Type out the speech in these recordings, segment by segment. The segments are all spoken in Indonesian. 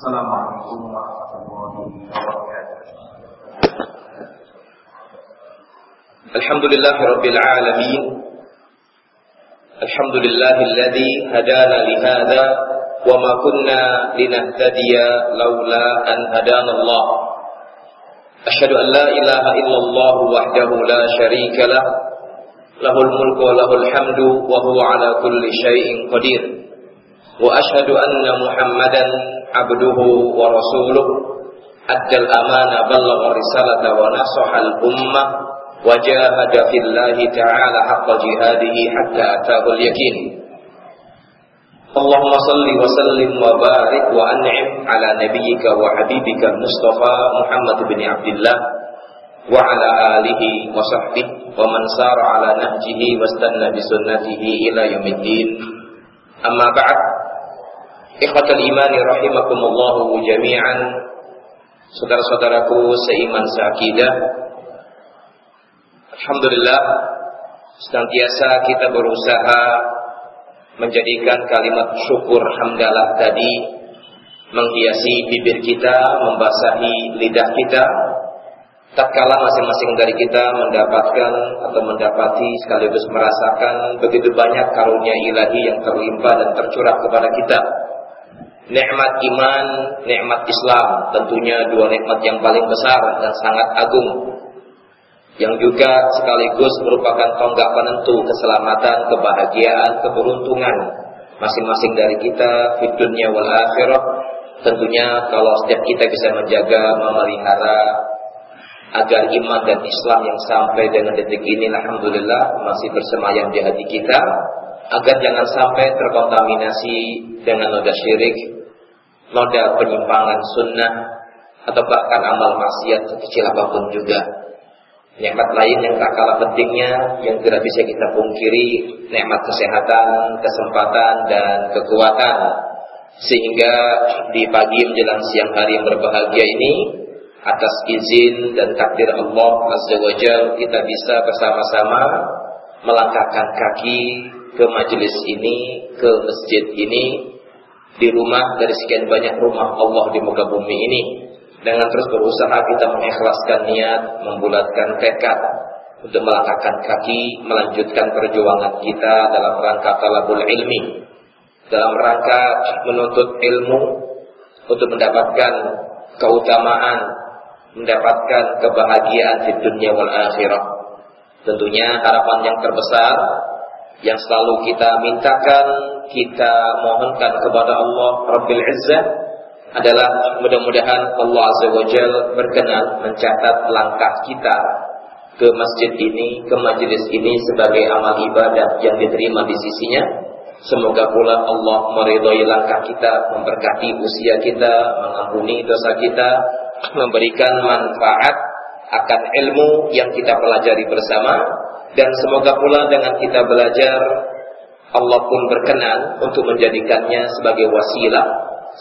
السلام عليكم ورحمة الله وبركاته. الحمد لله رب العالمين. الحمد لله الذي هدانا لهذا وما كنا لنهتدي لولا أن هدانا الله. أشهد أن لا إله إلا الله وحده لا شريك له. له الملك وله الحمد وهو على كل شيء قدير. وأشهد أن محمدا عبده ورسوله أدى الأمانة بلغ الرسالة ونصح الأمة وجاهد في الله تعالى حق جهاده حتى أتاه اليقين اللهم صل وسلم وبارك وأنعم على نبيك وحبيبك المصطفى محمد بن عبد الله وعلى آله وصحبه ومن سار على نهجه واستنى بسنته إلى يوم الدين أما بعد Ikhwatul imani rahimakumullahu jami'an. Saudara-saudaraku seiman seakidah. Alhamdulillah Senantiasa kita berusaha Menjadikan kalimat syukur hamdalah tadi Menghiasi bibir kita Membasahi lidah kita. Tak kalah masing-masing dari kita mendapatkan atau mendapati sekaligus merasakan begitu banyak karunia ilahi yang terlimpah dan tercurah kepada kita. Nikmat iman, nikmat Islam, tentunya dua nikmat yang paling besar dan sangat agung. Yang juga sekaligus merupakan tonggak penentu keselamatan, kebahagiaan, keberuntungan masing-masing dari kita di dunia wal akhirah. Tentunya kalau setiap kita bisa menjaga, memelihara agar iman dan Islam yang sampai dengan detik ini alhamdulillah masih bersemayam di hati kita agar jangan sampai terkontaminasi dengan noda syirik, noda penyimpangan sunnah atau bahkan amal maksiat kecil apa pun juga. Nikmat lain yang tak kalah pentingnya yang tidak bisa kita pungkiri nikmat kesehatan, kesempatan dan kekuatan sehingga di pagi menjelang siang hari yang berbahagia ini atas izin dan takdir Allah Azza wa Jal kita bisa bersama-sama melangkahkan kaki ke majelis ini, ke masjid ini di rumah dari sekian banyak rumah Allah di muka bumi ini dengan terus berusaha kita mengikhlaskan niat, membulatkan tekad untuk melangkahkan kaki, melanjutkan perjuangan kita dalam rangka talabul ilmi, dalam rangka menuntut ilmu untuk mendapatkan keutamaan mendapatkan kebahagiaan di dunia wal akhirah. Tentunya harapan yang terbesar yang selalu kita mintakan, kita mohonkan kepada Allah Rabbil Izzah adalah mudah-mudahan Allah Azza wa Jal berkenan mencatat langkah kita ke masjid ini, ke majelis ini sebagai amal ibadah yang diterima di sisinya. Semoga pula Allah meridhai langkah kita, memberkati usia kita, mengampuni dosa kita, memberikan manfaat akan ilmu yang kita pelajari bersama dan semoga pula dengan kita belajar Allah pun berkenan untuk menjadikannya sebagai wasilah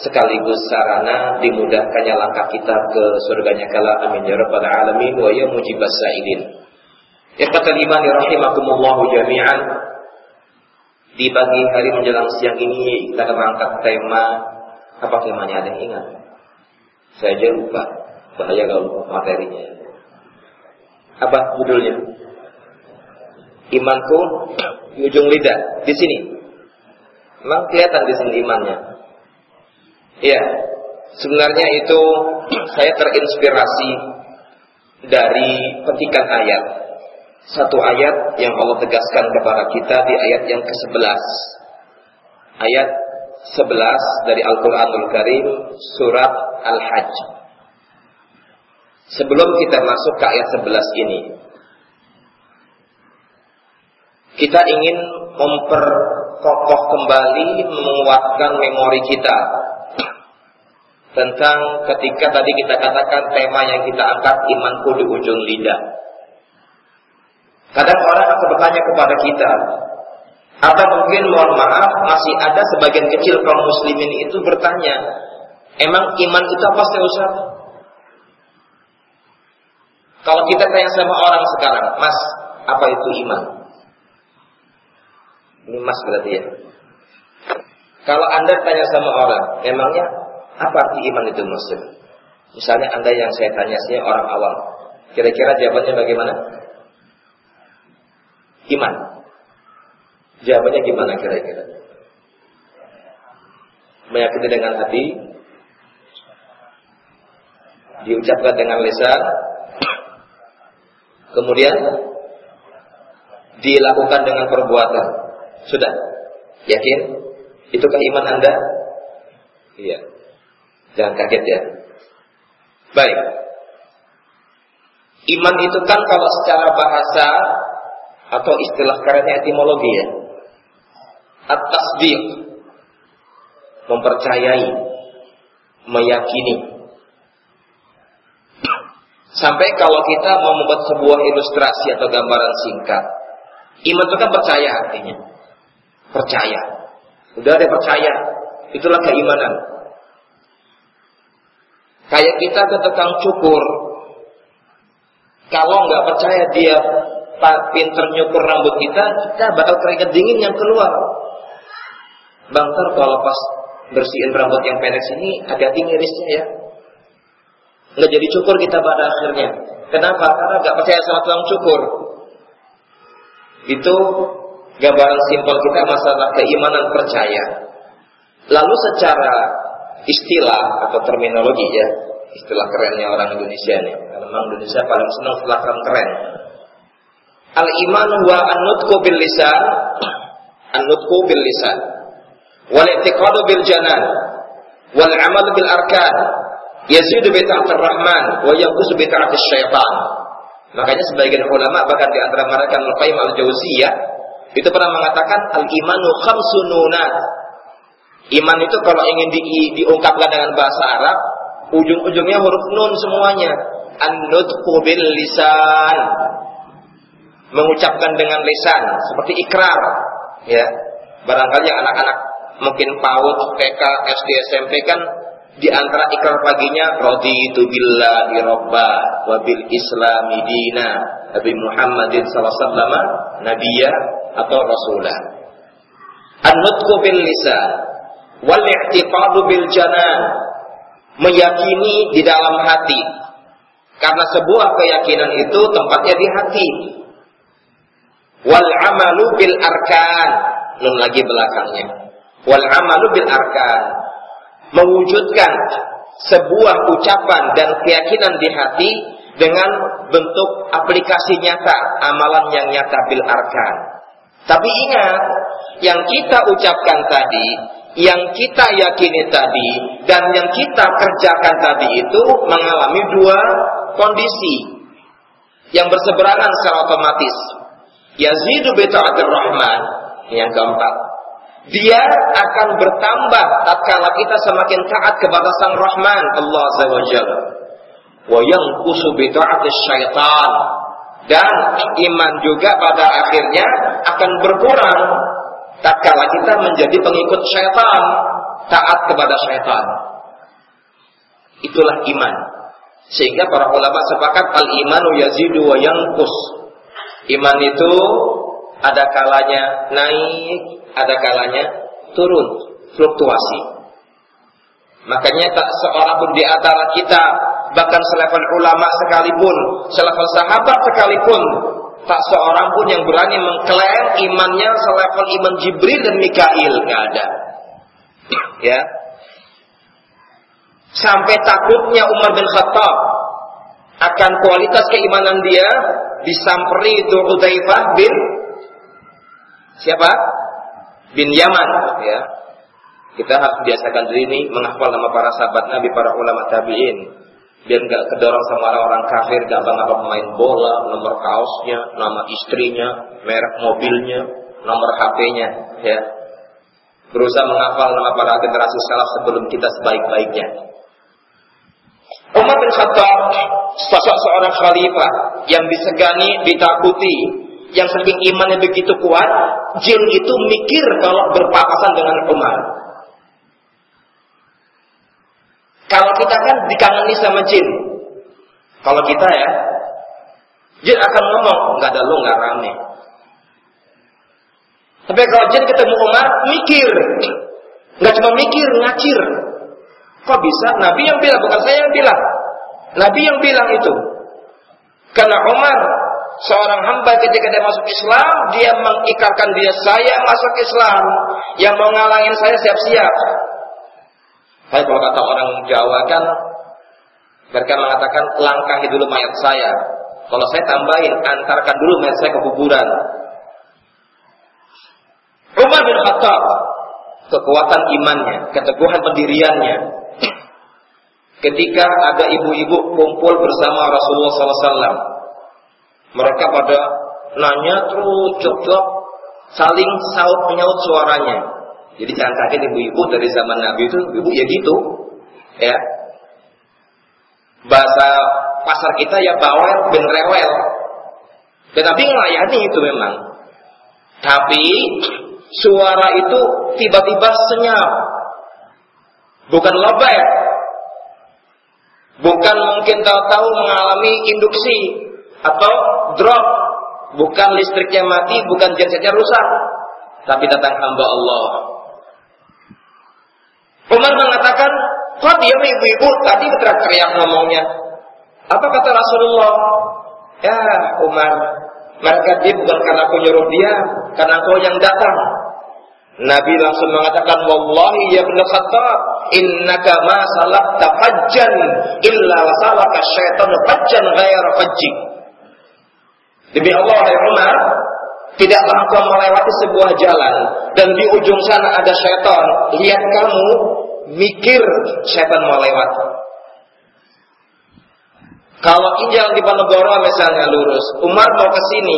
sekaligus sarana dimudahkannya langkah kita ke surganya kala amin ya rabbal alamin wa ya mujibas sa'ilin Ikhwatal iman rahimakumullah jami'an di pagi hari menjelang siang ini kita akan mengangkat tema apa temanya ada yang ingat saya aja lupa. Bahaya kalau materinya. Apa judulnya? Imanku di ujung lidah. Di sini. Memang kelihatan di sini imannya. Iya. Sebenarnya itu saya terinspirasi dari petikan ayat. Satu ayat yang Allah tegaskan kepada kita di ayat yang ke-11. Ayat 11 dari Al-Quranul Karim surat Al-Hajj. Sebelum kita masuk ke ayat 11 ini, kita ingin memperkokoh kembali, menguatkan memori kita tentang ketika tadi kita katakan tema yang kita angkat imanku di ujung lidah. Kadang orang akan bertanya kepada kita, atau mungkin mohon maaf masih ada sebagian kecil kaum muslimin itu bertanya, emang iman itu apa sih Ustaz? Kalau kita tanya sama orang sekarang, Mas, apa itu iman? Ini Mas berarti ya. Kalau Anda tanya sama orang, emangnya Apa arti iman itu muslim? Misalnya Anda yang saya tanya sih orang awam. Kira-kira jawabannya bagaimana? Iman. Jawabannya gimana kira-kira? Meyakini dengan hati, diucapkan dengan lisan, kemudian dilakukan dengan perbuatan. Sudah? Yakin? Itukah iman Anda? Iya. Jangan kaget ya. Baik. Iman itu kan kalau secara bahasa atau istilah kerennya etimologi ya. At-tasdiq. Mempercayai. Meyakini. Sampai kalau kita mau membuat sebuah ilustrasi atau gambaran singkat. Iman itu kan percaya artinya. Percaya. Udah ada percaya. Itulah keimanan. Kayak kita ke tukang cukur. Kalau nggak percaya dia pinter nyukur rambut kita, kita bakal keringet dingin yang keluar. Bang, kalau pas bersihin rambut yang pendek sini, hati-hati ngirisnya ya. Nggak jadi cukur kita pada akhirnya. Kenapa? Karena nggak percaya sama tukang cukur. Itu gambaran simpel kita masalah keimanan percaya. Lalu secara istilah atau terminologi ya, istilah kerennya orang Indonesia nih. Memang Indonesia paling senang istilah keren keren. Al iman wa an-nutqu bil lisan, an-nutqu bil lisan. Wal i'tiqadu bil janan, wal amal bil arkan. Yazidu bi ta'atir rahman wa yanqusu bi ta'atis syaitan. Makanya sebagian ulama bahkan di antara mereka Al-Qayyim Al-Jauziyah itu pernah mengatakan al-imanu khamsununat. Iman itu kalau ingin di, diungkapkan dengan bahasa Arab, ujung-ujungnya huruf nun semuanya. An-nutqu bil lisan. Mengucapkan dengan lisan seperti ikrar, ya. Barangkali anak-anak mungkin PAUD, TK, SD, SMP kan di antara ikrar paginya raditu billahi robba wa bil islami dina Nabi Muhammadin sallallahu alaihi wasallam nabiyya atau rasulah. An-nutqu bil lisan wal i'tiqadu bil janan meyakini di dalam hati. Karena sebuah keyakinan itu tempatnya di hati. Wal amalu bil arkan. Nun lagi belakangnya. Wal amalu bil arkan. Mewujudkan sebuah ucapan dan keyakinan di hati dengan bentuk aplikasi nyata, amalan yang nyata bil arkan. Tapi ingat, yang kita ucapkan tadi, yang kita yakini tadi, dan yang kita kerjakan tadi itu mengalami dua kondisi yang berseberangan secara otomatis. Yazidu bita'atir rahman, yang keempat. Dia akan bertambah tatkala kita semakin taat kepada Sang Rahman Allah Azza wa Jalla. Wa yanqusu bita'atis syaitan. Dan iman juga pada akhirnya akan berkurang tatkala kita menjadi pengikut syaitan, taat kepada syaitan. Itulah iman. Sehingga para ulama sepakat al-imanu yazidu wa yanqus. Iman itu ada kalanya naik, ada kalanya turun, fluktuasi. Makanya tak seorang pun di antara kita, bahkan selevel ulama sekalipun, selevel sahabat sekalipun, tak seorang pun yang berani mengklaim imannya selevel iman Jibril dan Mikail, nggak ada. ya. Sampai takutnya Umar bin Khattab akan kualitas keimanan dia disamperi itu Hudzaifah bin siapa? Bin Yaman, ya. Kita harus biasakan diri ini menghafal nama para sahabat Nabi, para ulama tabi'in. Biar nggak kedorong sama orang-orang kafir, gampang apa main bola, nomor kaosnya, nama istrinya, merek mobilnya, nomor HP-nya, ya. Berusaha menghafal nama para generasi salaf sebelum kita sebaik-baiknya. Umar bin Khattab, sosok seorang khalifah yang disegani, ditakuti, yang saking imannya begitu kuat, jin itu mikir kalau berpapasan dengan Umar. Kalau kita kan dikangeni sama jin. Kalau kita ya, jin akan ngomong, nggak ada lu nggak rame. Tapi kalau jin ketemu Umar, mikir. Nggak cuma mikir, ngacir. Kok bisa? Nabi yang bilang, bukan saya yang bilang. Nabi yang bilang itu. Karena Umar seorang hamba ketika dia masuk Islam, dia mengikrarkan dia saya masuk Islam. Yang mau ngalangin saya siap-siap. Tapi kalau kata orang Jawa kan mereka mengatakan langkahi dulu mayat saya. Kalau saya tambahin, antarkan dulu mayat saya ke kuburan. Umar bin Khattab, kekuatan imannya, keteguhan pendiriannya. Ketika ada ibu-ibu kumpul bersama Rasulullah SAW, mereka pada nanya terus cocok, saling saut menyaut suaranya. Jadi jangan kaget ibu-ibu dari zaman Nabi itu, ibu ya gitu, ya. Bahasa pasar kita ya bawel ben rewel. Tetapi melayani itu memang. Tapi suara itu tiba-tiba senyap. Bukan lobek. Bukan mungkin tahu-tahu mengalami induksi atau drop. Bukan listriknya mati, bukan gensetnya rusak. Tapi datang hamba Allah. Umar mengatakan, kok dia ibu-ibu tadi teriak-teriak ngomongnya. Apa kata Rasulullah? Ya Umar, mereka dia bukan karena aku nyuruh dia, karena kau yang datang. Nabi langsung mengatakan, Wallahi ya bin Khattab, innaka ma salakta fajjan illa wasalaka syaitan fajjan ghair fajji. Demi Allah, ya Umar, tidaklah engkau melewati sebuah jalan dan di ujung sana ada syaitan. Lihat kamu mikir syaitan mau lewat. Kalau ini jalan di Panegoro misalnya lurus, Umar mau ke sini,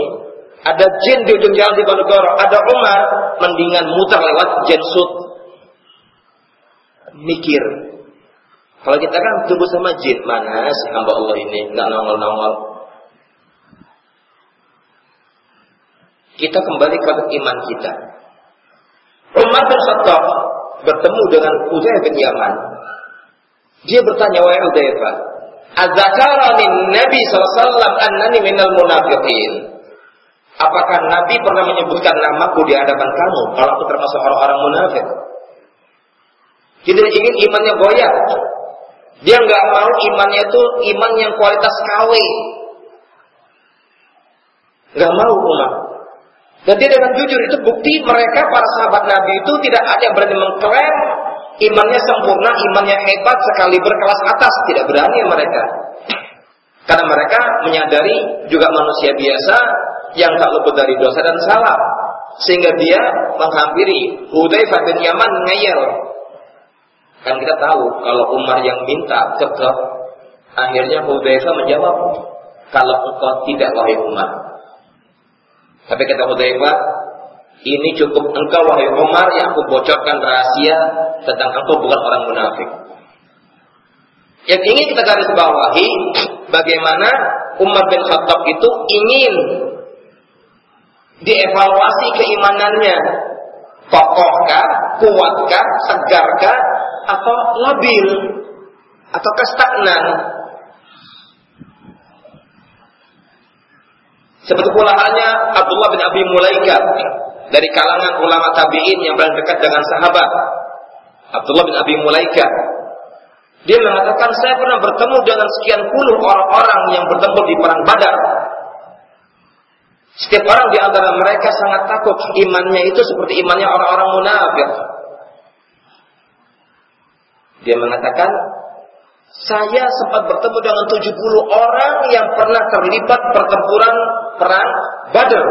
ada jin di ujung jalan di Panegoro, ada Umar, mendingan muter lewat jensut. Mikir. Kalau kita kan tunggu sama jin, mana sih hamba Allah ini, nggak nongol-nongol. Kita kembali ke iman kita. Umar bin Khattab bertemu dengan Uzair bin Yaman. Dia bertanya, wahai Uzaifah, Azakarani Nabi SAW annani minal munafiqin. Apakah Nabi pernah menyebutkan namaku di hadapan kamu kalau aku termasuk orang-orang munafik? Tidak ingin imannya goyah. Dia nggak mau imannya itu iman yang kualitas KW. Nggak mau umat. Dan dia dengan jujur itu bukti mereka para sahabat Nabi itu tidak ada yang berani mengklaim imannya sempurna, imannya hebat sekali berkelas atas, tidak berani mereka. Karena mereka menyadari juga manusia biasa yang tak luput dari dosa dan salah. Sehingga dia menghampiri Hudzaifah bin Yaman ngeyel. Kan kita tahu kalau Umar yang minta tetap akhirnya Hudzaifah menjawab, kalau engkau tidak wahai Umar. Tapi kata Hudzaifah, ini cukup engkau wahai Umar yang aku bocorkan rahasia tentang engkau bukan orang munafik. Yang ingin kita garis bawahi bagaimana Umar bin Khattab itu ingin dievaluasi keimanannya. Kokohkah, kuatkah, segarkah, atau labil, atau stagnan. Seperti pula halnya Abdullah bin Abi Mulaika dari kalangan ulama tabi'in yang paling dekat dengan sahabat. Abdullah bin Abi Mulaika. Dia mengatakan saya pernah bertemu dengan sekian puluh orang-orang yang bertemu di perang Badar. Setiap orang di antara mereka sangat takut imannya itu seperti imannya orang-orang munafik. Dia mengatakan, saya sempat bertemu dengan 70 orang yang pernah terlibat pertempuran perang Badar.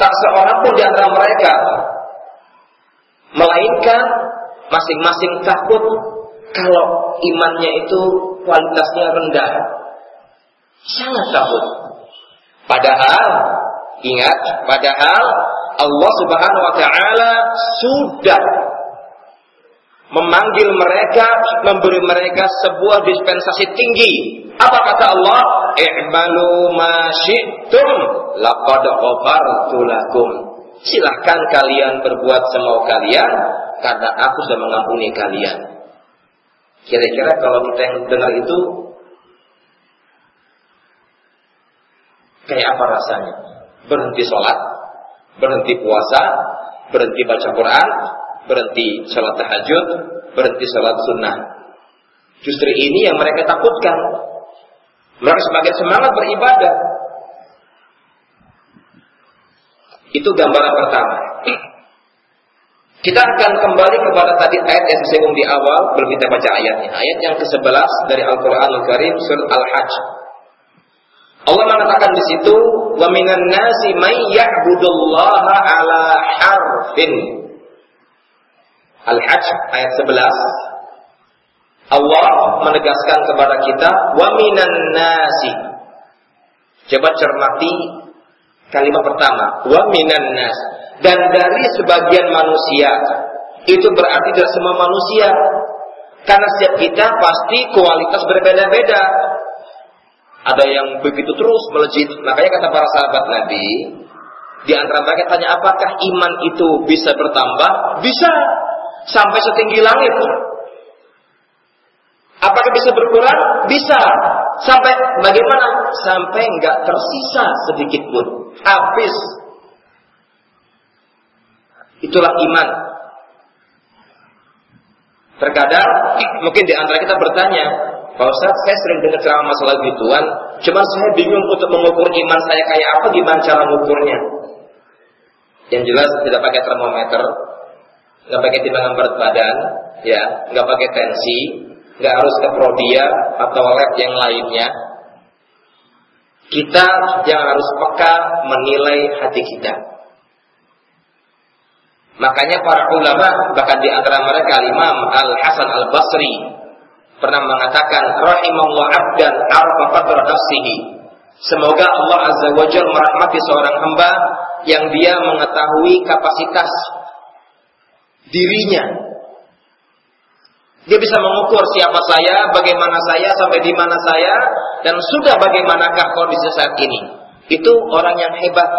Tak seorang pun di antara mereka melainkan masing-masing takut kalau imannya itu kualitasnya rendah. Sangat takut. Padahal ingat, padahal Allah Subhanahu wa taala sudah memanggil mereka, memberi mereka sebuah dispensasi tinggi. Apa kata Allah? I'malu ma syi'tum laqad ghafartu lakum. Silahkan kalian berbuat semau kalian karena aku sudah mengampuni kalian. Kira-kira kalau kita yang dengar itu kayak apa rasanya? Berhenti sholat, berhenti puasa, berhenti baca Quran, berhenti sholat tahajud, berhenti sholat sunnah. Justru ini yang mereka takutkan. Mereka semakin semangat beribadah. Itu gambaran pertama. Kita akan kembali kepada tadi ayat yang disinggung di awal, belum kita baca ayatnya. Ayat yang ke-11 dari Al-Qur'an Al-Karim surat Al-Hajj. Allah mengatakan di situ, "Wa minan nasi may ya'budullaha ala harfin." Al-Hajj ayat 11. Allah menegaskan kepada kita, "Wa minan nasi." Coba cermati kalimat pertama, "Wa minan nas." Dan dari sebagian manusia, itu berarti dari semua manusia. Karena setiap kita pasti kualitas berbeda-beda. Ada yang begitu terus melejit. Makanya kata para sahabat Nabi, di antara mereka tanya apakah iman itu bisa bertambah? Bisa. Sampai setinggi langit. Apakah bisa berkurang? Bisa. Sampai bagaimana? Sampai nggak tersisa sedikit pun. Habis. Itulah iman. Terkadang mungkin di antara kita bertanya, Pak Ustaz, saya sering dengar ceramah masalah gituan, cuma saya bingung untuk mengukur iman saya kayak apa, gimana cara mengukurnya. Yang jelas tidak pakai termometer, nggak pakai timbangan berat badan, ya, nggak pakai tensi, nggak harus ke prodia atau lab yang lainnya. Kita yang harus peka menilai hati kita. Makanya para ulama bahkan di antara mereka Imam Al Hasan Al Basri pernah mengatakan rahimallahu abdan arafa qadra nafsihi. Semoga Allah Azza wa Jalla merahmati seorang hamba yang dia mengetahui kapasitas dirinya. Dia bisa mengukur siapa saya, bagaimana saya, sampai di mana saya, dan sudah bagaimanakah kondisi saat ini. Itu orang yang hebat,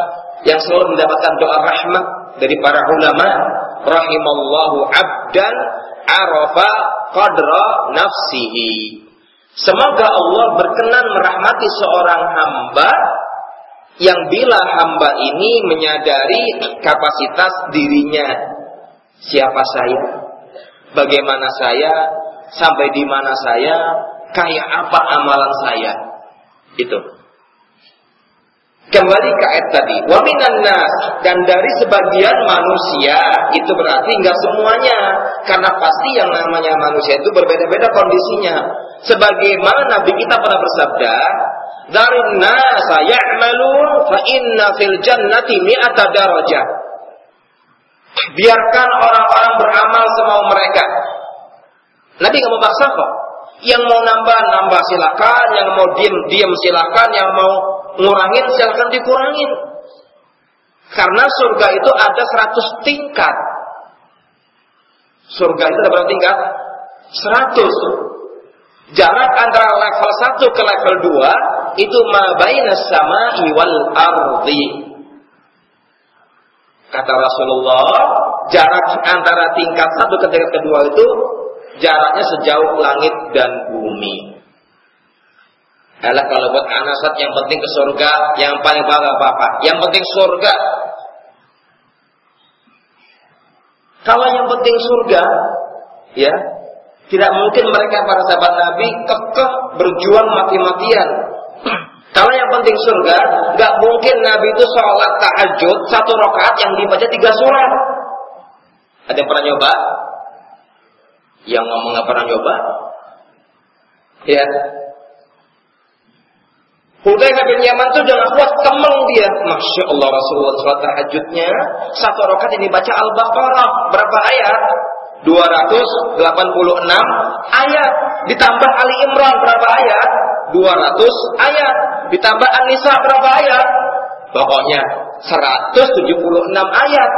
yang selalu mendapatkan doa rahmat dari para ulama. Rahimallahu abdan arafa qadra nafsihi. Semoga Allah berkenan merahmati seorang hamba yang bila hamba ini menyadari kapasitas dirinya. Siapa saya? Bagaimana saya? Sampai di mana saya? Kayak apa amalan saya? Itu. Kembali ke ayat tadi, wa nas dan dari sebagian manusia itu berarti enggak semuanya karena pasti yang namanya manusia itu berbeda-beda kondisinya. Sebagaimana Nabi kita pernah bersabda, dari nasa ya'malun fa inna fil jannati mi'ata darajah. Biarkan orang-orang beramal semau mereka. Nabi nggak mau paksa kok. Yang mau nambah nambah silakan, yang mau diem diem silakan, yang mau ngurangin silakan dikurangin. Karena surga itu ada 100 tingkat. Surga itu ada berapa tingkat? 100. Jarak antara level 1 ke level 2 itu mabainas sama'i wal ardi. Kata Rasulullah, jarak antara tingkat satu ke tingkat kedua itu jaraknya sejauh langit dan bumi. Alah kalau buat anak saat yang penting ke surga, yang paling bangga apa? Yang penting surga. Kalau yang penting surga, ya, tidak mungkin mereka para sahabat Nabi kekeh berjuang mati-matian. Kalau yang penting surga, nggak mungkin Nabi itu sholat tahajud satu rakaat yang dibaca tiga surat. Ada yang pernah nyoba? Yang ngomong nggak pernah nyoba? Ya, Hudayfa bin Yaman itu jangan kuat kemeng dia. Masya Allah Rasulullah sholat tahajudnya satu rakaat ini baca Al-Baqarah berapa ayat? 286 ayat ditambah Ali Imran berapa ayat? 200 ayat ditambah An-Nisa berapa ayat? Pokoknya 176 ayat.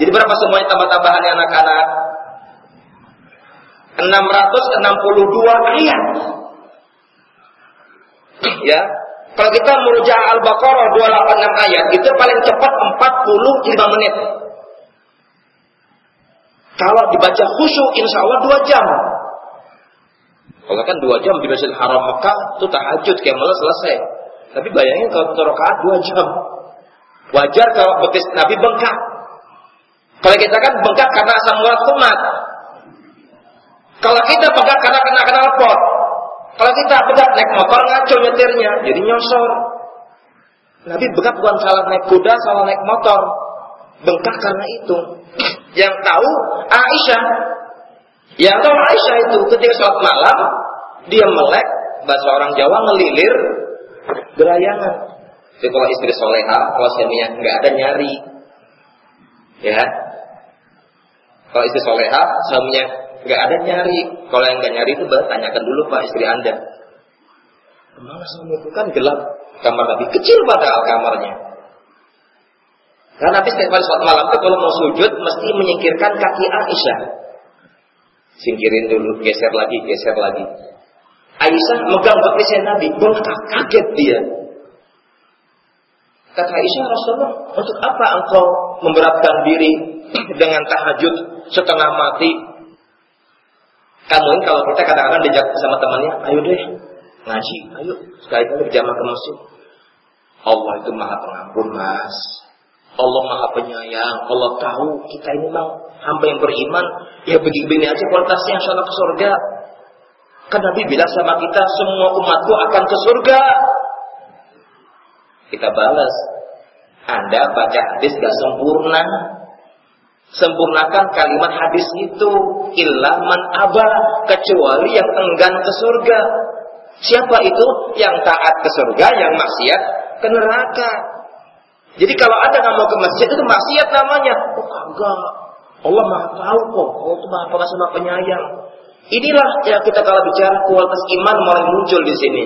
Jadi berapa semuanya tambah-tambahan anak-anak? 662 ayat. Ya, kalau kita merujuk Al-Baqarah 286 ayat, itu paling cepat 45 menit. Kalau dibaca khusyuk, insya Allah 2 jam. Kalau kan 2 jam di Masjidil Haram Mekah, itu tahajud, kayak malah selesai. Tapi bayangin kalau satu rakaat 2 jam. Wajar kalau betis Nabi bengkak. Kalau kita kan bengkak karena asam urat kumat. Kalau kita pegang karena kena kenal pot. Kalau kita pegang naik motor ngaco nyetirnya, jadi nyosor. Nabi bengkak bukan salah naik kuda, salah naik motor. Bengkak karena itu. Yang tahu Aisyah. Yang tahu Aisyah itu ketika sholat malam, dia melek, bahasa orang Jawa ngelilir, gerayangan. Jadi kalau istri soleha, kalau suaminya nggak ada nyari, ya. Kalau istri soleha, suaminya nggak ada nyari. Kalau yang nggak nyari itu tanyakan dulu pak istri anda. Ke mana itu kan gelap kamar Nabi kecil padahal kamarnya. Karena Nabi setiap sholat malam itu kalau mau sujud mesti menyingkirkan kaki Aisyah. Singkirin dulu, geser lagi, geser lagi. Aisyah megang perisai Nabi, bengkak, kaget dia. Kata Aisyah Rasulullah, untuk apa engkau memberatkan diri dengan tahajud setengah mati? Kamu kalau kita kadang-kadang diajak sama temannya, ayo deh ngaji, ayo sekali-kali berjamaah ke masjid. Allah itu maha pengampun mas. Allah maha penyayang. Allah tahu kita ini memang hamba yang beriman. Ya begini-begini aja kualitasnya insya Allah ke surga. Kan Nabi bilang sama kita, semua umatku akan ke surga. Kita balas. Anda baca hadis gak sempurna. Sempurnakan kalimat hadis itu. Illa man abah. Kecuali yang enggan ke surga. Siapa itu? Yang taat ke surga, yang maksiat ke neraka. Jadi kalau ada nggak mau ke masjid itu maksiat namanya. Oh kagak. Allah maha tahu kok. Allah maha maha penyayang. Inilah yang kita kalau bicara kualitas iman mulai muncul di sini.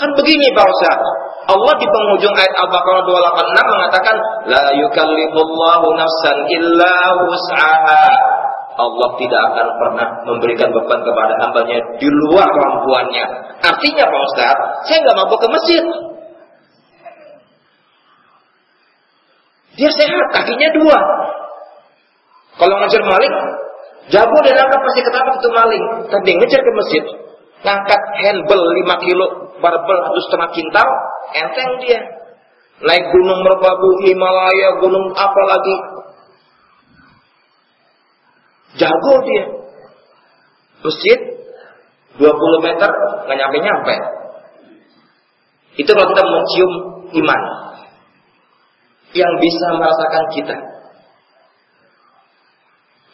Kan begini Pak Ustaz. Allah di penghujung ayat Al-Baqarah 286 mengatakan la yukallifullahu nafsan illa wus'aha. Allah tidak akan pernah memberikan beban kepada hambanya di luar kemampuannya. Artinya Pak Ustaz, saya nggak mampu ke masjid. Dia sehat, kakinya dua. Kalau ngejar maling, jago dan angkat pasti ketangkap itu maling. Tapi ngejar ke masjid, ngangkat handbell 5 kilo, barbel satu setengah kintal, enteng dia. Naik gunung merbabu, Himalaya, gunung apa lagi. Jago dia. Masjid 20 meter nggak nyampe-nyampe. Itu kalau kita mencium iman yang bisa merasakan kita.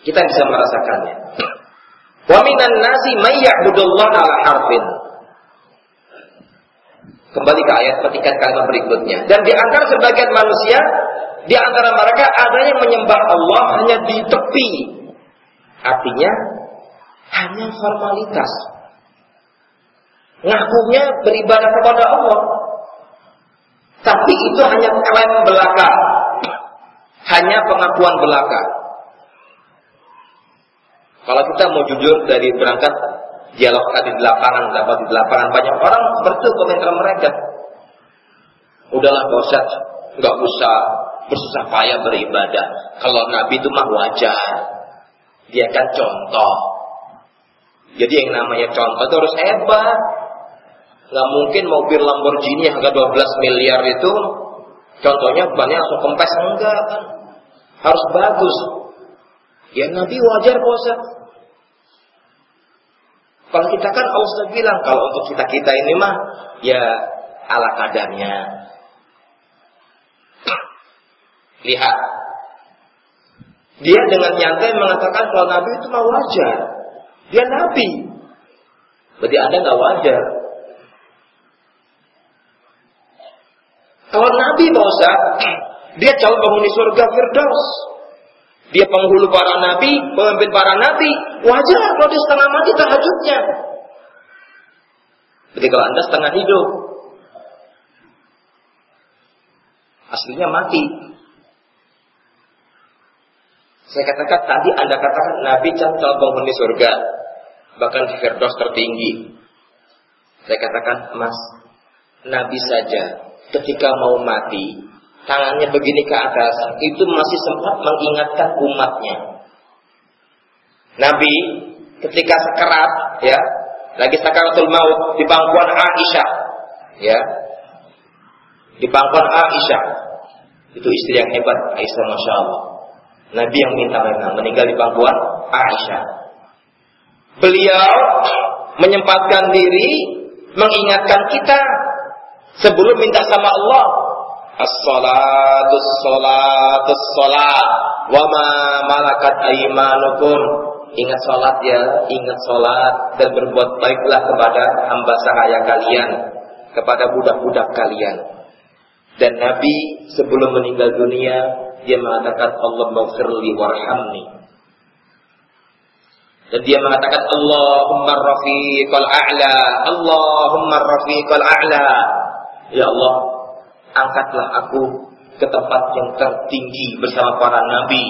Kita bisa merasakannya. Wa minan nasi may ala harfin. Kembali ke ayat petikan kalimat berikutnya. Dan di antara sebagian manusia, di antara mereka ada yang menyembah Allah hanya di tepi. Artinya hanya formalitas. Ngakunya beribadah kepada Allah. Tapi itu hanya klaim belaka. Hanya pengakuan belaka. Kalau kita mau jujur dari berangkat dialog tadi di lapangan, dapat di lapangan banyak orang seperti komentar mereka. Udahlah bosan, nggak usah bersusah payah beribadah. Kalau Nabi itu mah wajar, dia kan contoh. Jadi yang namanya contoh itu harus hebat. Gak mungkin mobil Lamborghini harga 12 miliar itu contohnya bannya langsung kempes enggak kan. Harus bagus. Ya Nabi wajar kok Kalau kita kan Allah sudah bilang kalau untuk kita kita ini mah ya ala kadarnya. Lihat. Dia dengan nyantai mengatakan kalau Nabi itu mah wajar. Dia Nabi. Berarti Anda nggak wajar. Kalau Nabi Musa, dia calon penghuni surga Firdaus. Dia penghulu para nabi, pemimpin para nabi. Wajar kalau dia setengah mati tahajudnya. Jadi kalau anda setengah hidup, aslinya mati. Saya katakan tadi anda katakan Nabi calon penghuni surga, bahkan Firdaus tertinggi. Saya katakan, Mas, Nabi saja ketika mau mati, tangannya begini ke atas, itu masih sempat mengingatkan umatnya. Nabi ketika sekerat, ya, lagi sakaratul maut di pangkuan Aisyah, ya, di pangkuan Aisyah, itu istri yang hebat, Aisyah masya Allah. Nabi yang minta memang meninggal di pangkuan Aisyah. Beliau menyempatkan diri mengingatkan kita sebelum minta sama Allah. As-salatu salatu salat wa ma malakat aymanukum. Ingat salat ya, ingat salat dan berbuat baiklah kepada hamba sahaya kalian, kepada budak-budak kalian. Dan Nabi sebelum meninggal dunia dia mengatakan Allah maghfirli warhamni. Dan dia mengatakan Allahumma rafiqal a'la, Allahumma rafiqal a'la. Ya Allah, angkatlah aku ke tempat yang tertinggi bersama para nabi,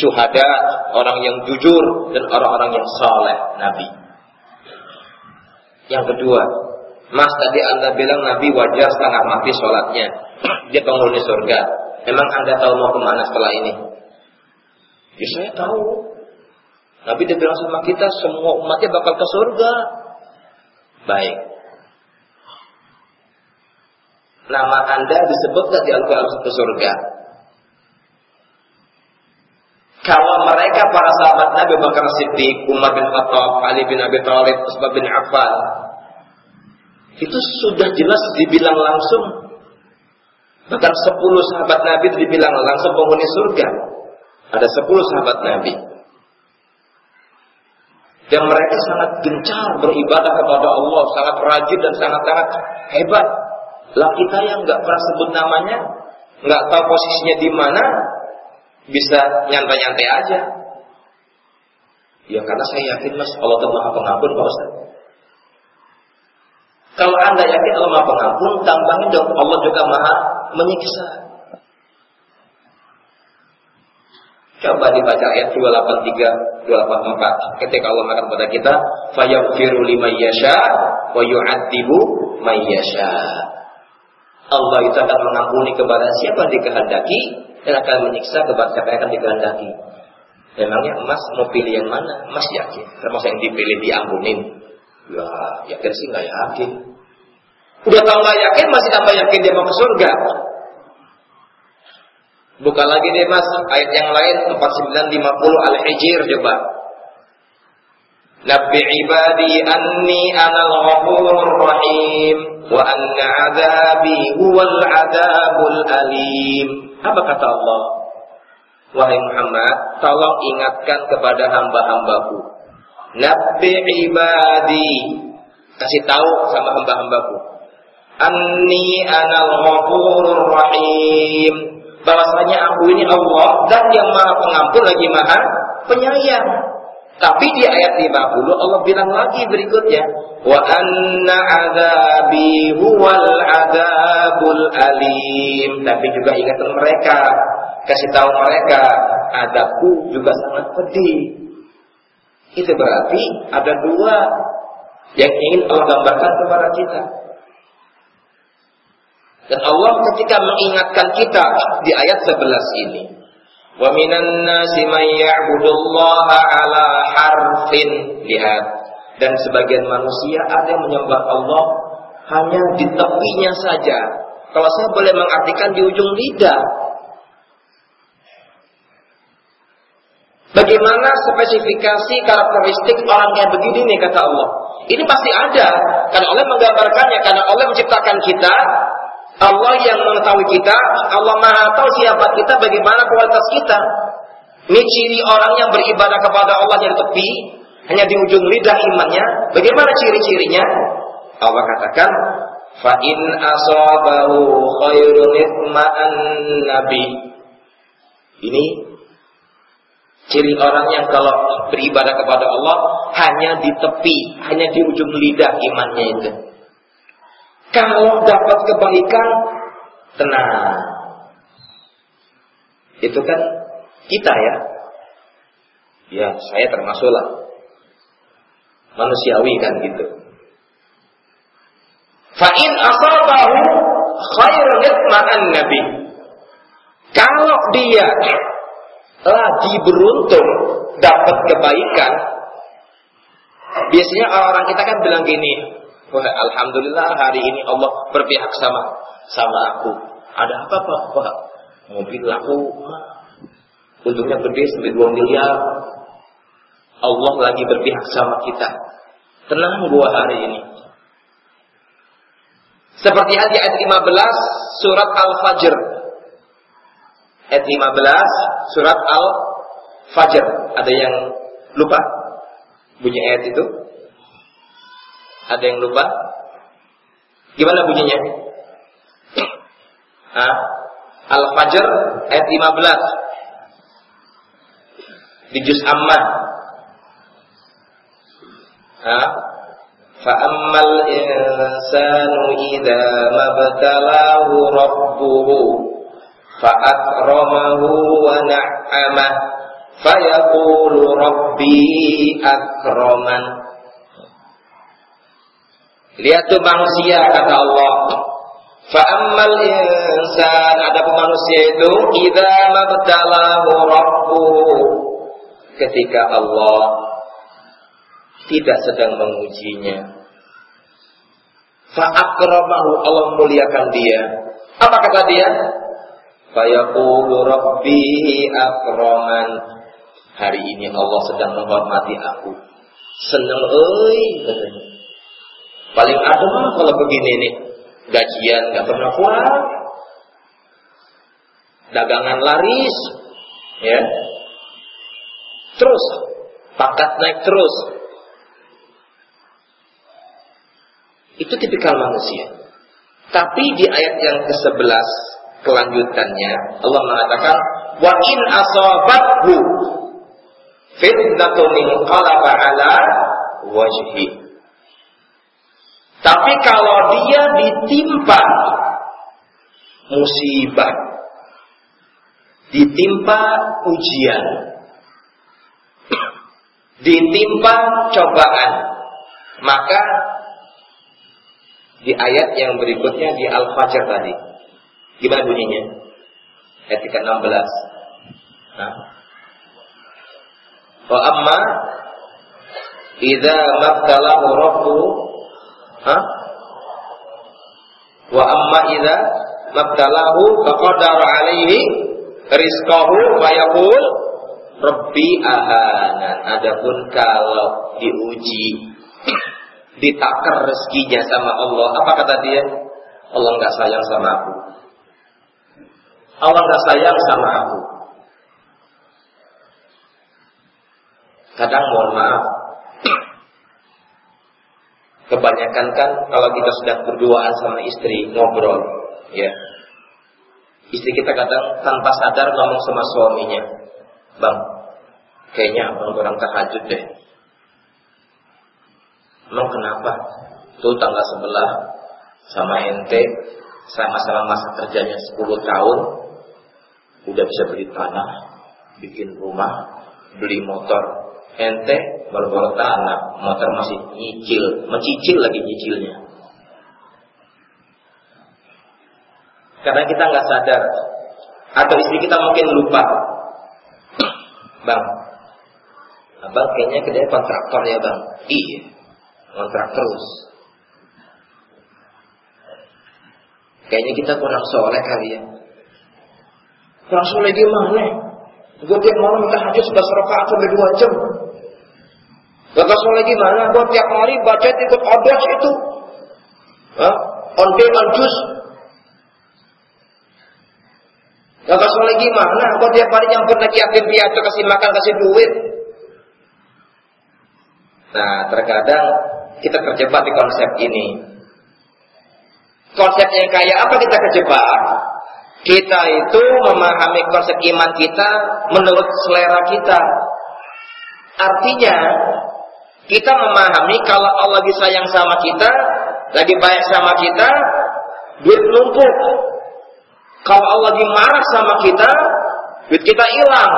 syuhada, orang yang jujur dan orang-orang yang saleh nabi. Yang kedua, Mas tadi Anda bilang Nabi wajar setengah mati sholatnya. Dia penghuni surga. Memang Anda tahu mau ke mana setelah ini? Ya saya tahu. Nabi dia bilang sama kita semua umatnya bakal ke surga. Baik. Nama Anda disebut di Al-Quran ke surga. Kalau mereka para sahabat Nabi Bakar Siddiq, Umar bin Khattab, Ali bin Abi Thalib, Usman bin Affan, itu sudah jelas dibilang langsung. Bahkan sepuluh sahabat Nabi itu dibilang langsung penghuni surga. Ada sepuluh sahabat Nabi. Dan mereka sangat gencar beribadah kepada Allah, sangat rajin dan sangat-sangat hebat. Lah kita yang nggak pernah sebut namanya, nggak tahu posisinya di mana, bisa nyantai-nyantai aja. Ya karena saya yakin mas Allah itu maha pengampun Pak Ustaz. Kalau anda yakin Allah maha pengampun, tambahin dong Allah juga maha menyiksa. Coba dibaca ayat 283, 284. Ketika Allah mengatakan kepada kita, "Fayaghfiru liman yasha wa yu'adzibu man yasha." Allah itu akan mengampuni kepada siapa dikehendaki dan akan menyiksa kepada siapa yang akan dikehendaki. Memangnya emas mau pilih yang mana? Emas yakin. Termasuk yang dipilih diampunin. Ya, yakin sih nggak yakin. Udah tahu nggak yakin, masih tambah yakin dia mau ke surga. Buka lagi deh mas, ayat yang lain 4950 Al-Hijr coba. Nabi ibadi anni anal rahim anna azabi huwal adabul alim. Apa kata Allah? Wahai Muhammad, tolong ingatkan kepada hamba-hambaku. Nabi ibadi, kasih tahu sama hamba-hambaku. Anni anal ghafurur rahim bahwasanya aku ini Allah dan yang maha pengampun lagi maha penyayang. Tapi di ayat 50 Allah bilang lagi berikutnya, wa anna azabi huwal adzabul alim. Tapi juga ingatkan mereka, kasih tahu mereka, adabku juga sangat pedih. Itu berarti ada dua yang ingin Allah gambarkan kepada kita. Dan Allah ketika mengingatkan kita di ayat 11 ini. Nasi man ya'budullaha ala harfin. Lihat. Dan sebagian manusia ada yang menyembah Allah hanya di tepinya saja. Kalau saya boleh mengartikan di ujung lidah. Bagaimana spesifikasi karakteristik orang yang begini nih kata Allah. Ini pasti ada. Karena Allah menggambarkannya. Karena Allah menciptakan kita Allah yang mengetahui kita, Allah Maha tahu siapa kita, bagaimana kualitas kita. Ini ciri orang yang beribadah kepada Allah yang tepi, hanya di ujung lidah imannya. Bagaimana ciri-cirinya? Allah katakan, fa in asabahu khairun nabi. Ini ciri orang yang kalau beribadah kepada Allah hanya di tepi, hanya di ujung lidah imannya itu. Kalau dapat kebaikan, tenang. Itu kan kita ya. Ya, saya termasuklah. Manusiawi kan gitu. Fa'in asabahu khairun yatma'an nabi. Kalau dia lagi beruntung dapat kebaikan, biasanya orang-orang kita kan bilang gini, Wah, alhamdulillah hari ini Allah berpihak sama sama aku. Ada apa Pak? Wah, mobil aku untungnya gede sampai 2 miliar. Allah lagi berpihak sama kita. Tenang gua hari ini. Seperti di ayat 15 surat Al-Fajr. Ayat 15 surat Al-Fajr. Ada yang lupa? Bunyi ayat itu? Ada yang lupa? Gimana bunyinya? Hah? Al-Fajr ayat 15. Di juz Ammah. Hah? فأما الإنسان إذا ما ابتلاه ربه فأكرمه ونعمه فيقول ربي أكرمن Lihat tuh manusia kata Allah. Fa'ammal insan ada manusia itu idza mabtalahu rabbuhu ketika Allah tidak sedang mengujinya. Fa'akramahu Allah muliakan dia. Apa kata dia? Fayaqulu rabbi akraman. Hari ini Allah sedang menghormati aku. Seneng euy Paling adem kalau begini nih. Gajian gak pernah kurang. Dagangan laris. Ya. Terus. Pakat naik terus. Itu tipikal manusia. Tapi di ayat yang ke-11 kelanjutannya Allah mengatakan wa in asabathu fitnatun qalaba ala wajhi tapi kalau dia ditimpa musibah, ditimpa ujian, ditimpa cobaan, maka di ayat yang berikutnya di Al-Fajr tadi, gimana bunyinya? Ayat 16. Nah. Wa amma idza mabtalahu rabbuhu Hah? Wa amma idza mabtalahu faqadara alaihi rizqahu fa yaqul rabbi ahanan. Adapun kalau diuji ditakar rezekinya sama Allah, apa kata dia? Allah nggak sayang sama aku. Allah nggak sayang sama aku. Kadang mohon maaf, Kebanyakan kan kalau kita sedang berduaan sama istri ngobrol, ya. Istri kita kadang tanpa sadar ngomong sama suaminya, bang, kayaknya abang kurang tahajud deh. Emang kenapa? Tuh tangga sebelah sama ente sama-sama masa kerjanya 10 tahun udah bisa beli tanah, bikin rumah, beli motor, ente baru-baru tanah, motor masih nyicil, mencicil lagi nyicilnya. Karena kita nggak sadar, atau istri kita mungkin lupa, bang, abang kayaknya kedai kontraktor ya bang, iya, kontrak terus. Kayaknya kita kurang soleh kali ya. Kurang soleh gimana? Gue tiap malam kita hajat sebelas rakaat sampai dua jam. Gak soleh gimana? Gue tiap hari baca ikut odes itu. Hah? Onde jus. Gak soleh gimana? Gue tiap hari nyamper lagi yatim piatu kasih makan kasih duit. Nah terkadang kita terjebak di konsep ini. Konsepnya yang kayak apa kita terjebak? Kita itu memahami konsep iman kita menurut selera kita. Artinya, kita memahami kalau Allah lagi sayang sama kita, lagi baik sama kita, duit numpuk. Kalau Allah lagi marah sama kita, duit kita hilang.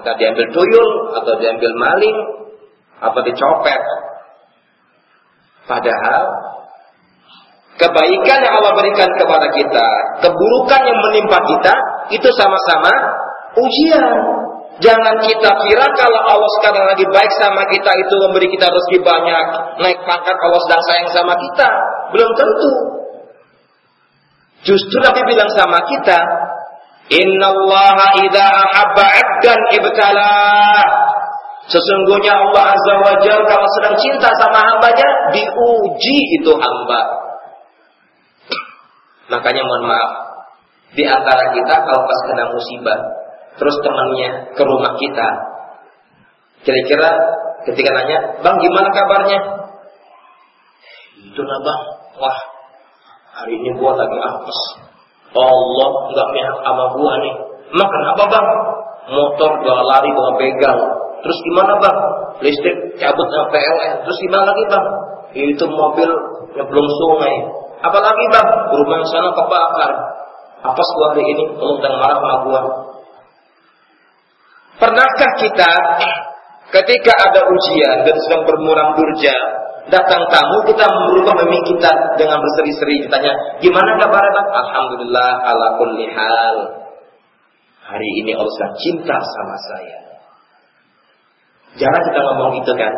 Kita diambil tuyul, atau diambil maling, atau dicopet. Padahal, kebaikan yang Allah berikan kepada kita, keburukan yang menimpa kita, itu sama-sama ujian. Jangan kita kira kalau Allah sekarang lagi baik sama kita itu memberi kita rezeki banyak, naik pangkat Allah sedang sayang sama kita. Belum tentu. Justru Nabi bilang sama kita, Inna Allah idha ahabba abdan ibtala. Sesungguhnya Allah Azza wa Jal kalau sedang cinta sama hambanya, diuji itu hamba. Makanya mohon maaf, di antara kita kalau pas kena musibah, terus temannya ke rumah kita, kira-kira ketika nanya, bang gimana kabarnya? Itu lah bang, wah hari ini gua lagi apes. Allah nggak pihak sama gua nih. Emang kenapa bang? Motor gua lari gua begal. Terus gimana bang? Listrik cabut sama PLN. Terus gimana lagi bang? Itu mobil belum sungai. Apalagi bang? Rumah sana kebakar. Apa gua hari ini? Tolong jangan marah sama gua. Pernahkah kita ketika ada ujian dan sedang bermuram durja, datang tamu kita merubah mimik kita dengan berseri-seri ditanya gimana kabarnya bang? Alhamdulillah ala kulli hal. Hari ini Allah sedang cinta sama saya. Jangan kita ngomong itu kan.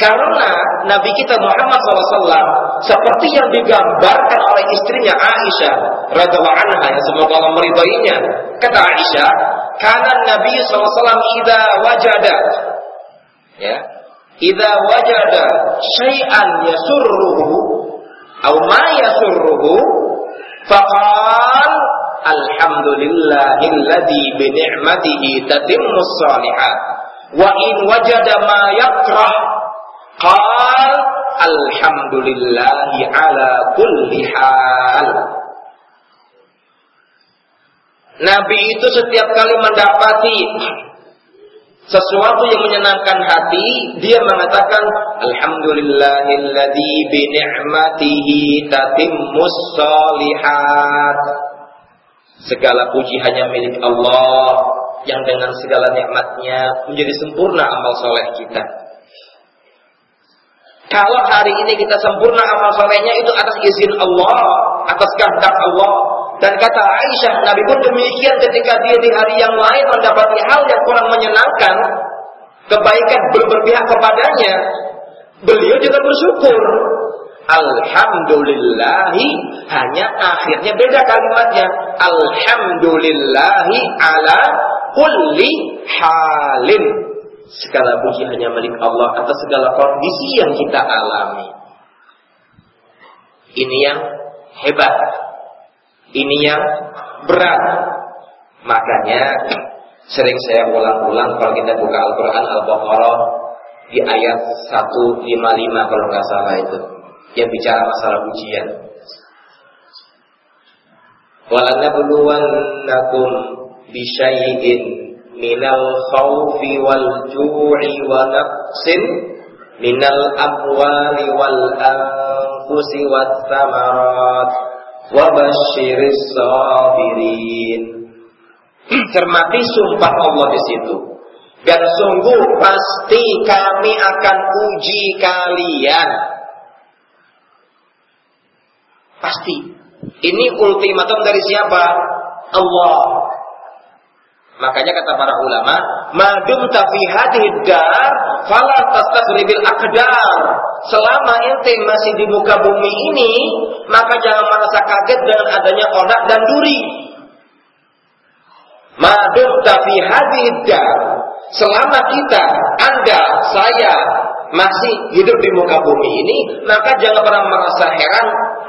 Karena Nabi kita Muhammad SAW seperti yang digambarkan oleh istrinya Aisyah radhiallahu anha yang semoga Allah meridhoinya. Kata Aisyah, karena Nabi SAW ida wajada ya, ida wajada syai'an yasurruhu atau ma yasurruhu faqal alhamdulillahilladzi bi ni'matihi tatimmus salihat wa in wajada ma yakrah qal alhamdulillahi ala kulli hal Nabi itu setiap kali mendapati sesuatu yang menyenangkan hati, dia mengatakan Alhamdulillahilladzi bi ni'matihi tatimmus shalihat. Segala puji hanya milik Allah yang dengan segala nikmatnya menjadi sempurna amal soleh kita. Kalau hari ini kita sempurna amal solehnya itu atas izin Allah, atas kehendak Allah. Dan kata Aisyah, Nabi pun demikian ketika dia di hari yang lain mendapati hal yang kurang menyenangkan, kebaikan belum berpihak kepadanya, beliau juga bersyukur. Alhamdulillahi hanya akhirnya beda kalimatnya. Alhamdulillahi ala kulli halin. Segala puji hanya milik Allah atas segala kondisi yang kita alami. Ini yang hebat. Ini yang berat. Makanya sering saya ulang-ulang kalau kita buka Al-Quran Al-Baqarah di ayat 155 kalau nggak salah itu yang bicara masalah ujian. Walanabluwannakum bisyai'in minal khawfi wal ju'i wa naqsin minal amwali wal anfusi wat thamarat basyiris sabirin. Cermati sumpah Allah di situ. Dan sungguh pasti kami akan uji kalian. Pasti. Ini ultimatum dari siapa? Allah. Makanya kata para ulama, madum hadid dar, fala tastasribil akdar. Selama ente masih di muka bumi ini, maka jangan merasa kaget dengan adanya onak dan duri. Madum hadid dar. Selama kita, Anda, saya masih hidup di muka bumi ini, maka jangan pernah merasa heran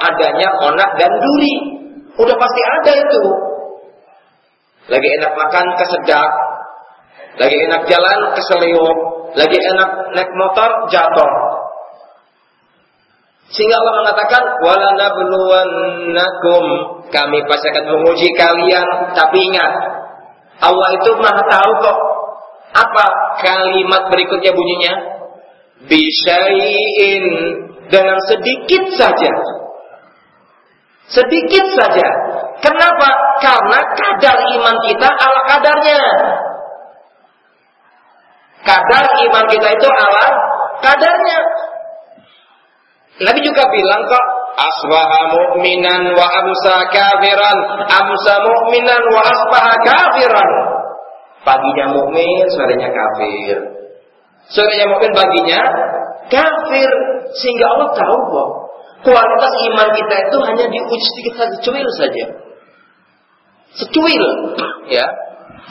adanya onak dan duri. Udah pasti ada itu. Lagi enak makan kesedak, lagi enak jalan keseliuk, lagi enak naik motor jatuh. Sehingga Allah mengatakan wala nabluwannakum. Kami pasti akan menguji kalian. Tapi ingat Allah itu Maha tahu kok. Apa kalimat berikutnya bunyinya? Bisyai'in. Dengan sedikit saja. Sedikit saja kenapa? Karena kadar iman kita ala kadarnya. Kadar iman kita itu ala kadarnya. Nabi juga bilang kok asbaha mu'minan wa amsa kafiran amsa mu'minan wa asbaha kafiran? Paginya mukmin sorenya kafir. Sorenya mukmin paginya kafir. Sehingga Allah tahu kok kualitas iman kita itu hanya diuji sedikit saja cuil saja secuil ya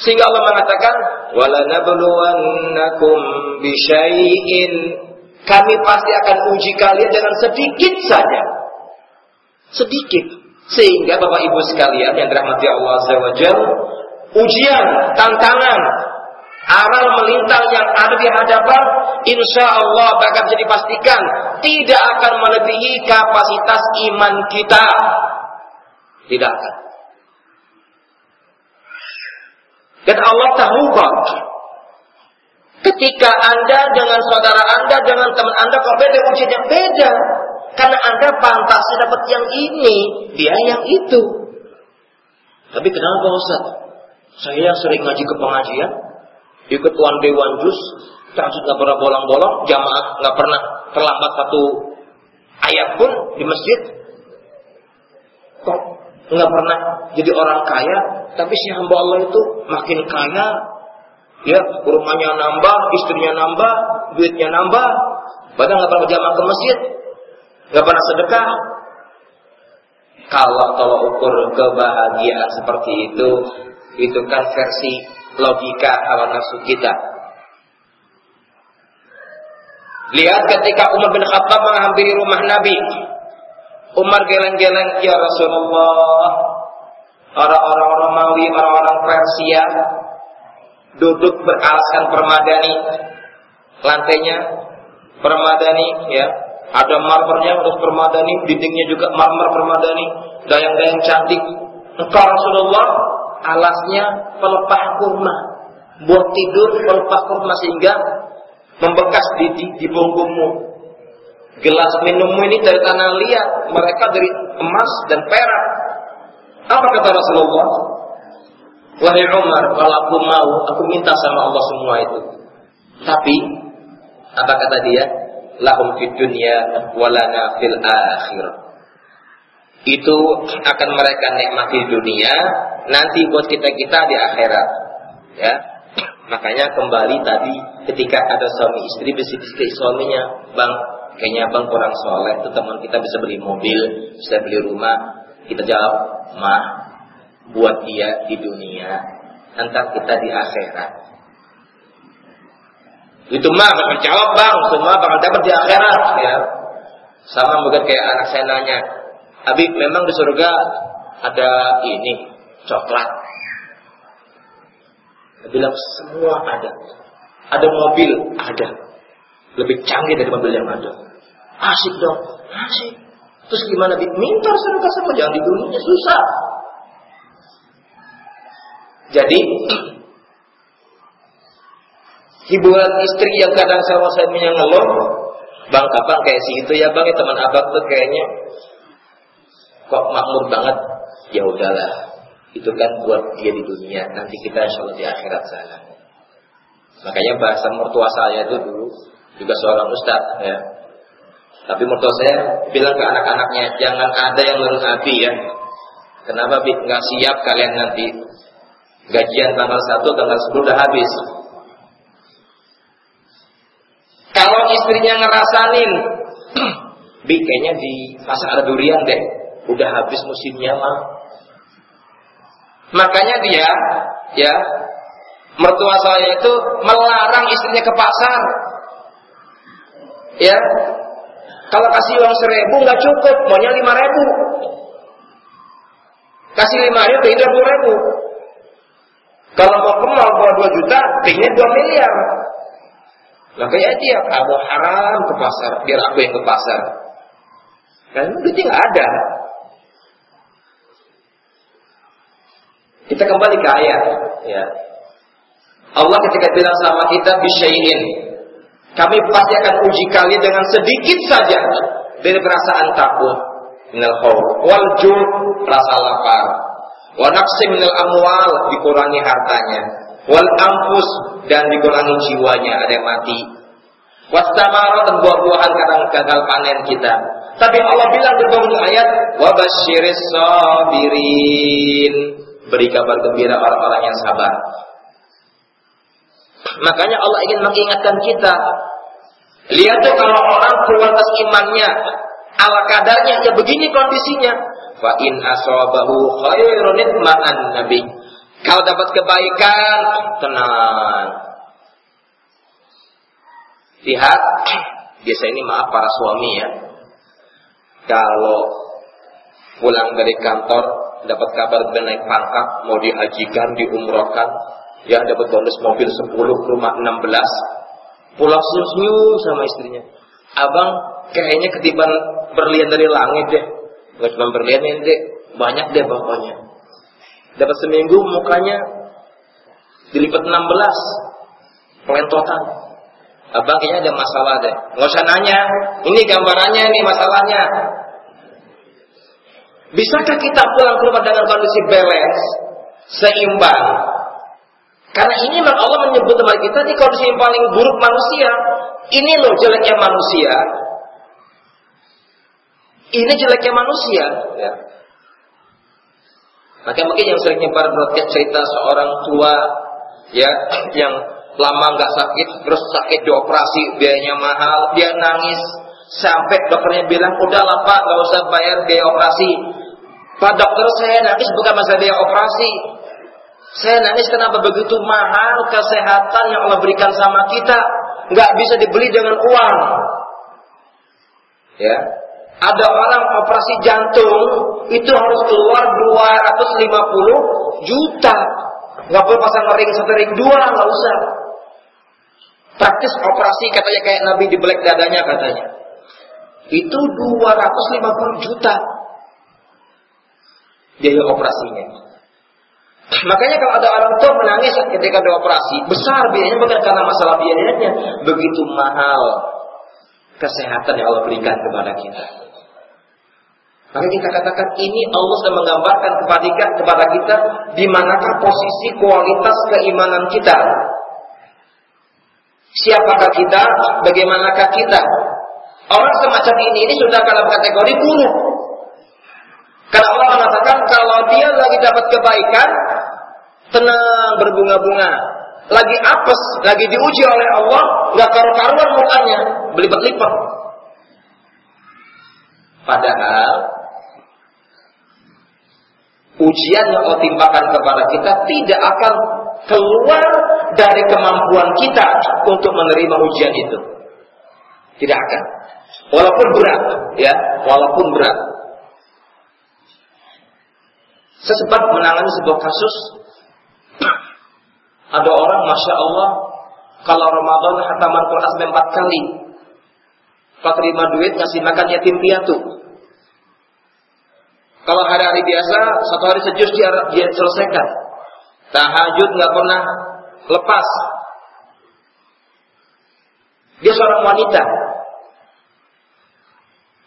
Sehingga Allah mengatakan, "Wala nabluwannakum bisyai'in." Kami pasti akan uji kalian dengan sedikit saja. Sedikit. Sehingga Bapak Ibu sekalian yang dirahmati Allah Azza ujian, tantangan, aral melintang yang ada di hadapan, insya Allah akan jadi pastikan tidak akan melebihi kapasitas iman kita. Tidak akan. Dan Allah tahu kok. Ketika Anda dengan saudara Anda, dengan teman Anda kok beda ujian yang beda. Karena Anda pantas dapat yang ini, dia yang itu. Tapi kenapa Ustaz? Saya yang sering ngaji ke pengajian, ikut one day one juice, tahajud nggak pernah bolong-bolong, jamaah nggak pernah terlambat satu ayat pun di masjid. Kok nggak pernah jadi orang kaya, tapi si hamba Allah itu makin kaya, ya rumahnya nambah, istrinya nambah, duitnya nambah, padahal nggak pernah jamaah ke masjid, nggak pernah sedekah. Kalau kalau ukur kebahagiaan seperti itu, itu kan versi logika hawa nafsu kita. Lihat ketika Umar bin Khattab menghampiri rumah Nabi. Umar geleng-geleng, ya Rasulullah. Orang-orang Romawi, orang-orang Persia duduk beralaskan permadani. Lantainya permadani, ya. Ada marmernya untuk permadani, dindingnya juga marmer permadani, dayang-dayang cantik. Engkau Rasulullah alasnya pelepah kurma. Buat tidur pelepah kurma sehingga membekas di, di, di punggungmu. Gelas minummu ini dari tanah liat, mereka dari emas dan perak. Apa kata Rasulullah? Wahai Umar, kalau aku mau, aku minta sama Allah semua itu. Tapi, apa kata dia? Lahum fid dunya walana fil akhirah. Itu akan mereka nikmati dunia, nanti buat kita-kita di akhirat. Ya, Makanya kembali tadi ketika ada suami istri bisik-bisik suaminya, bang, kayaknya bang kurang soleh, itu teman kita bisa beli mobil, bisa beli rumah. Kita jawab, mah, buat dia di dunia, antar kita di akhirat. Itu mah bakal jawab bang, semua bakal dapat di akhirat ya. Sama bukan kayak anak saya nanya, Habib memang di surga ada ini coklat dia bilang semua ada. Ada mobil, ada. Lebih canggih dari mobil yang ada. Asik dong, asik. Terus gimana? Minta surga sama jangan di dunia susah. Jadi hiburan istri yang kadang sama saya ngeluh, bang abang kayak si itu ya bang ya teman abang tuh kayaknya kok makmur banget. Ya udahlah, itu kan buat dia di dunia, nanti kita insya Allah di akhirat sana. Makanya bahasa mertua saya itu dulu juga seorang ustaz ya. Tapi mertua saya bilang ke anak-anaknya jangan ada yang lulus hati ya. Kenapa nggak siap kalian nanti gajian tanggal 1 tanggal 10 udah habis. Kalau istrinya ngerasanin, bi kayaknya di pasar ada durian deh, udah habis musimnya mah Makanya dia, ya, mertua saya itu melarang istrinya ke pasar. Ya, kalau kasih uang seribu nggak cukup, maunya lima ribu. Kasih lima ribu, tidak dua ribu. Kalau mau ke mall bawa dua juta, pengen dua miliar. Makanya dia, kamu haram ke pasar, biar aku yang ke pasar. Kan duitnya nggak ada. Kita kembali ke ayat. Ya. Allah ketika bilang sama kita bisyai'in. Kami pasti akan uji kalian dengan sedikit saja dari perasaan takut, minal wal rasa lapar, wa naqsi minal amwal dikurangi hartanya, wal anfus dan dikurangi jiwanya ada yang mati. Wastamarat dan buah-buahan kadang gagal panen kita. Tapi Allah bilang di bawah ayat, wa basyiris sabirin beri kabar gembira orang-orang yang sabar. Makanya Allah ingin mengingatkan kita. Lihat tuh kalau orang kualitas imannya ala kadarnya ya begini kondisinya. Fa in asabahu khairun ma'an nabi. Kalau dapat kebaikan, tenang. Lihat, biasa ini maaf para suami ya. Kalau pulang dari kantor dapat kabar naik pangkat, mau dihajikan, diumrohkan, ya dapat bonus mobil 10 ke rumah 16. Pulang senyum sama istrinya. Abang kayaknya ketiban berlian dari langit deh. Gak cuma berlian deh, banyak deh pokoknya. Dapat seminggu mukanya dilipat 16. Pelentotan. Abang kayaknya ada masalah deh. Nggak usah nanya. Ini gambarannya, ini masalahnya. Bisakah kita pulang ke rumah dengan kondisi balance, seimbang? Karena ini memang Allah menyebut kepada kita di kondisi yang paling buruk manusia. Ini loh jeleknya manusia. Ini jeleknya manusia. Ya. Maka mungkin yang sering nyebar broadcast cerita seorang tua ya yang lama nggak sakit terus sakit dioperasi biayanya mahal dia nangis sampai dokternya bilang udahlah pak nggak usah bayar biaya operasi pak dokter saya nangis bukan masalah biaya operasi saya nangis kenapa begitu mahal kesehatan yang Allah berikan sama kita? Nggak bisa dibeli dengan uang. Ya. Ada orang operasi jantung itu harus keluar 250 juta. Nggak perlu pasang ring satu ring dua nggak usah. Praktis operasi katanya kayak Nabi di belek dadanya katanya. Itu 250 juta. Biaya operasinya. Makanya kalau ada orang tua menangis ketika ada operasi, besar biayanya bukan karena masalah biayanya, begitu mahal kesehatan yang Allah berikan kepada kita. Maka kita katakan ini Allah sudah menggambarkan kepada kepada kita di manakah posisi kualitas keimanan kita. Siapakah kita? Bagaimanakah kita? Orang semacam ini ini sudah dalam kategori buruk. Karena Allah mengatakan kalau dia lagi dapat kebaikan, tenang berbunga-bunga. Lagi apes, lagi diuji oleh Allah, nggak karu-karuan mukanya, berlipat-lipat. Padahal ujian yang Allah timpakan kepada kita tidak akan keluar dari kemampuan kita untuk menerima ujian itu. Tidak akan. Walaupun berat, ya, walaupun berat. Sesempat menangani sebuah kasus, ada orang, masya Allah, kalau Ramadan hataman Quran sampai empat kali, kalau terima duit ngasih makan yatim piatu. Kalau hari-hari biasa, satu hari sejus dia, dia selesaikan. Tahajud nggak pernah lepas. Dia seorang wanita.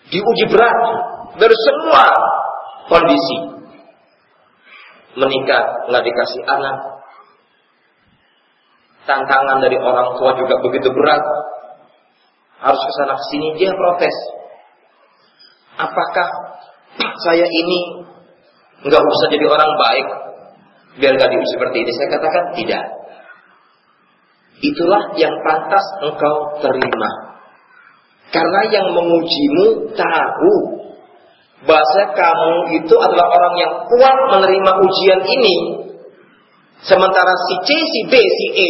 Diuji berat dari semua kondisi. Menikah, nggak dikasih anak. Tantangan dari orang tua juga begitu berat. Harus ke sana ke sini dia protes. Apakah saya ini nggak usah jadi orang baik biar gak diuji seperti ini? Saya katakan tidak. Itulah yang pantas engkau terima. Karena yang mengujimu tahu bahasa kamu itu adalah orang yang kuat menerima ujian ini. Sementara si C, si B, si E,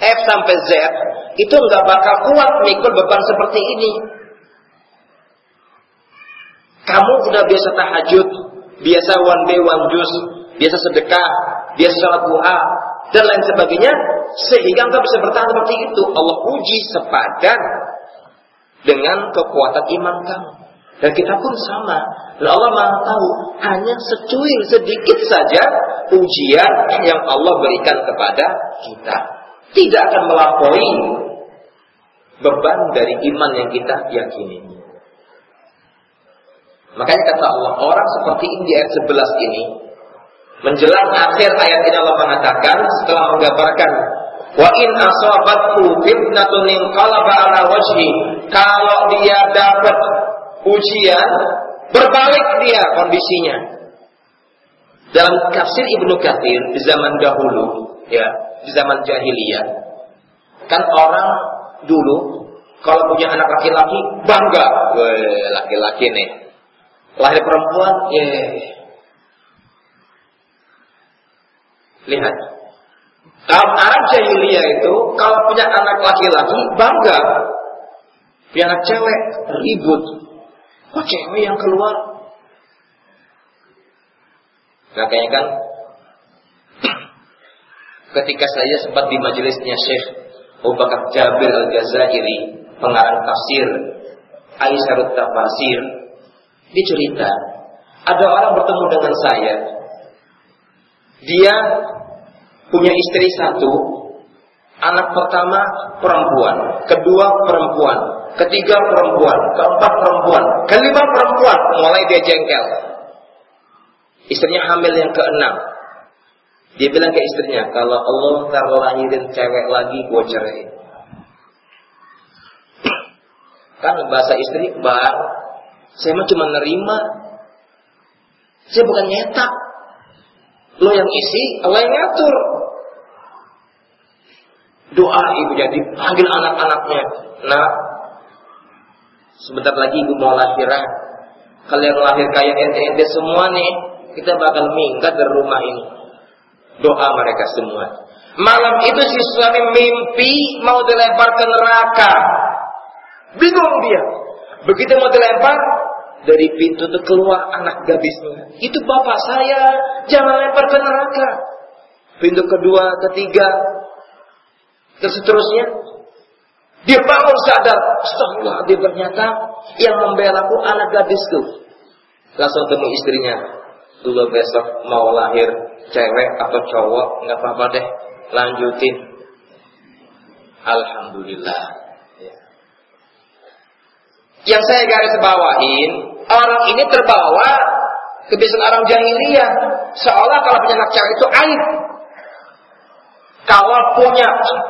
F sampai Z itu nggak bakal kuat mikul beban seperti ini. Kamu udah biasa tahajud, biasa one day one juice, biasa sedekah, biasa sholat duha, dan lain sebagainya, sehingga engkau bisa bertahan seperti itu. Allah uji sepadan dengan kekuatan iman kamu. Dan kita pun sama. Dan Allah maha tahu, hanya secuil sedikit saja ujian yang Allah berikan kepada kita. Tidak akan melampaui beban dari iman yang kita yakini. Makanya kata Allah, orang seperti ini di ayat 11 ini, menjelang akhir ayat ini Allah mengatakan setelah menggambarkan wa in asabathu fitnatun inqalaba ala wajhi kalau dia dapat ujian berbalik dia kondisinya dalam tafsir Ibnu Katsir di zaman dahulu ya di zaman jahiliyah kan orang dulu kalau punya anak laki-laki bangga laki-laki nih lahir perempuan ya Lihat. Kaum Arab jahiliyah itu kalau punya anak laki-laki bangga. Punya anak cewek ribut. Kok cewek yang keluar? Makanya kan ketika saya sempat di majelisnya Syekh Abu Bakar Jabir Al-Jazairi, pengarang tafsir Aisyarut Tafsir, dicerita ada orang bertemu dengan saya. Dia punya istri satu, anak pertama perempuan, kedua perempuan, ketiga perempuan, keempat perempuan, kelima perempuan, mulai dia jengkel. Istrinya hamil yang keenam. Dia bilang ke istrinya, kalau Allah ntar lahirin cewek lagi, gue cerai. Kan bahasa istri, bang, saya mah cuma nerima. Saya bukan nyetak. Lo yang isi, Allah yang ngatur. Doa ibu jadi panggil anak-anaknya. Nah, sebentar lagi ibu mau lahiran. Kalian lahir kayak ente-ente semua nih, kita bakal minggat dari rumah ini. Doa mereka semua. Malam itu si suami mimpi mau dilempar ke neraka. Bingung dia. Begitu mau dilempar, dari pintu itu keluar anak gadisnya. Itu bapak saya, jangan lempar ke neraka. Pintu kedua, ketiga, dan seterusnya. Dia bangun sadar, Astagfirullah, dia ternyata yang membela aku anak gadisku. Langsung temu istrinya. Dulu besok mau lahir cewek atau cowok, nggak apa-apa deh, lanjutin. Alhamdulillah. Ya. Yang saya garis bawain, orang ini terbawa kebiasaan orang jahiliyah. Seolah kalau punya anak cewek itu aib. Kalau punya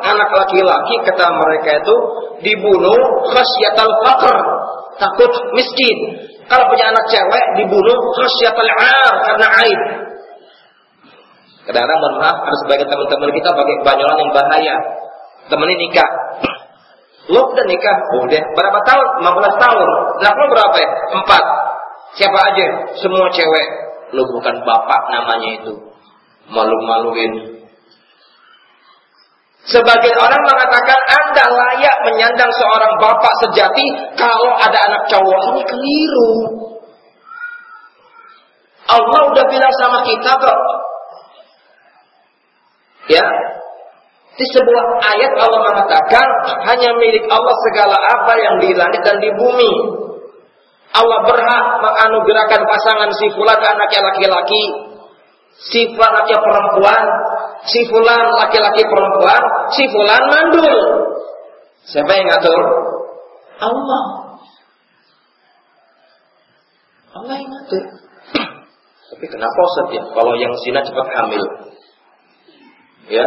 anak laki-laki, kata mereka itu dibunuh khasyatal faqr, takut miskin. Kalau punya anak cewek dibunuh khasyatal ar karena aib. Kadang-kadang mohon maaf, ada sebagian teman-teman kita pakai banyolan yang bahaya. Temennya nikah. Lo udah nikah? Udah. Berapa tahun? 15 tahun. Nah, lo berapa ya? Empat. Siapa aja? Semua cewek. Lo bukan bapak namanya itu. Malu-maluin. Sebagian orang mengatakan Anda layak menyandang seorang bapak sejati kalau ada anak cowok. Ini keliru. Allah udah bilang sama kita kok. Ya, di sebuah ayat Allah mengatakan hanya milik Allah segala apa yang di langit dan di bumi. Allah berhak menganugerahkan pasangan si fulan anaknya laki-laki, si fulan anaknya perempuan, si fulan laki-laki perempuan, si fulan mandul. Siapa yang ngatur? Allah. Allah yang ngatur. Tapi kenapa Ustaz ya? Kalau yang zina cepat hamil. Ya,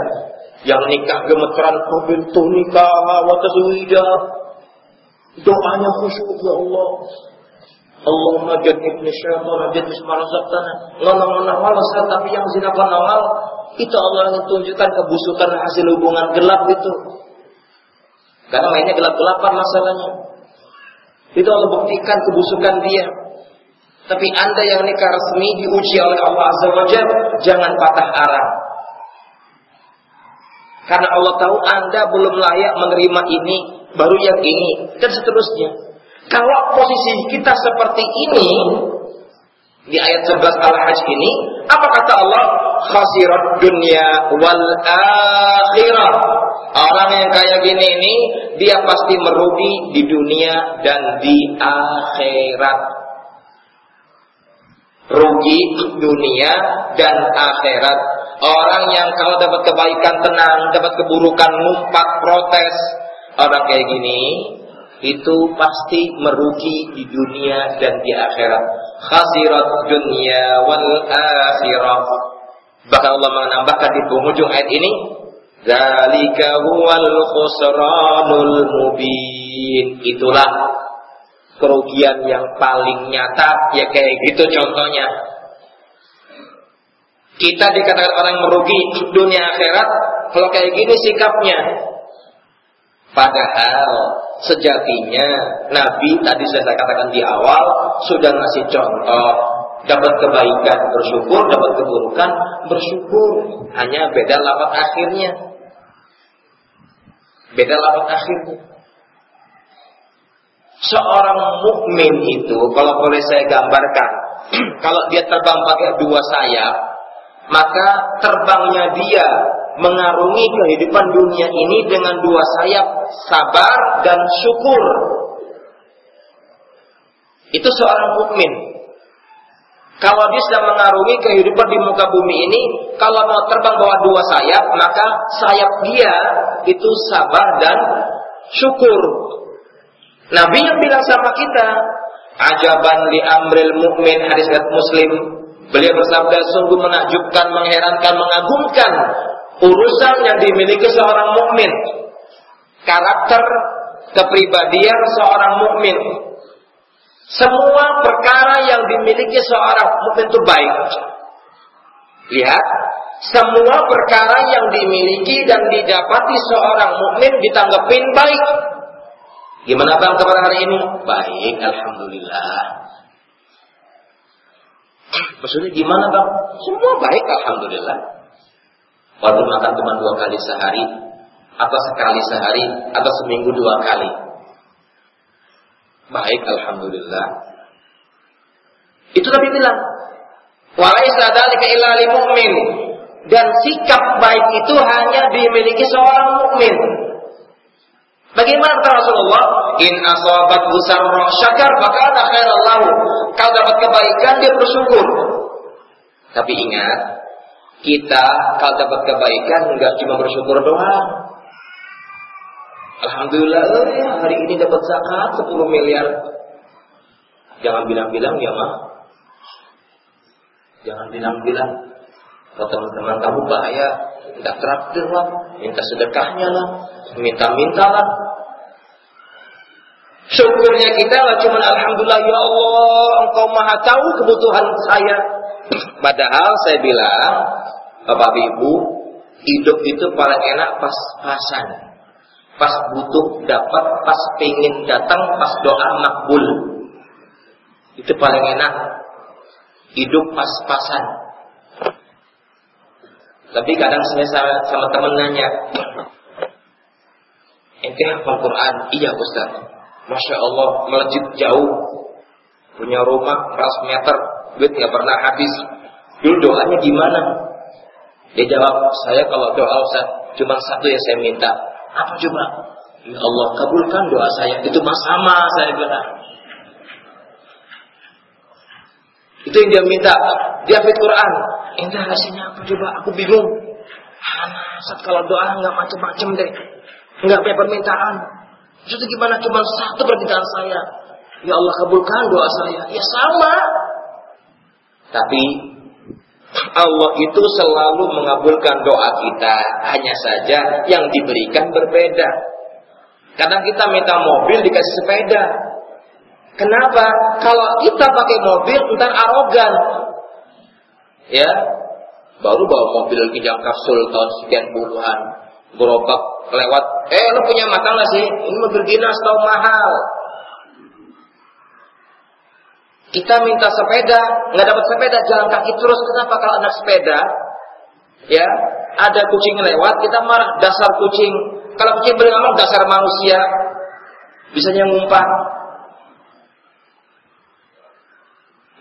yang nikah gemeteran bintu nikah wa tazwija. Doanya khusyuk ya Allah. Allahumma jannibni syaitan wa jannibni ma razaqtana. Ngonong-ngonong malas tapi yang zina panawal itu Allah yang tunjukkan kebusukan hasil hubungan gelap itu. Karena mainnya gelap-gelapan masalahnya. Itu Allah buktikan kebusukan dia. Tapi anda yang nikah resmi diuji oleh Allah Azza wa jangan patah arah karena Allah tahu Anda belum layak menerima ini, baru yang ini, dan seterusnya. Kalau posisi kita seperti ini, di ayat 11 Al-Hajj ini, apa kata Allah? Khasirat dunia wal akhirah. Orang yang kayak gini ini, dia pasti merugi di dunia dan di akhirat. Rugi dunia dan akhirat Orang yang kalau dapat kebaikan tenang, dapat keburukan ngumpat, protes. Orang kayak gini itu pasti merugi di dunia dan di akhirat. Khasirat dunia wal akhirat. Bahkan Allah menambahkan di penghujung ayat ini, Zalika huwal khusranul mubin. Itulah kerugian yang paling nyata ya kayak gitu contohnya kita dikatakan orang merugi dunia akhirat kalau kayak gini sikapnya. Padahal sejatinya Nabi tadi saya katakan di awal sudah ngasih contoh Dapat kebaikan bersyukur, dapat keburukan bersyukur. Hanya beda lafaz akhirnya. Beda lafaz akhirnya. Seorang mukmin itu kalau boleh saya gambarkan, kalau dia terbang pakai dua sayap, maka terbangnya dia mengarungi kehidupan dunia ini dengan dua sayap sabar dan syukur. Itu seorang mukmin. Kalau dia sedang mengarungi kehidupan di muka bumi ini, kalau mau terbang bawa dua sayap, maka sayap dia itu sabar dan syukur. Nabi yang bilang sama kita, ajaban li amril mukmin hadis Muslim. Beliau bersabda sungguh menakjubkan, mengherankan, mengagumkan urusan yang dimiliki seorang mukmin. Karakter kepribadian seorang mukmin. Semua perkara yang dimiliki seorang mukmin itu baik. Lihat, semua perkara yang dimiliki dan didapati seorang mukmin ditanggepin baik. Gimana bang kabar hari ini? Baik, alhamdulillah. Maksudnya gimana bang? Semua baik, alhamdulillah. Walaupun makan cuma dua kali sehari, atau sekali sehari, atau seminggu dua kali. Baik, alhamdulillah. Itu Nabi bilang, Walaisa dzalika illa lil mu'min. Dan sikap baik itu hanya dimiliki seorang mukmin. Bagaimana kata Rasulullah? In asabat busarra syakar fakana khairan lahu. Kalau dapat kebaikan dia bersyukur. Tapi ingat, kita kalau dapat kebaikan enggak cuma bersyukur doang. Alhamdulillah ya, hari ini dapat zakat 10 miliar. Jangan bilang-bilang ya mah. Jangan bilang-bilang. Kalau teman-teman kamu bahaya, tidak traktir lah, minta sedekahnya lah, minta-minta lah. Syukurnya kita lah cuma Alhamdulillah ya Allah, Engkau maha tahu kebutuhan saya. Padahal saya bilang, Bapak Ibu, hidup itu paling enak pas-pasan. Pas butuh dapat, pas pengen datang, pas doa makbul. Itu paling enak. Hidup pas-pasan. Tapi kadang saya sama, sama temen nanya, ente hafal Quran? Iya Ustaz. Masya Allah, melejit jauh. Punya rumah 100 meter, duit nggak pernah habis. Dulu doanya gimana? Dia jawab, saya kalau doa Ustaz, cuma satu yang saya minta. Apa coba? Ya Allah, kabulkan doa saya. Itu mas sama, saya bilang. Itu yang dia minta. Dia fit Quran. Indah hasilnya apa coba? Aku bingung. Ah, saat kalau doa nggak macem-macem deh. Nggak punya permintaan. Jadi gimana cuma satu permintaan saya? Ya Allah kabulkan doa saya. Ya sama. Tapi Allah itu selalu mengabulkan doa kita. Hanya saja yang diberikan berbeda. Kadang kita minta mobil dikasih sepeda. Kenapa? Kalau kita pakai mobil ntar arogan. Ya. Baru bawa mobil kijang kapsul tahun sekian puluhan. Gerobak lewat. Eh lo punya mata nggak sih? Ini mobil dinas tau mahal. Kita minta sepeda, nggak dapat sepeda, jalan kaki terus. Kenapa kalau anak sepeda, ya ada kucing lewat, kita marah dasar kucing. Kalau kucing bernama dasar manusia, bisanya ngumpah.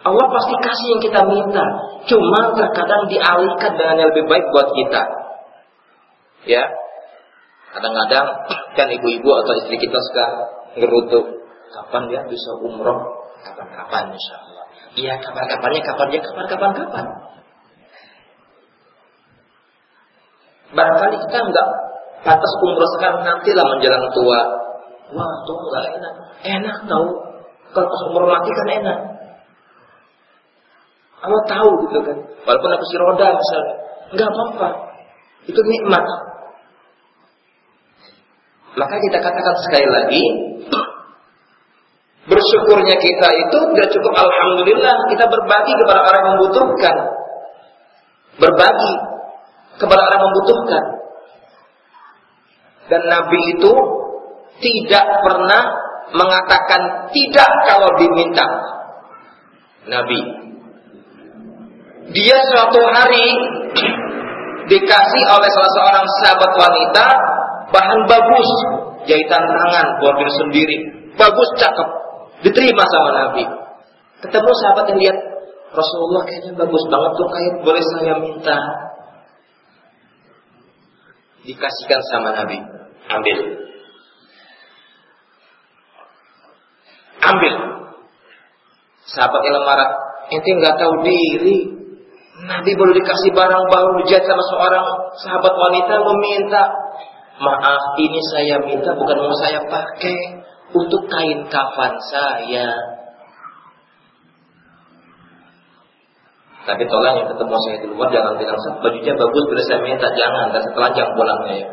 Allah pasti kasih yang kita minta. Cuma terkadang dialihkan dengan yang lebih baik buat kita. Ya, kadang-kadang kan ibu-ibu atau istri kita suka ngerutuk. Kapan dia bisa umroh? Kapan-kapan insya Allah. Iya kapan-kapannya kapan dia kapan-kapan kapan. Barangkali kita enggak pantas umroh sekarang nantilah menjelang tua. Wah tuh enggak enak. Enak tahu. Kalau umroh nanti kan enak. Allah tahu gitu kan. Walaupun aku si roda misalnya. Enggak apa-apa. Itu nikmat. Maka kita katakan sekali lagi, bersyukurnya kita itu tidak cukup alhamdulillah, kita berbagi kepada orang yang membutuhkan. Berbagi kepada orang yang membutuhkan. Dan Nabi itu tidak pernah mengatakan tidak kalau diminta. Nabi dia suatu hari dikasih oleh salah seorang sahabat wanita bahan bagus, jahitan tangan, bordir sendiri, bagus cakep, diterima sama Nabi. Ketemu sahabat yang lihat Rasulullah kayaknya bagus banget tuh kain, boleh saya minta? Dikasihkan sama Nabi, ambil. Ambil. Sahabat yang marah, ente nggak tahu diri. Nabi baru dikasih barang baru dijahit sama seorang sahabat wanita meminta maaf ini saya minta bukan mau saya pakai untuk kain kafan saya. Tapi tolong yang ketemu saya di luar jangan bilang bajunya bagus bila saya minta jangan dan setelanjang pulangnya ya.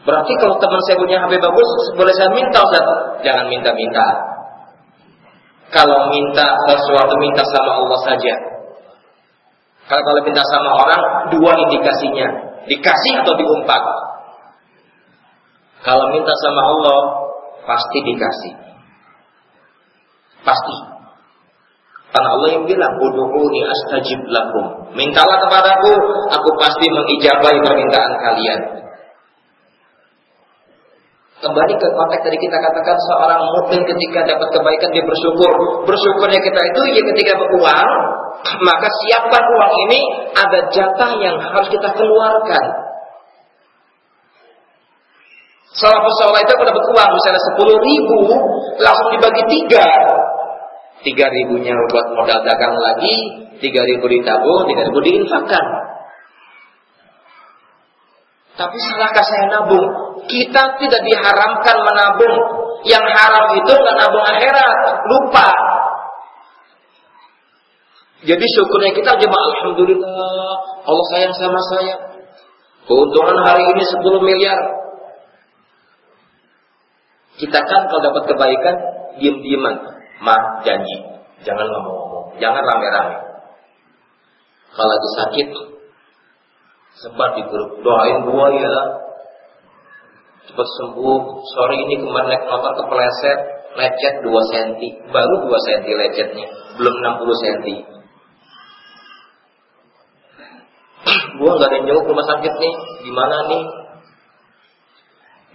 Berarti kalau teman saya punya HP bagus boleh saya minta Ustaz? Jangan minta-minta. Kalau minta sesuatu minta sama Allah saja. Kalau kalau minta sama orang dua indikasinya, dikasih atau diumpat. Kalau minta sama Allah pasti dikasih. Pasti. Karena Allah yang bilang, "Ud'uni astajib lakum." Mintalah kepadaku, aku pasti mengijabahi permintaan kalian. Kembali ke konteks tadi kita katakan seorang mukmin ketika dapat kebaikan dia bersyukur. Bersyukurnya kita itu ya ketika beruang, maka siapkan uang ini ada jatah yang harus kita keluarkan. Salah pesolah itu dapat uang misalnya sepuluh ribu langsung dibagi tiga. Tiga ribunya buat modal dagang lagi, tiga ribu ditabung, tiga ribu diinfakkan. Tapi salahkah saya nabung? Kita tidak diharamkan menabung. Yang haram itu nggak nabung akhirat, lupa. Jadi syukurnya kita cuma Alhamdulillah. Allah sayang sama saya. Keuntungan hari ini 10 miliar. Kita kan kalau dapat kebaikan Diem-dieman. Mah janji. Jangan ngomong-ngomong. Jangan rame-rame. Kalau lagi sakit Sebar di grup Doain gua ya Cepat sembuh. Sore ini kemarin naik motor kepleset Lecet 2 cm Baru 2 cm lecetnya Belum 60 cm gua nggak ada yang jauh ke rumah sakit nih, gimana nih?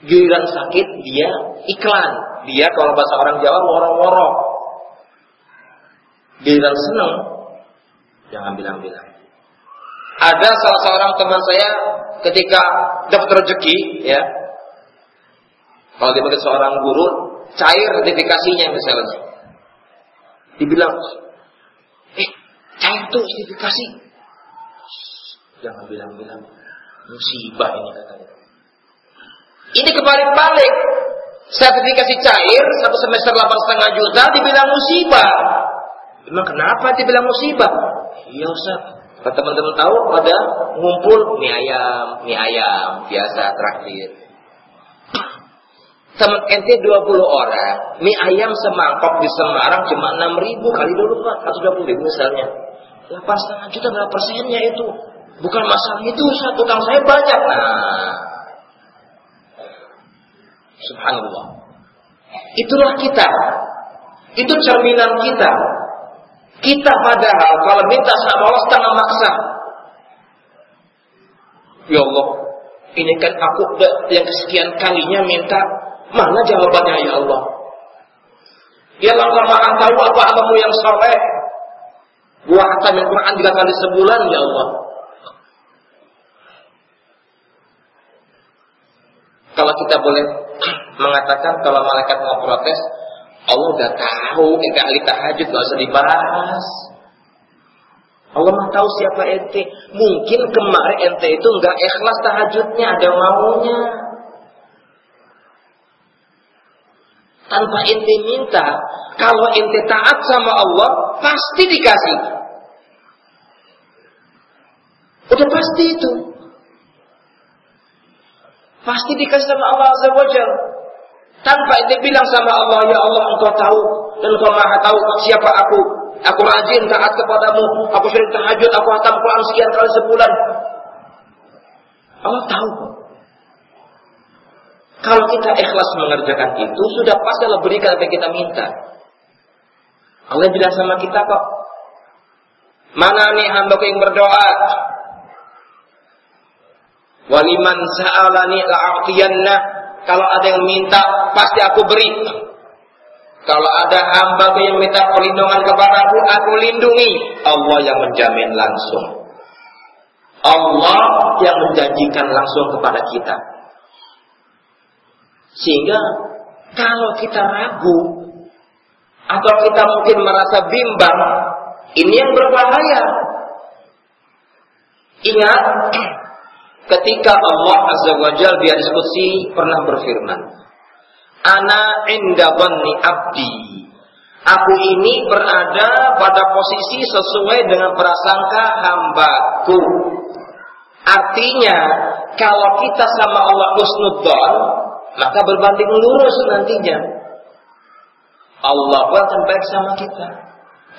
Giliran sakit dia iklan, dia kalau bahasa orang Jawa woro-woro. Giliran seneng, jangan bilang-bilang. Ada salah seorang teman saya ketika dapat rezeki, ya, kalau dia seorang guru, cair sertifikasinya misalnya. Dibilang, eh, cair tuh sertifikasi Jangan bilang-bilang musibah ini katanya. Ini kebalik-balik. Sertifikasi cair satu semester delapan setengah juta dibilang musibah. Emang kenapa dibilang musibah? Iya Ustaz. Kalau teman-teman tahu ada ngumpul mie ayam, mie ayam biasa terakhir. Teman ente 20 orang, mie ayam semangkok di Semarang cuma 6 ribu kali dulu Pak, atau 20 ribu misalnya. 8 setengah juta berapa persennya itu? Bukan masalah itu, Ustaz, utang saya banyak. Nah, subhanallah. Itulah kita. Itu cerminan kita. Kita padahal kalau minta sama Allah setengah maksa. Ya Allah, ini kan aku yang kesekian kalinya minta. Mana jawabannya ya Allah? Ya Allah maha tahu apa amamu yang soleh. Gua kata Quran tiga kali sebulan ya Allah. Kalau kita boleh mengatakan kalau malaikat mau protes, Allah udah tahu enggak ahli tahajud gak usah dibahas. Allah mah tahu siapa ente. Mungkin kemarin ente itu enggak ikhlas tahajudnya, ada maunya. Tanpa ente minta, kalau ente taat sama Allah, pasti dikasih. Udah pasti itu. Pasti dikasih sama Allah Azza wa Jal. Tanpa dia bilang sama Allah, Ya Allah engkau tahu. Dan engkau maha tahu siapa aku. Aku rajin taat kepadamu. Aku sering tahajud. Aku hatam Quran sekian kali sebulan. Allah tahu. Kalau kita ikhlas mengerjakan itu, sudah pasti Allah berikan apa yang kita minta. Allah bilang sama kita kok. Mana nih hamba yang berdoa? Waliman sa'alani la'atiyanna. Kalau ada yang minta, pasti aku beri. Kalau ada hamba yang minta perlindungan kepadaku, aku lindungi. Allah yang menjamin langsung. Allah yang menjanjikan langsung kepada kita. Sehingga kalau kita ragu atau kita mungkin merasa bimbang, ini yang berbahaya. Ingat, ketika Allah Azza wa Jalla dia diskusi pernah berfirman, Ana inda dhanni abdi. Aku ini berada pada posisi sesuai dengan prasangka hambaku. Artinya, kalau kita sama Allah husnudzon, maka berbanding lurus nantinya. Allah pun akan baik sama kita.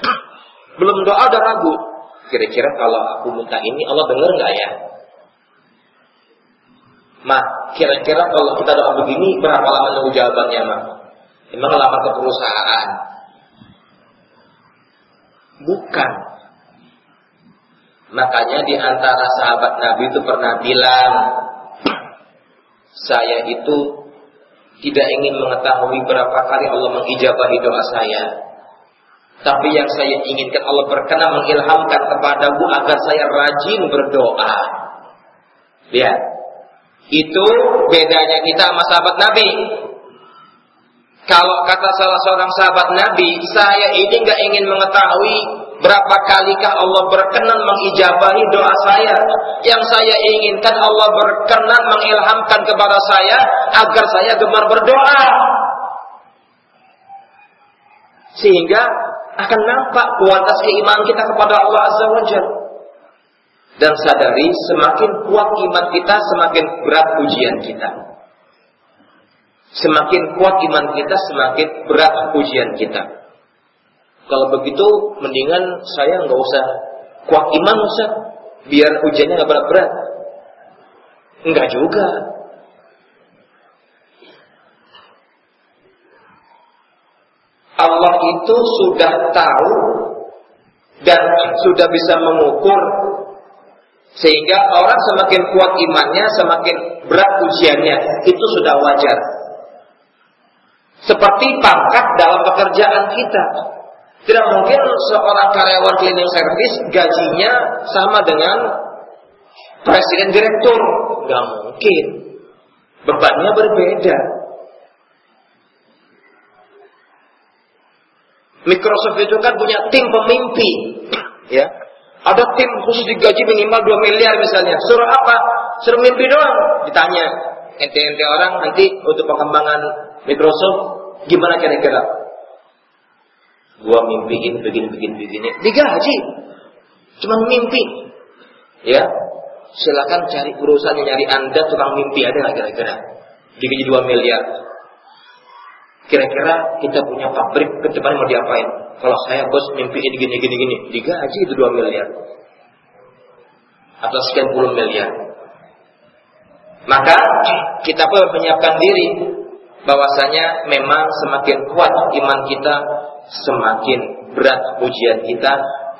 Belum doa udah ragu. Kira-kira kalau aku minta ini Allah dengar nggak ya? Ma, kira-kira kalau kita doa begini berapa lama nunggu jawabannya, Ma? Emang lama ke perusahaan? Bukan. Makanya di antara sahabat Nabi itu pernah bilang, saya itu tidak ingin mengetahui berapa kali Allah mengijabahi doa saya. Tapi yang saya inginkan Allah berkenan mengilhamkan kepadaku agar saya rajin berdoa. Lihat. Itu bedanya kita sama sahabat Nabi. Kalau kata salah seorang sahabat Nabi, saya ini nggak ingin mengetahui berapa kalikah Allah berkenan mengijabahi doa saya. Yang saya inginkan Allah berkenan mengilhamkan kepada saya agar saya gemar berdoa. Sehingga akan nampak kualitas keimanan kita kepada Allah Azza wa Jalla. Dan sadari semakin kuat iman kita, semakin berat ujian kita. Semakin kuat iman kita, semakin berat ujian kita. Kalau begitu, mendingan saya nggak usah kuat iman, usah biar ujiannya nggak berat-berat. Enggak juga. Allah itu sudah tahu dan sudah bisa mengukur sehingga orang semakin kuat imannya, semakin berat ujiannya. Itu sudah wajar. Seperti pangkat dalam pekerjaan kita. Tidak mungkin seorang karyawan cleaning service gajinya sama dengan presiden direktur. Gak mungkin. Bebannya berbeda. Microsoft itu kan punya tim pemimpi, ya. Ada tim khusus digaji minimal 2 miliar misalnya. Suruh apa? Suruh mimpi doang. Ditanya, ente-ente orang nanti untuk pengembangan Microsoft gimana kira-kira? Gua mimpiin begini-begini begini. Digaji. Cuman mimpi. Ya. Silakan cari perusahaan yang nyari Anda tukang mimpi ada nggak kira-kira? Digaji 2 miliar. Kira-kira kita punya pabrik ke depan mau diapain? Kalau saya bos mimpi ini gini gini gini, digaji itu 2 miliar. Atau sekian puluh miliar. Maka kita pun menyiapkan diri bahwasanya memang semakin kuat iman kita, semakin berat ujian kita,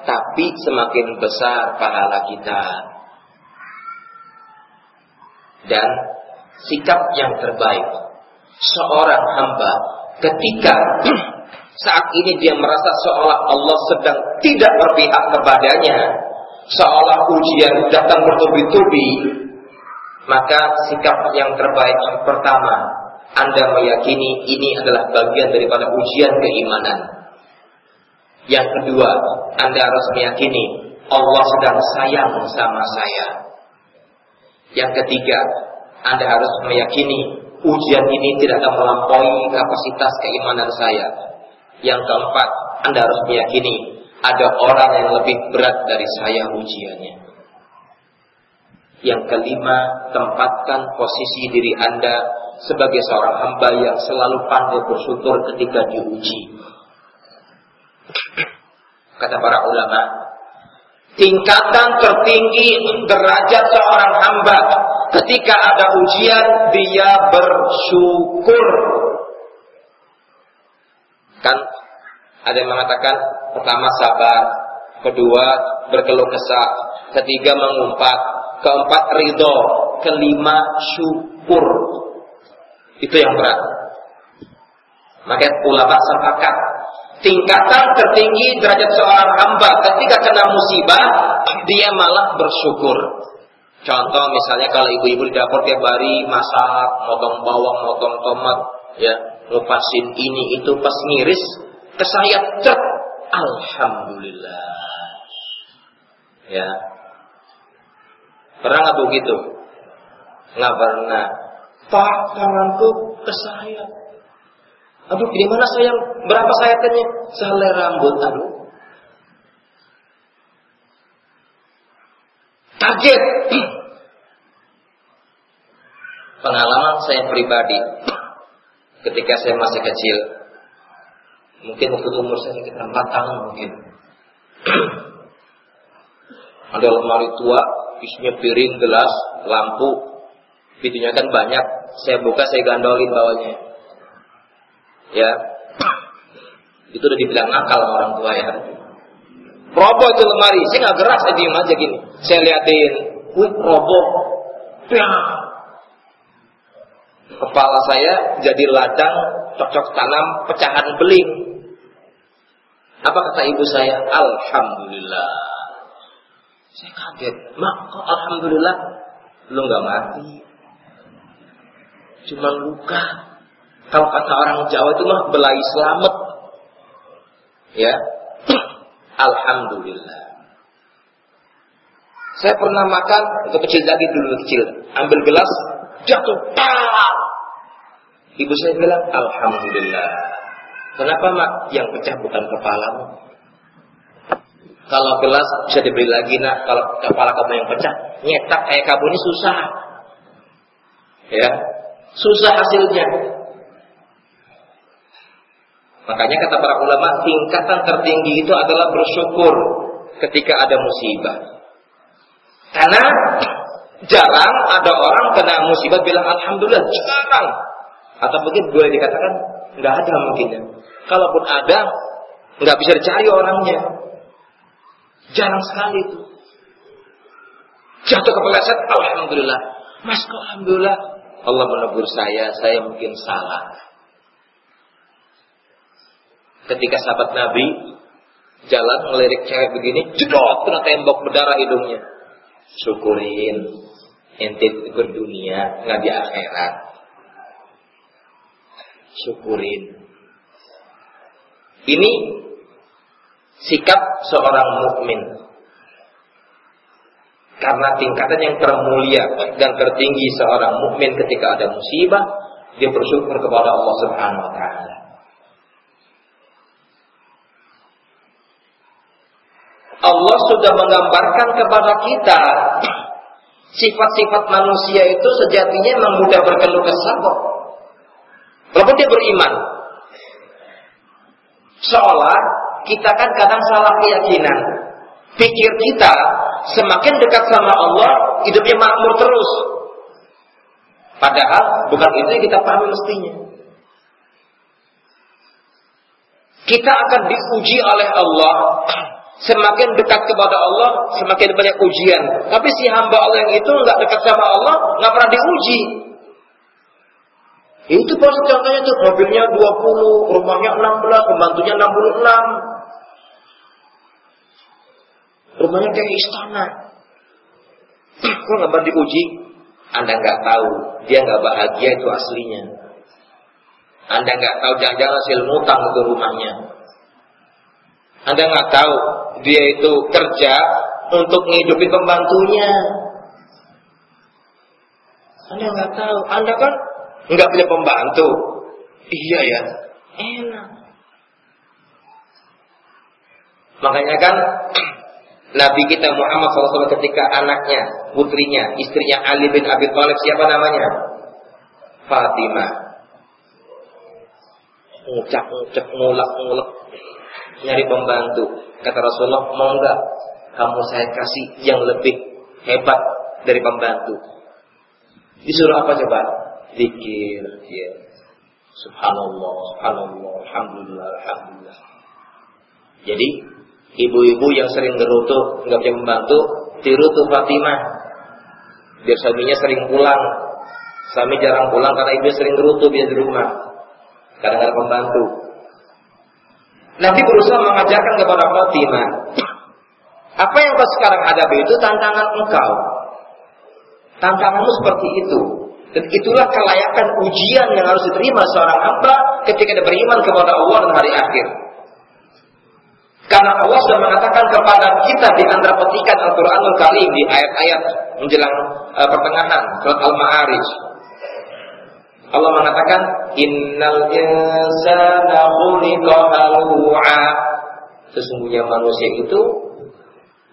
tapi semakin besar pahala kita. Dan sikap yang terbaik seorang hamba ketika saat ini dia merasa seolah Allah sedang tidak berpihak kepadanya, seolah ujian datang bertubi-tubi, maka sikap yang terbaik yang pertama, Anda meyakini ini adalah bagian daripada ujian keimanan. Yang kedua, Anda harus meyakini Allah sedang sayang sama saya. Yang ketiga, Anda harus meyakini ujian ini tidak akan melampaui kapasitas keimanan saya. Yang keempat, Anda harus meyakini ada orang yang lebih berat dari saya ujiannya. Yang kelima, tempatkan posisi diri Anda sebagai seorang hamba yang selalu pandai bersyukur ketika diuji. Kata para ulama, tingkatan tertinggi derajat seorang hamba ketika ada ujian dia bersyukur. Kan Ada yang mengatakan pertama sabar, kedua berkeluh kesah, ketiga mengumpat, keempat ridho, kelima syukur. Itu yang berat. Maka ulama sepakat tingkatan tertinggi derajat seorang hamba ketika kena musibah dia malah bersyukur. Contoh misalnya kalau ibu-ibu di dapur tiap hari masak, motong bawang, motong tomat, ya, ngupasin ini itu pas ngiris kesayat cek, alhamdulillah. Ya. Pernah nggak begitu? Nggak pernah. Pak, tanganku kesayat. Aduh, di mana sayang? Berapa sayatannya? Selai rambut, aduh. Kaget. Pengalaman saya pribadi ketika saya masih kecil, mungkin waktu umur saya sekitar 4 tahun mungkin. Ada lemari tua, isinya piring, gelas, lampu, pintunya kan banyak. Saya buka, saya gandolin bawahnya. Ya, itu udah dibilang nakal orang tua ya. Roboh itu lemari, saya nggak gerak, saya diem aja gini. Saya liatin, wih roboh. Kepala saya jadi ladang cocok tanam pecahan beling. Apa kata ibu saya? Alhamdulillah. Saya kaget. Mak, kok Alhamdulillah? Lu nggak mati. Cuma luka. Kalau kata orang Jawa itu mah belai selamat. Ya. Alhamdulillah. Saya pernah makan, itu kecil lagi dulu kecil. Ambil gelas, jatuh. Tak. Ibu saya bilang, Alhamdulillah. Kenapa mak? Yang pecah bukan kepalamu. Kalau gelas bisa dibeli lagi nak. Kalau kepala kamu yang pecah, nyetak kayak kamu ini susah. Ya, susah hasilnya. Makanya kata para ulama, tingkatan tertinggi itu adalah bersyukur ketika ada musibah. Karena jarang ada orang kena musibah bilang alhamdulillah, jarang. Atau mungkin boleh dikatakan nggak ada mungkin ya. Kalaupun ada, nggak bisa dicari orangnya. Jarang sekali itu. Jatuh kepeleset, alhamdulillah. Mas alhamdulillah Allah menegur saya, saya mungkin salah. Ketika sahabat Nabi jalan ngelirik cewek begini, jedot kena tembok berdarah hidungnya. Syukurin, ente ke dunia, nggak di akhirat. Syukurin. Ini sikap seorang mukmin. Karena tingkatan yang termulia dan tertinggi seorang mukmin ketika ada musibah, dia bersyukur kepada Allah Subhanahu wa taala. Allah sudah menggambarkan kepada kita sifat-sifat manusia itu sejatinya memang mudah berkeluh kesah kok. Walaupun dia beriman. Seolah kita kan kadang salah keyakinan. Pikir kita semakin dekat sama Allah, hidupnya makmur terus. Padahal bukan itu yang kita pahami mestinya. Kita akan diuji oleh Allah Semakin dekat kepada Allah, semakin banyak ujian. Tapi si hamba Allah yang itu nggak dekat sama Allah, nggak pernah diuji. Itu pas contohnya tuh mobilnya 20, rumahnya 16, pembantunya 66. Rumahnya kayak istana. Kok nggak diuji? Anda nggak tahu, dia nggak bahagia itu aslinya. Anda nggak tahu jangan-jangan hasil mutang itu rumahnya. Anda nggak tahu dia itu kerja untuk menghidupi pembantunya. Anda nggak tahu. Anda kan nggak punya pembantu. Iya ya. Enak. Makanya kan Nabi kita Muhammad SAW ketika anaknya, putrinya, istrinya Ali bin Abi Thalib siapa namanya? Fatimah. Ngucap-ngucap, ngulak-ngulak nyari pembantu. Kata Rasulullah, mau enggak kamu saya kasih yang lebih hebat dari pembantu? Disuruh apa coba? Dikir, ya. Subhanallah, subhanallah, alhamdulillah, alhamdulillah. Jadi ibu-ibu yang sering gerutu nggak bisa membantu, tiru tuh Fatimah. Biar suaminya sering pulang. Suami jarang pulang karena ibu sering gerutu dia di rumah. Kadang-kadang membantu. Nabi berusaha mengajarkan kepada Fatimah, apa yang kau sekarang hadapi itu tantangan engkau. Tantanganmu seperti itu. Dan itulah kelayakan ujian yang harus diterima seorang hamba ketika dia beriman kepada Allah dan hari akhir. Karena Allah sudah mengatakan kepada kita di antara petikan Al-Quranul Karim di ayat-ayat menjelang uh, pertengahan surat Al-Ma'arij. Allah mengatakan innal insana khuliqa. Sesungguhnya manusia itu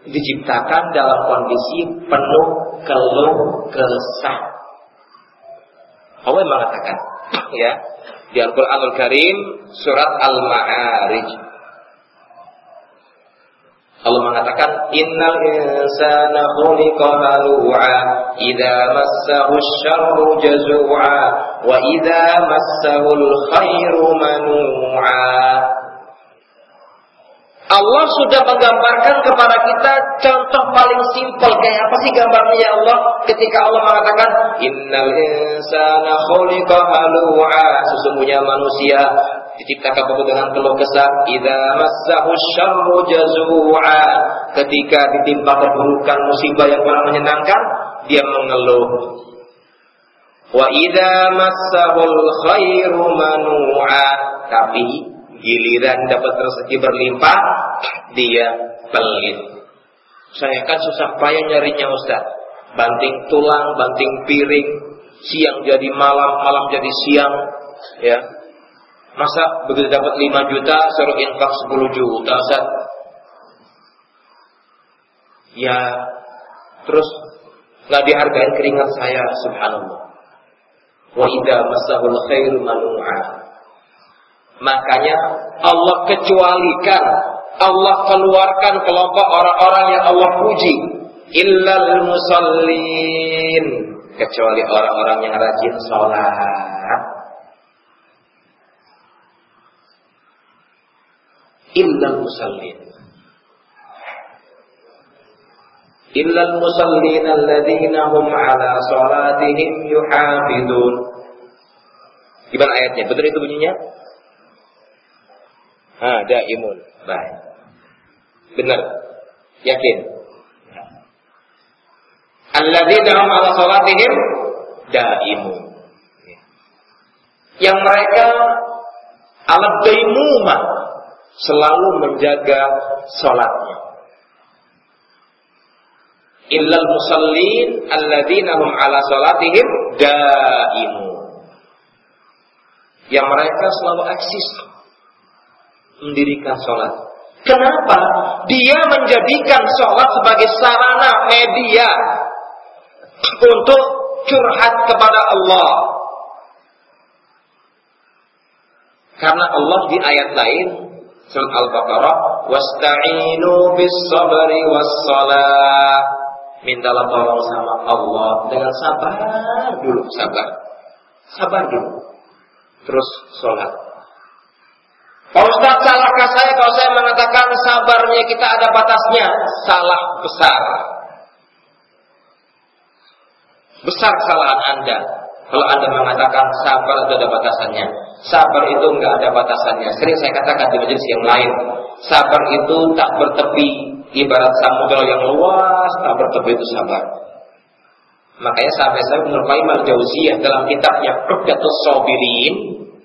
diciptakan dalam kondisi penuh keluh kesah. Allah mengatakan? Ya. Di Al-Qur'anul Karim surat Al-Ma'arij. Allah mengatakan innal insana khuliqa halu'a idza massahu syarru jazua wa idza massahu khairu manu'a Allah sudah menggambarkan kepada kita contoh paling simpel kayak apa sih gambarnya ya Allah? Ketika Allah mengatakan innal insana khuliqa halu'a sesungguhnya manusia diciptakan penuh dengan keluh kesah. Idza massahu syarru jazua ketika ditimpa keburukan musibah yang kurang menyenangkan dia mengeluh. Wa idza massahul khairu manua. Tapi giliran dapat rezeki berlimpah dia pelit saya kan susah payah nyarinya Ustaz banting tulang banting piring siang jadi malam malam jadi siang ya Masa begitu dapat 5 juta suruh infak 10 juta Ustaz? Ya terus nggak dihargai keringat saya subhanallah. Wa idza masahul khairu manu'a. Makanya Allah kecualikan Allah keluarkan kelompok orang-orang yang Allah puji. Illal musallin. Kecuali orang-orang yang rajin sholat. Illal musallin. Illal musallin alladzina hum ala salatihim yuhafidun. Gimana ayatnya? Betul itu bunyinya ha daimun. Baik benar. Yakin. Alladzina hum ala salatihim daimun. Yang mereka alat daimumah selalu menjaga sholatnya. Illal musallin alladzina hum ala sholatihim daimu. Yang mereka selalu eksis mendirikan sholat. Kenapa? Dia menjadikan sholat sebagai sarana media untuk curhat kepada Allah. Karena Allah di ayat lain Surat Al-Baqarah, "Wasta'inu bis sabri was salah." Mintalah tolong sama Allah dengan sabar dulu, sabar. Sabar dulu. Terus sholat. Pak Ustaz, salahkah saya kalau saya mengatakan sabarnya kita ada batasnya? Salah besar. Besar kesalahan Anda. Kalau Anda mengatakan sabar itu ada batasannya. Sabar itu enggak ada batasannya. Sering saya katakan di majelis yang lain. Sabar itu tak bertepi. Ibarat samudra yang luas, tak bertepi itu sabar. Makanya sampai saya Ibnu Qayyim al-Jauziyah dalam kitabnya Hujjatus Sabirin,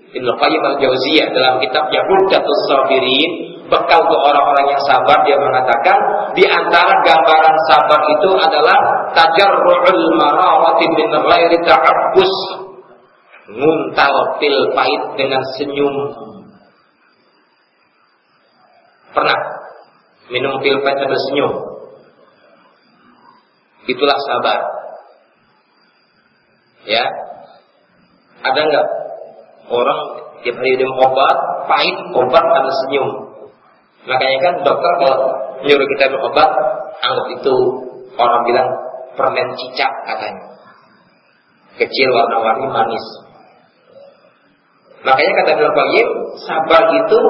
Ibnu Qayyim al-Jauziyah dalam kitabnya Hujjatus Sabirin, bekal untuk orang-orang yang sabar dia mengatakan di antara gambaran sabar itu adalah tajarru'ul marawati min ghairi ta'abbus nguntal pil pahit dengan senyum. Pernah minum pil pahit sambil senyum? Itulah sabar. Ya, ada nggak orang tiap hari minum obat pahit obat sambil senyum? Makanya kan dokter kalau nyuruh kita minum obat, anggap itu orang bilang permen cicak katanya. Kecil warna-warni manis Makanya kata Ibnu Qayyim, sabar itu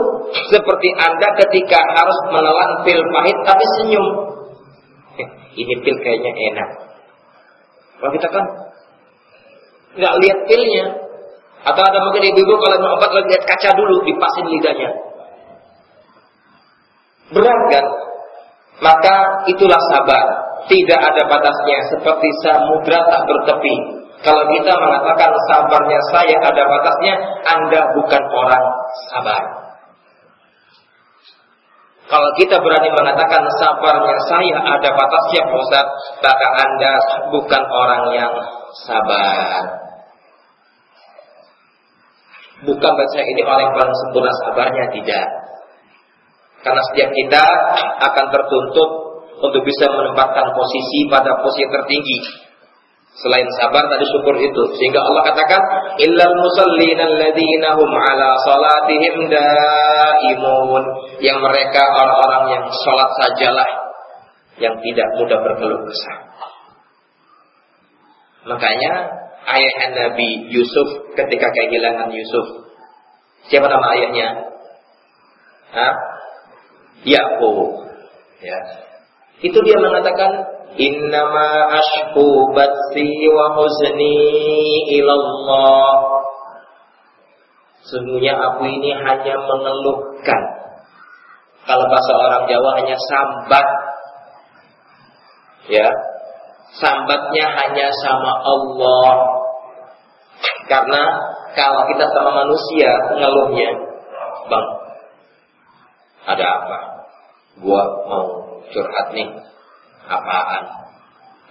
seperti Anda ketika harus menelan pil pahit tapi senyum. Ini pil kayaknya enak. Kalau kita kan nggak lihat pilnya, atau ada mungkin ibu-ibu kalau minum obat lihat kaca dulu, dipasin lidahnya. Berat kan? Maka itulah sabar. Tidak ada batasnya seperti samudra tak bertepi. Kalau kita mengatakan sabarnya saya ada batasnya, Anda bukan orang sabar. Kalau kita berani mengatakan sabarnya saya ada batasnya, Ustaz, maka Anda bukan orang yang sabar. Bukan baca ini orang yang paling sempurna sabarnya, tidak. Karena setiap kita akan tertuntut untuk bisa menempatkan posisi pada posisi tertinggi. Selain sabar tadi syukur itu. Sehingga Allah katakan, Illal musallin alladzina hum ala salatihim daimun. Yang mereka orang-orang yang sholat sajalah. Yang tidak mudah berkeluh kesah. Makanya ayah Nabi Yusuf ketika kehilangan Yusuf. Siapa nama ayahnya? Hah? Yakub. Ya. Itu dia mengatakan innama ashku batsi wa huzni ilallah. Sesungguhnya aku ini hanya mengeluhkan. Kalau bahasa orang Jawa hanya sambat. Ya. Sambatnya hanya sama Allah. Karena kalau kita sama manusia ngeluhnya, Bang, ada apa? Gua mau curhat nih. Apaan?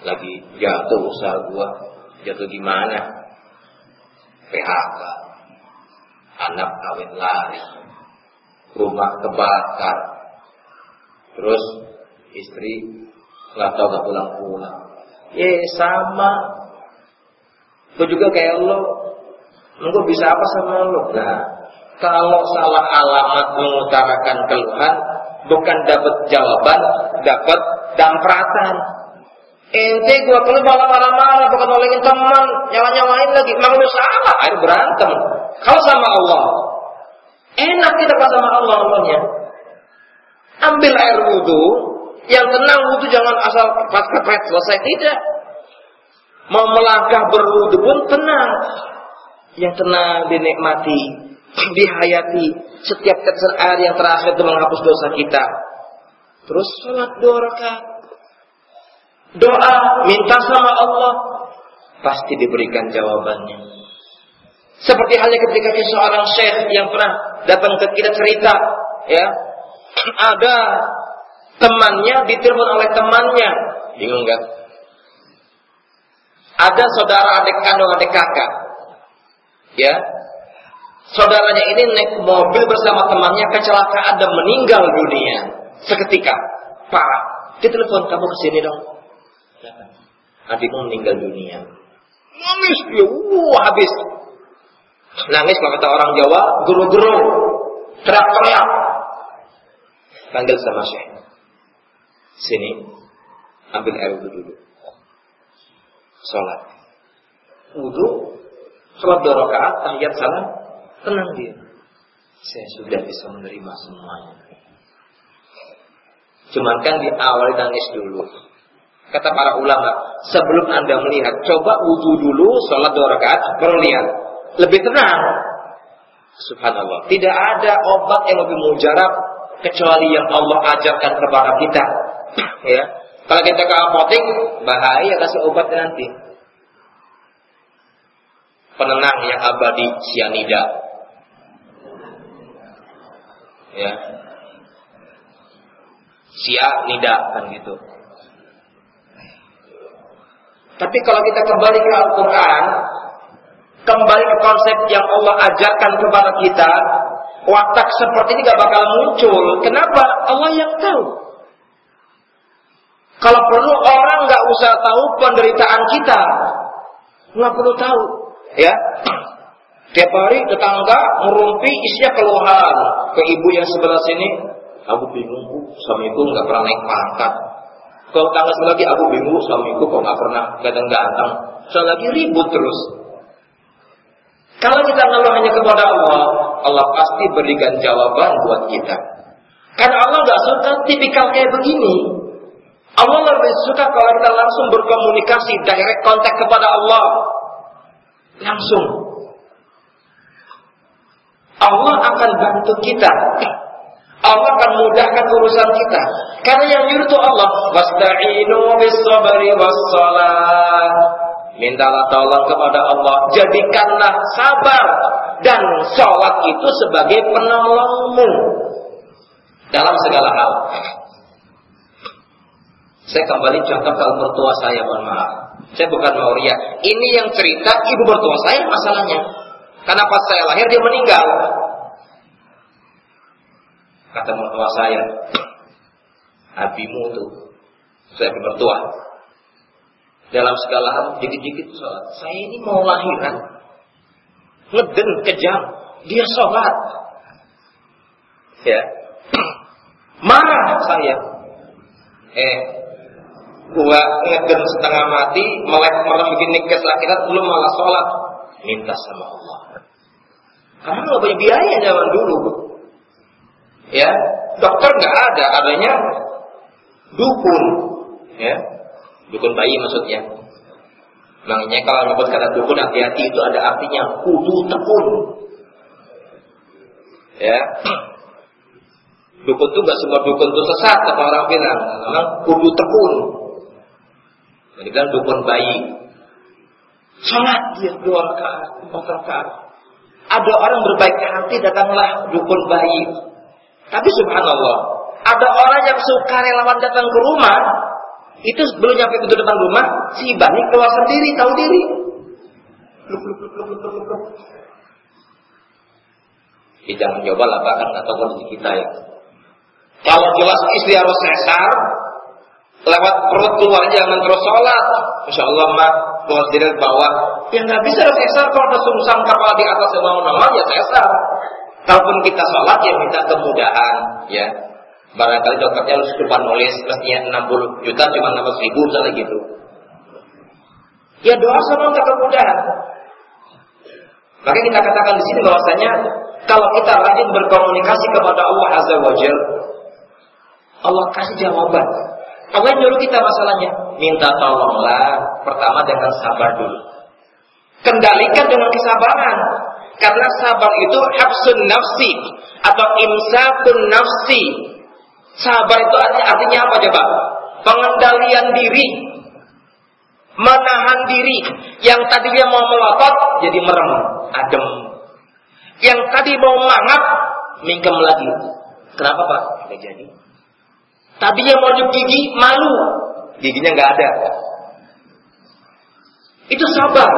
Lagi jatuh usaha gua. Jatuh di mana? PHK. Anak kawin lari. Rumah kebakar. Terus istri nggak tahu gak pulang-pulang. Eh sama. Gue juga kayak lo. Engkau bisa apa sama lo? Nah, kalau salah alamat mengutarakan keluhan, bukan dapat jawaban, dapat dampratan. Ente gua kalau malah marah-marah, bukan nolongin teman, nyawa-nyawain lagi. Lu salah, air berantem. Kalau sama Allah, enak kita pas sama Allah Allahnya. Ambil air wudhu, yang tenang wudhu jangan asal pas kepret selesai tidak. Mau melangkah berwudhu pun tenang. Yang tenang dinikmati dihayati setiap tetes air yang terakhir itu menghapus dosa kita. Terus sholat dua rakaat. Doa, minta sama Allah. Pasti diberikan jawabannya. Seperti halnya ketika seorang syekh yang pernah datang ke kita cerita. ya Ada temannya ditelepon oleh temannya. Bingung gak? Ada saudara adik kandung adik kakak. Ya, saudaranya ini naik mobil bersama temannya kecelakaan dan meninggal dunia. Seketika. Parah dia telepon kamu ke sini dong. Adikmu meninggal dunia. Nangis. Dia wah habis. Nangis kalau kata orang Jawa guru-guru. Teriak-teriak. Panggil sama Syekh. Sini ambil air wudhu dulu sholat wudhu sholat dua rakaat tahiyat salam Tenang dia. Saya sudah bisa menerima semuanya. Cuman kan di awal nangis dulu. Kata para ulama, sebelum anda melihat, coba wudhu dulu, sholat dua rakaat, baru lihat. Lebih tenang. Subhanallah. Tidak ada obat yang lebih mujarab kecuali yang Allah ajarkan kepada kita. ya. Kalau kita ke apotek, bahaya kasih obat nanti. Penenang yang abadi sianida ya. Sia nida kan gitu. Tapi kalau kita kembali ke Al-Quran kembali ke konsep yang Allah ajarkan kepada kita watak seperti ini gak bakal muncul. Kenapa? Allah yang tahu kalau perlu orang nggak usah tahu penderitaan kita nggak perlu tahu ya Tiap hari tetangga merumpi isinya keluhan ke ibu yang sebelah sini. Aku bingung bu, suamiku nggak pernah naik pangkat. Kalau tetangga sebelah lagi, aku bingung suamiku kok nggak pernah ganteng-ganteng. Soal lagi ribut terus. Kalau kita ngeluh hanya kepada Allah, Allah pasti berikan jawaban buat kita. Karena Allah nggak suka tipikal kayak begini. Allah lebih suka kalau kita langsung berkomunikasi, direct kontak kepada Allah. Langsung. Allah akan bantu kita. Allah akan mudahkan urusan kita. Karena yang nyuruh itu Allah. Wasta'inu bis sabri was Mintalah tolong kepada Allah. Jadikanlah sabar dan sholat itu sebagai penolongmu dalam segala hal. Saya kembali contoh ke mertua saya, mohon maaf. Saya bukan mau ria. Ini yang cerita ibu mertua saya masalahnya. Karena pas saya lahir dia meninggal. Kata mertua saya, abimu tuh, saya mertua, dalam segala hal dikit-dikit sholat. Saya ini mau lahiran, ngeden kejam, dia sholat. Ya, marah saya. Eh, gua ngeden setengah mati, melek merem begini kesakitan, belum malah sholat. Minta sama Allah. Karena nggak punya biaya zaman dulu. Ya, dokter nggak ada, adanya dukun. Ya, Dukun bayi maksudnya. Makanya kalau nyebut kata dukun hati-hati itu ada artinya kudu tekun. Ya. Dukun itu gak semua dukun itu sesat kata orang bilang. Memang kudu tekun. Kan dukun bayi. Sholat dia dua rakaat, empat rakaat. Ada orang berbaik hati datanglah dukun bayi. Tapi subhanallah, ada orang yang suka relawan datang ke rumah, itu belum nyampe pintu depan rumah, si Bani keluar sendiri, tahu diri. Luk, luk, luk, luk, luk, luk. Ya, jangan coba lah, bahkan kondisi kita ya. Kalau jelas istri harus sesar, lewat perut keluar jangan terus sholat. Insya Allah keluar sendiri bawah. Ya nggak bisa sesar kalau ada sungsang kepala di atas yang mau nama ya sesar. Kalaupun kita sholat ya minta kemudahan ya Barangkali dokternya harus lupa nulis mestinya 60 juta cuma 60 ribu misalnya gitu. Ya doa sama nggak kemudahan. Maka kita katakan di sini bahwasanya kalau kita rajin berkomunikasi kepada Allah Azza wa Allah kasih jawaban. Allah nyuruh kita masalahnya, minta tolonglah pertama dengan sabar dulu. Kendalikan dengan kesabaran. Karena sabar itu hafsun nafsi atau imsakun nafsi Sabar itu artinya, artinya apa coba? Pengendalian diri. Menahan diri. Yang tadinya mau melotot, jadi merem. Adem. Yang tadi mau mangap, mingkem lagi. Kenapa Pak? Tidak jadi. Tadinya mau gigi, malu. Giginya nggak ada. Itu sabar.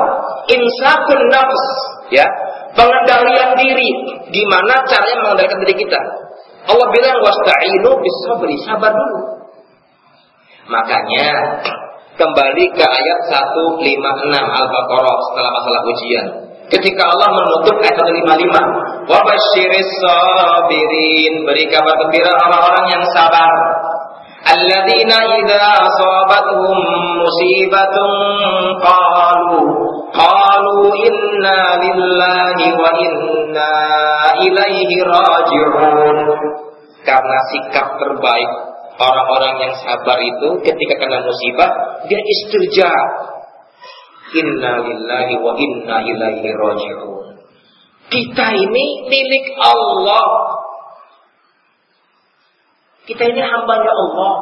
Insafun nafs. Ya. Pengendalian diri. Gimana caranya mengendalikan diri kita? Allah bilang wasta'inu bisabri, sabar dulu. Makanya kembali ke ayat 156 Al-Baqarah setelah masalah ujian. Ketika Allah menutup ayat 155, wa basyiris sabirin, beri kabar gembira orang-orang yang sabar. Idza asabatuhum musibatun qalu qalu inna lillahi wa inna ilaihi raji'un. Karena sikap terbaik orang-orang yang sabar itu ketika kena musibah dia istirja. Inna lillahi wa inna ilaihi raji'un. Kita ini milik Allah. Kita ini hambanya Allah.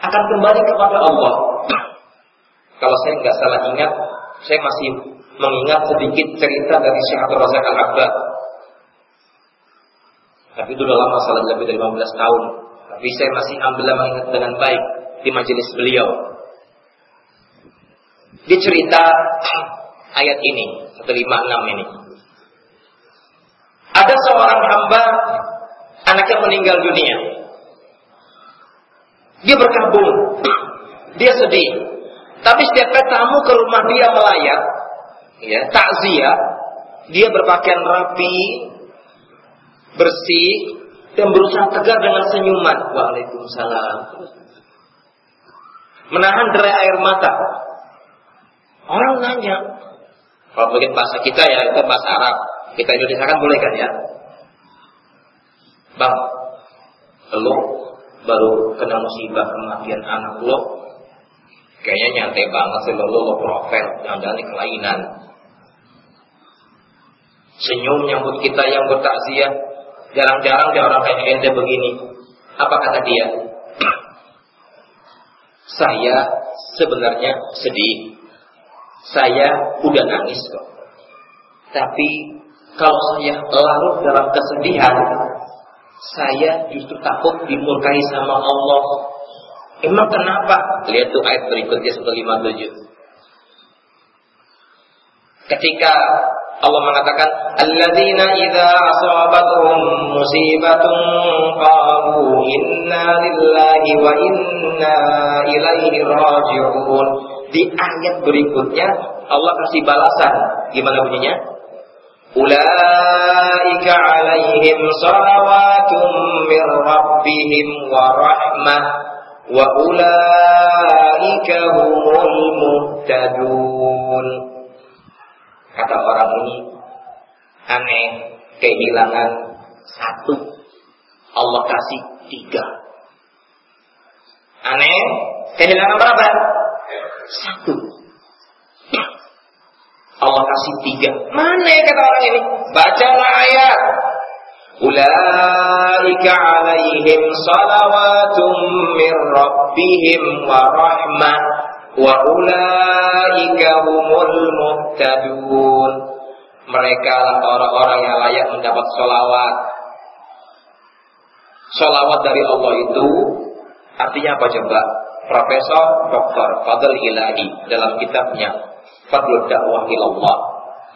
Akan kembali kepada Allah. Kalau saya nggak salah ingat, saya masih mengingat sedikit cerita dari Syekh Abdul Razak Al-Abbad. Tapi itu udah lama, salah lebih dari 15 tahun. Tapi saya masih alhamdulillah mengingat dengan baik di majelis beliau. Dia cerita ayat ini, 156 ini. Ada seorang hamba anaknya meninggal dunia. Dia berkabung, dia sedih, tapi setiap kali tamu ke rumah dia melayat, ya, takziah, dia berpakaian rapi, bersih, dan berusaha tegar dengan senyuman. Waalaikumsalam. Menahan derai air mata. Orang nanya, Kalau mungkin bahasa kita ya itu bahasa Arab. Kita Indonesia kan boleh kan ya? Bang, lo baru kena musibah kematian anak lo, kayaknya nyantai banget sih lo, lo, profil, jangan-jangan ini kelainan. Senyum nyambut kita yang bertakziah, jarang-jarang dia orang kayak ente begini. Apa kata dia? Saya sebenarnya sedih. Saya udah nangis kok. Tapi kalau saya larut dalam kesedihan, saya justru takut dimurkai sama Allah. Emang kenapa? Lihat tuh ayat berikutnya 157. Ketika Allah mengatakan alladzina idza asabatuhum musibatun qalu inna lillahi wa inna ilaihi raji'un di ayat berikutnya Allah kasih balasan gimana bunyinya Salawatun min rabbihim wa rahmah wa ulaika humul muhtadun Kata orang ini aneh, kehilangan satu. Allah kasih tiga. Aneh, kehilangan berapa? Satu. Allah kasih tiga. Mana kata orang ini? Bacalah ayat. Ulaika alaihim salawatum min rabbihim wa rahmah wa ulaika humul muhtadun mereka orang-orang yang layak mendapat solawat solawat dari Allah itu artinya apa coba Profesor Dr. Fadl Ilahi dalam kitabnya Fadlul Dakwah Ilallah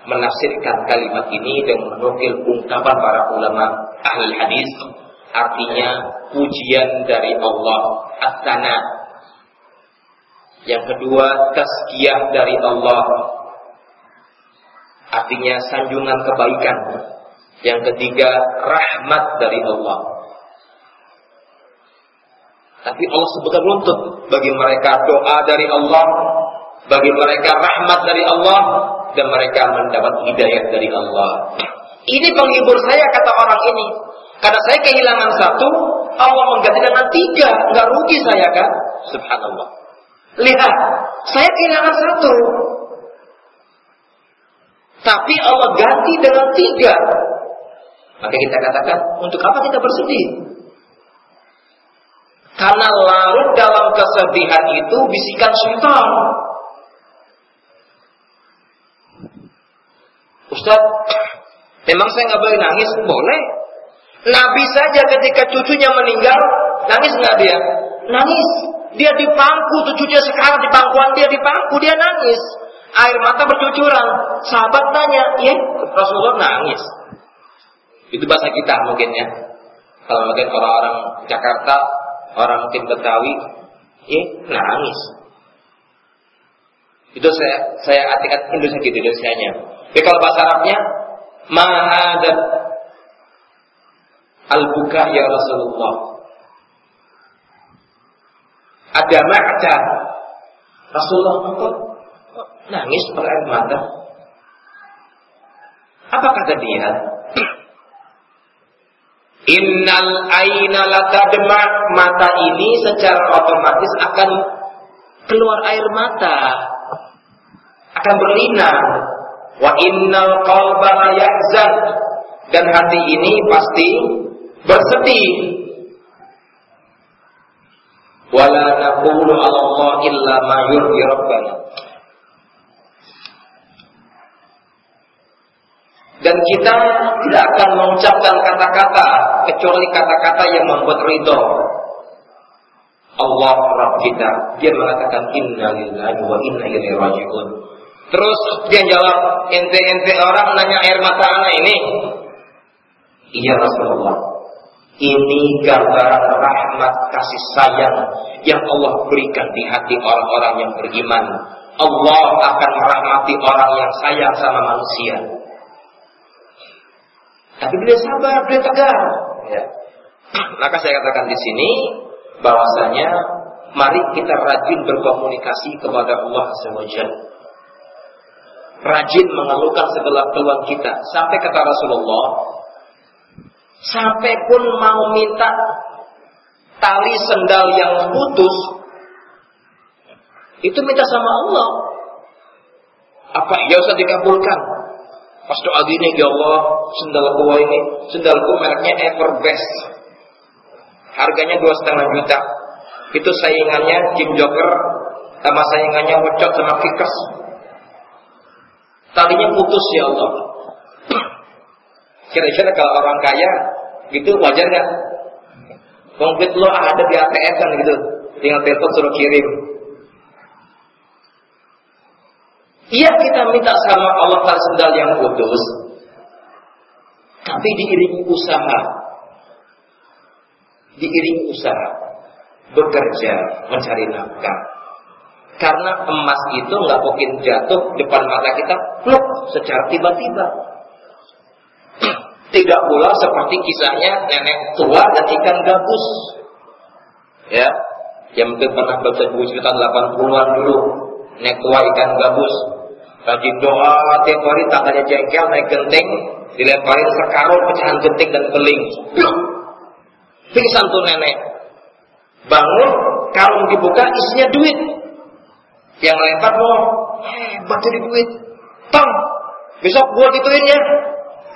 menafsirkan kalimat ini dengan menukil ungkapan para ulama ahli hadis artinya pujian dari Allah as-sana yang kedua, tazkiyah dari Allah. Artinya sanjungan kebaikan. Yang ketiga, rahmat dari Allah. Tapi Allah sebutkan runtut bagi mereka doa dari Allah, bagi mereka rahmat dari Allah, dan mereka mendapat hidayah dari Allah. Ini penghibur saya kata orang ini. Karena saya kehilangan satu, Allah mengganti dengan tiga, nggak rugi saya kan? Subhanallah. Lihat, saya kehilangan satu. Tapi Allah ganti dengan tiga. Maka kita katakan, untuk apa kita bersedih? Karena larut dalam kesedihan itu bisikan syaitan. Ustaz, memang saya nggak boleh nangis? Boleh. Nabi saja ketika cucunya meninggal, nangis nggak dia? Nangis. Dia di pangku, cucunya sekarang di pangkuan dia di pangku, dia nangis. Air mata bercucuran. Sahabat tanya, ya Rasulullah nangis. Itu bahasa kita mungkin ya. Kalau mungkin orang-orang Jakarta, orang mungkin Betawi, ya nangis. Itu saya saya artikan Indonesia gitu Indonesia-nya. Tapi kalau bahasa Arabnya, Mahadat al-buka ya Rasulullah ada ma'ta. Rasulullah engkau nangis berair mata. Apa kata dia? Innal aina latadma mata ini secara otomatis akan keluar air mata akan berlinang wa innal qalba yahzan. Dan hati ini pasti bersedih. Wala naqulu 'ala Allah illa ma yurdi rabbana. Dan kita tidak akan mengucapkan kata-kata kecuali kata-kata yang membuat ridho. Allah Rabb kita dia mengatakan inna lillahi wa inna ilaihi rajiun terus dia jawab ente-ente orang nanya air mata anak ini iya Rasulullah ini gambaran rahmat kasih sayang yang Allah berikan di hati orang-orang yang beriman. Allah akan merahmati orang yang sayang sama manusia. Tapi dia sabar, dia tegar. Ya. Maka saya katakan di sini bahwasanya mari kita rajin berkomunikasi kepada Allah SWT. Rajin mengeluhkan segala keluhan kita. Sampai kata Rasulullah, sampai pun mau minta tali sendal yang putus, itu minta sama Allah. Apa ya usah dikabulkan? Pas doa gini, ya Allah, sendal gua ini, sendalku mereknya Everbest. Harganya dua setengah juta. Itu saingannya Jim Joker sama saingannya Wocot sama Kickers. Talinya putus ya Allah. Kira-kira kalau orang kaya gitu wajar nggak? Komplit lo ada di ATM kan gitu, tinggal telepon suruh kirim. Iya kita minta sama Allah Taala sendal yang putus, tapi diiringi usaha, diiringi usaha, bekerja mencari nafkah. Karena emas itu nggak mungkin jatuh depan mata kita, pluk secara tiba-tiba. Tidak pula seperti kisahnya nenek tua dan ikan gabus. Ya, yang mungkin pernah baca buku cerita 80-an dulu. Nenek tua ikan gabus. Rajin doa tiap hari tangannya jengkel naik genting, dilemparin sekarung pecahan genting dan beling. Pingsan tuh nenek. Bangun, kalung dibuka isinya duit. Yang lempar mau hebat jadi duit. Tong, besok gua gituin ya.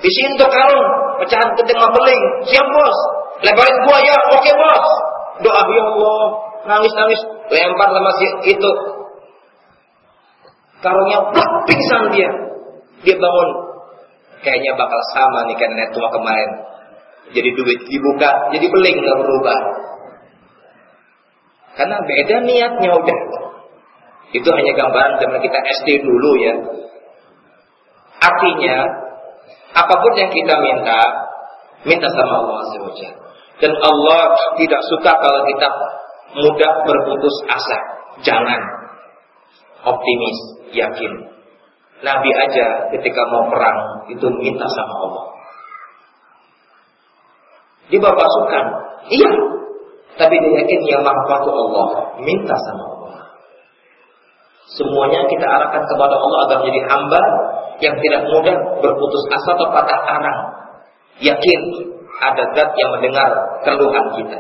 Isiin tuh kalung, pecahan genting sama beling. Siap bos. Lemparin gua ya, oke bos. Doa ya Allah, nangis nangis, lempar sama si itu. Karungnya plak, pingsan dia. Dia bangun. Kayaknya bakal sama nih kan nenek tua kemarin. Jadi duit dibuka, jadi beling nggak berubah. Karena beda niatnya udah. Itu hanya gambaran zaman kita SD dulu ya. Artinya, apa pun yang kita minta, minta sama Allah SWT. Dan Allah tidak suka kalau kita mudah berputus asa. Jangan. Optimis, yakin. Nabi aja ketika mau perang itu minta sama Allah. Pasukan, iya. Tapi dia yakin yang maha Allah, minta sama Allah. Semuanya kita arahkan kepada Allah agar menjadi hamba yang tidak mudah berputus asa atau patah arang. Yakin ada zat yang mendengar keluhan kita.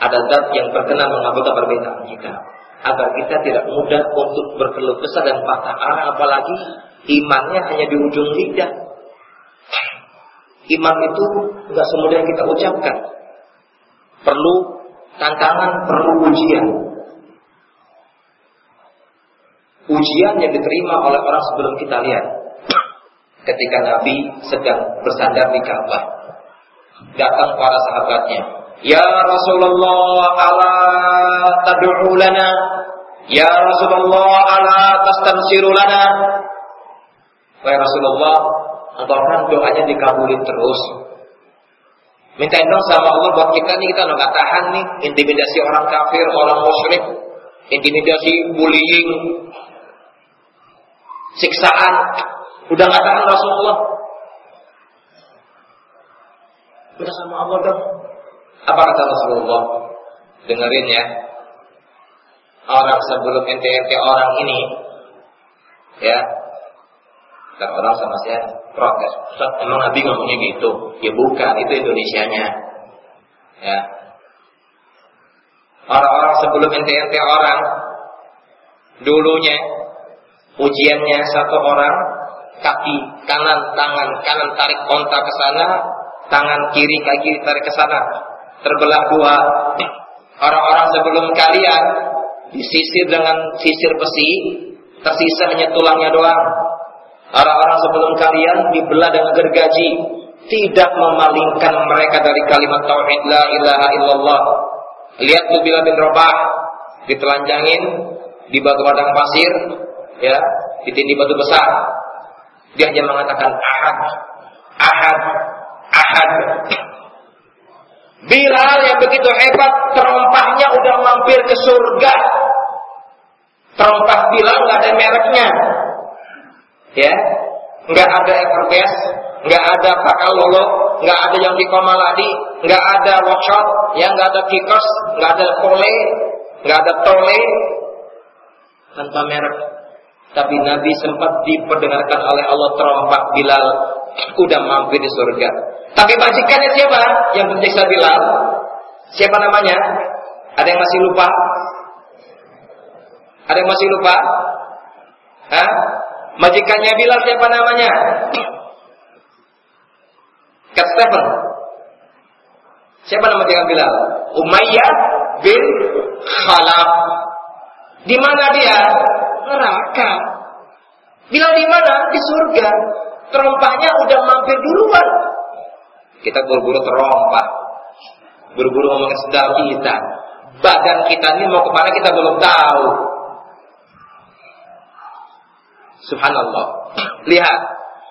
Ada zat yang berkenan mengabulkan perbedaan kita. Agar kita tidak mudah untuk berkeluh kesah dan patah arang. Apalagi imannya hanya di ujung lidah. Iman itu nggak semudah yang kita ucapkan. Perlu tantangan, perlu ujian. Ujian yang diterima oleh orang sebelum kita lihat. Ketika Nabi sedang bersandar di Ka'bah. Datang para sahabatnya. Ya Rasulullah ala tad'u. Ya Rasulullah ala tastansiru lana. Wahai Rasulullah, engkau kan doanya dikabulin terus. Minta dong sama Allah buat kita nih kita nggak tahan nih intimidasi orang kafir, orang musyrik, intimidasi, bullying, siksaan. Udah nggak tahan Rasulullah. Minta sama Allah dong. Apa kata Rasulullah? Dengerin ya. Orang sebelum ente-ente orang ini, ya, dan orang sama saya protes. Emang Nabi ngomongnya gitu? Ya bukan, itu Indonesianya. Ya. Orang-orang sebelum ente-ente orang, dulunya ujiannya satu orang kaki kanan tangan kanan tarik kontak ke sana tangan kiri kaki tarik ke sana. Terbelah dua orang-orang sebelum kalian disisir dengan sisir besi tersisa hanya tulangnya doang. Orang-orang sebelum kalian dibelah dengan gergaji. Tidak memalingkan mereka dari kalimat tauhid la ilaha illallah. Lihat Bilal bin Rabah ditelanjangin di batu padang pasir ya ditindih batu besar. Dia hanya mengatakan ahad. Ahad. Ahad. Bilal yang begitu hebat terompahnya udah mampir ke surga. Terompah Bilal nggak ada mereknya. Ya nggak ada Everbest nggak ada Pakalolo nggak ada yang di Komaladi nggak ada workshop yang nggak ada Kickers nggak ada Pole nggak ada Tole. Tanpa merek Tapi Nabi sempat diperdengarkan oleh Allah terompak Bilal udah mampir di surga. Tapi majikannya siapa yang menyiksa Bilal? Siapa namanya? Ada yang masih lupa? Ada yang masih lupa? Hah? Majikannya Bilal siapa namanya? Kat Stephen. Siapa nama majikan Bilal? Umayyah bin Khalaf. Di mana dia? Neraka. Bilal di mana? Di surga. Terompahnya udah mampir duluan. Kita buru-buru terompah. Buru-buru ngomongin sendal kita. Badan kita ini mau ke mana kita belum tahu. Subhanallah. Lihat.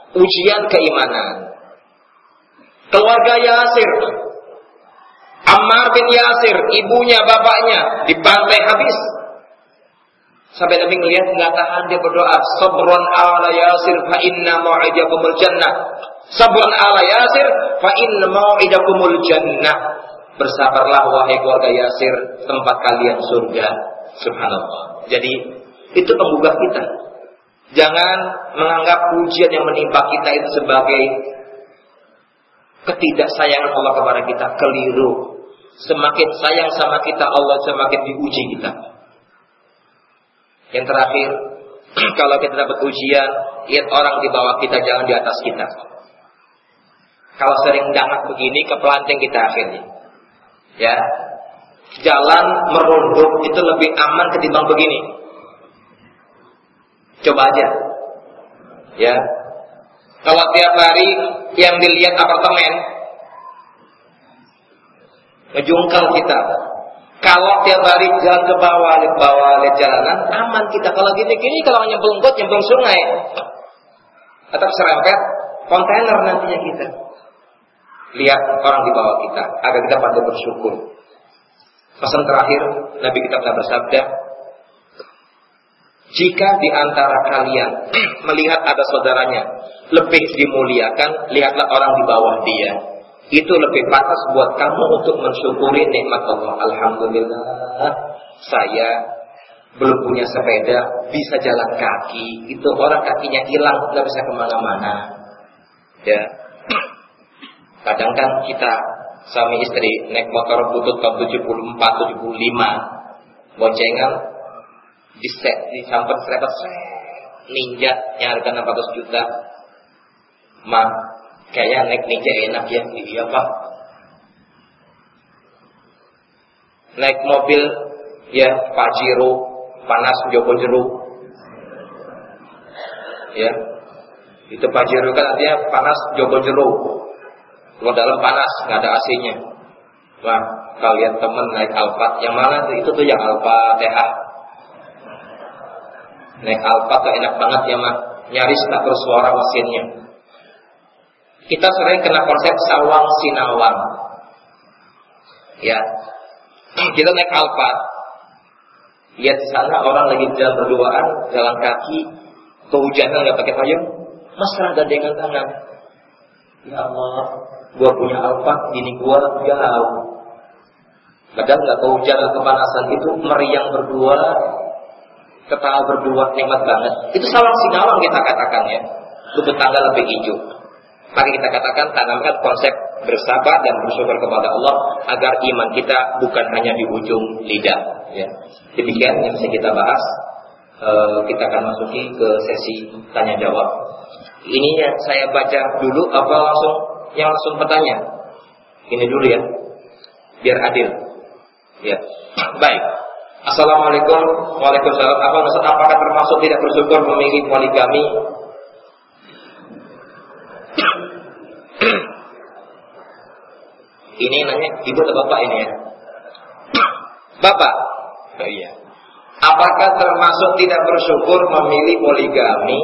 Ujian keimanan. Keluarga Yasir. Ammar bin Yasir. Ibunya, bapaknya. Dibantai habis. Sampai Nabi melihat nggak tahan dia berdoa, "Sabran ala Yasir fa inna mau'idakumul jannah." Sabran ala Yasir fa inna mau'idakumul jannah. Bersabarlah wahai keluarga Yasir, tempat kalian surga. Subhanallah. Jadi itu pembuka kita. Jangan menganggap ujian yang menimpa kita itu sebagai ketidaksayangan Allah kepada kita. Keliru. Semakin sayang sama kita, Allah semakin diuji kita. Yang terakhir, kalau kita dapat ujian, lihat orang di bawah kita, jangan di atas kita. Kalau sering dangak begini, kepelanting kita akhirnya. Ya, jalan merunduk itu lebih aman ketimbang begini. Coba aja. Ya. Kalau tiap hari yang dilihat apartemen, ngejungkal kita. Kalau tiap hari jalan ke bawah, ke bawah, lihat jalanan, aman kita. Kalau gini-gini, kalau nyemplung got, nyemplung sungai. Atau serempet, kontainer nantinya kita. Lihat orang di bawah kita, agar kita pandai bersyukur. Pesan terakhir, Nabi kita pernah bersabda, jika di antara kalian melihat ada saudaranya lebih dimuliakan, lihatlah orang di bawah dia. Itu lebih pantas buat kamu untuk mensyukuri nikmat Allah. Alhamdulillah, saya belum punya sepeda, bisa jalan kaki. Itu orang kakinya hilang, nggak bisa ke mana-mana. Ya, kadang kan kita suami istri naik motor butut tahun 74, 75, boncengan diset, disampet serempet ninja yang harga 600 juta. Ma, kayaknya naik ninja enak ya, iya pak. Naik mobil ya Pajero, panas Joko Jeruk. Ya, itu Pajero kan artinya panas Joko Jeruk. Kalau dalam panas nggak ada AC-nya. Wah, kalian temen naik Alphard, yang mana tuh? Itu tuh yang Alfa TH Naik Alfa tuh enak banget ya mah. Nyaris tak bersuara mesinnya. Kita sering kena konsep sawang sinawang. Ya. Kita naik Alfa. Lihat di sana orang lagi jalan berduaan, jalan kaki, kehujanan nggak pakai payung, mesra gandengan tangan. Ya Allah, gua punya Alfa, gini gua jauh. Kadang nggak kehujanan kepanasan itu meriang berdua, ketawa berdua nikmat banget. Itu sawang sinawang kita katakan ya. Itu tetangga lebih hijau. Mari kita katakan tanamkan konsep bersabar dan bersyukur kepada Allah agar iman kita bukan hanya di ujung lidah. Ya. Demikian yang bisa kita bahas. E, kita akan masuki ke sesi tanya jawab. Ini ya saya baca dulu apa langsung yang langsung bertanya. Ini dulu ya, biar adil. Ya, baik. Assalamualaikum Waalaikumsalam Apa Ustaz apakah termasuk tidak bersyukur memilih poligami Ini nanya ibu atau bapak ini ya Bapak oh, iya. Apakah termasuk tidak bersyukur memilih poligami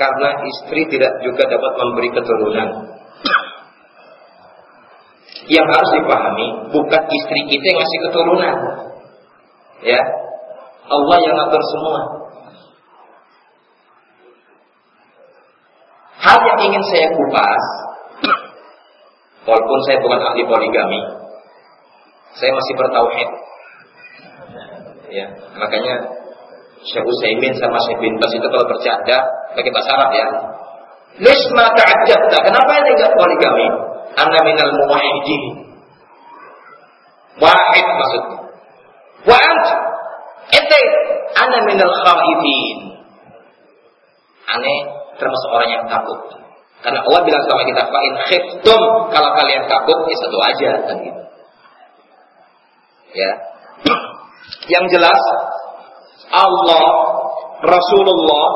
Karena istri tidak juga dapat memberi keturunan Yang harus dipahami Bukan istri kita yang ngasih keturunan Ya. Allah yang ngatur semua. Hal yang ingin saya kupas, walaupun saya bukan ahli poligami, saya masih bertauhid. Ya, makanya Syekh Utsaimin sama Syekh bin Bas itu kalau bercanda pakai bahasa Arab ya. Lisma ta'ajjabta. Kenapa ini enggak poligami? Anda minal muwahhidin. Wahid maksudnya. Wa ant ente ana minal khaifin. Aneh termasuk orang yang takut. Karena Allah bilang sama kita fa'in khiftum kalau kalian takut ya satu aja kan gitu. Ya. Yang jelas Allah Rasulullah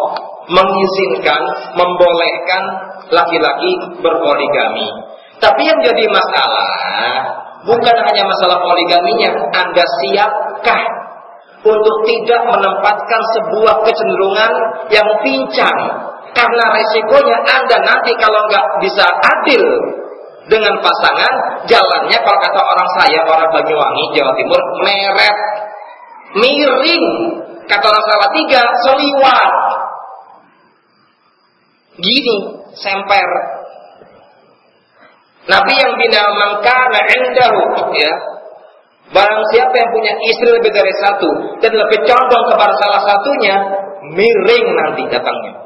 mengizinkan, membolehkan laki-laki berpoligami. Tapi yang jadi masalah bukan hanya masalah poligaminya, Anda siapkah untuk tidak menempatkan sebuah kecenderungan yang pincang karena resikonya Anda nanti kalau nggak bisa adil dengan pasangan, jalannya kalau kata orang saya, orang Banyuwangi, Jawa Timur, meret, miring, kata orang salah tiga, seliwat. Gini, semper. Nabi yang bina mangkana endahu, ya. Barang siapa yang punya istri lebih dari satu dan lebih condong kepada salah satunya, miring nanti datangnya.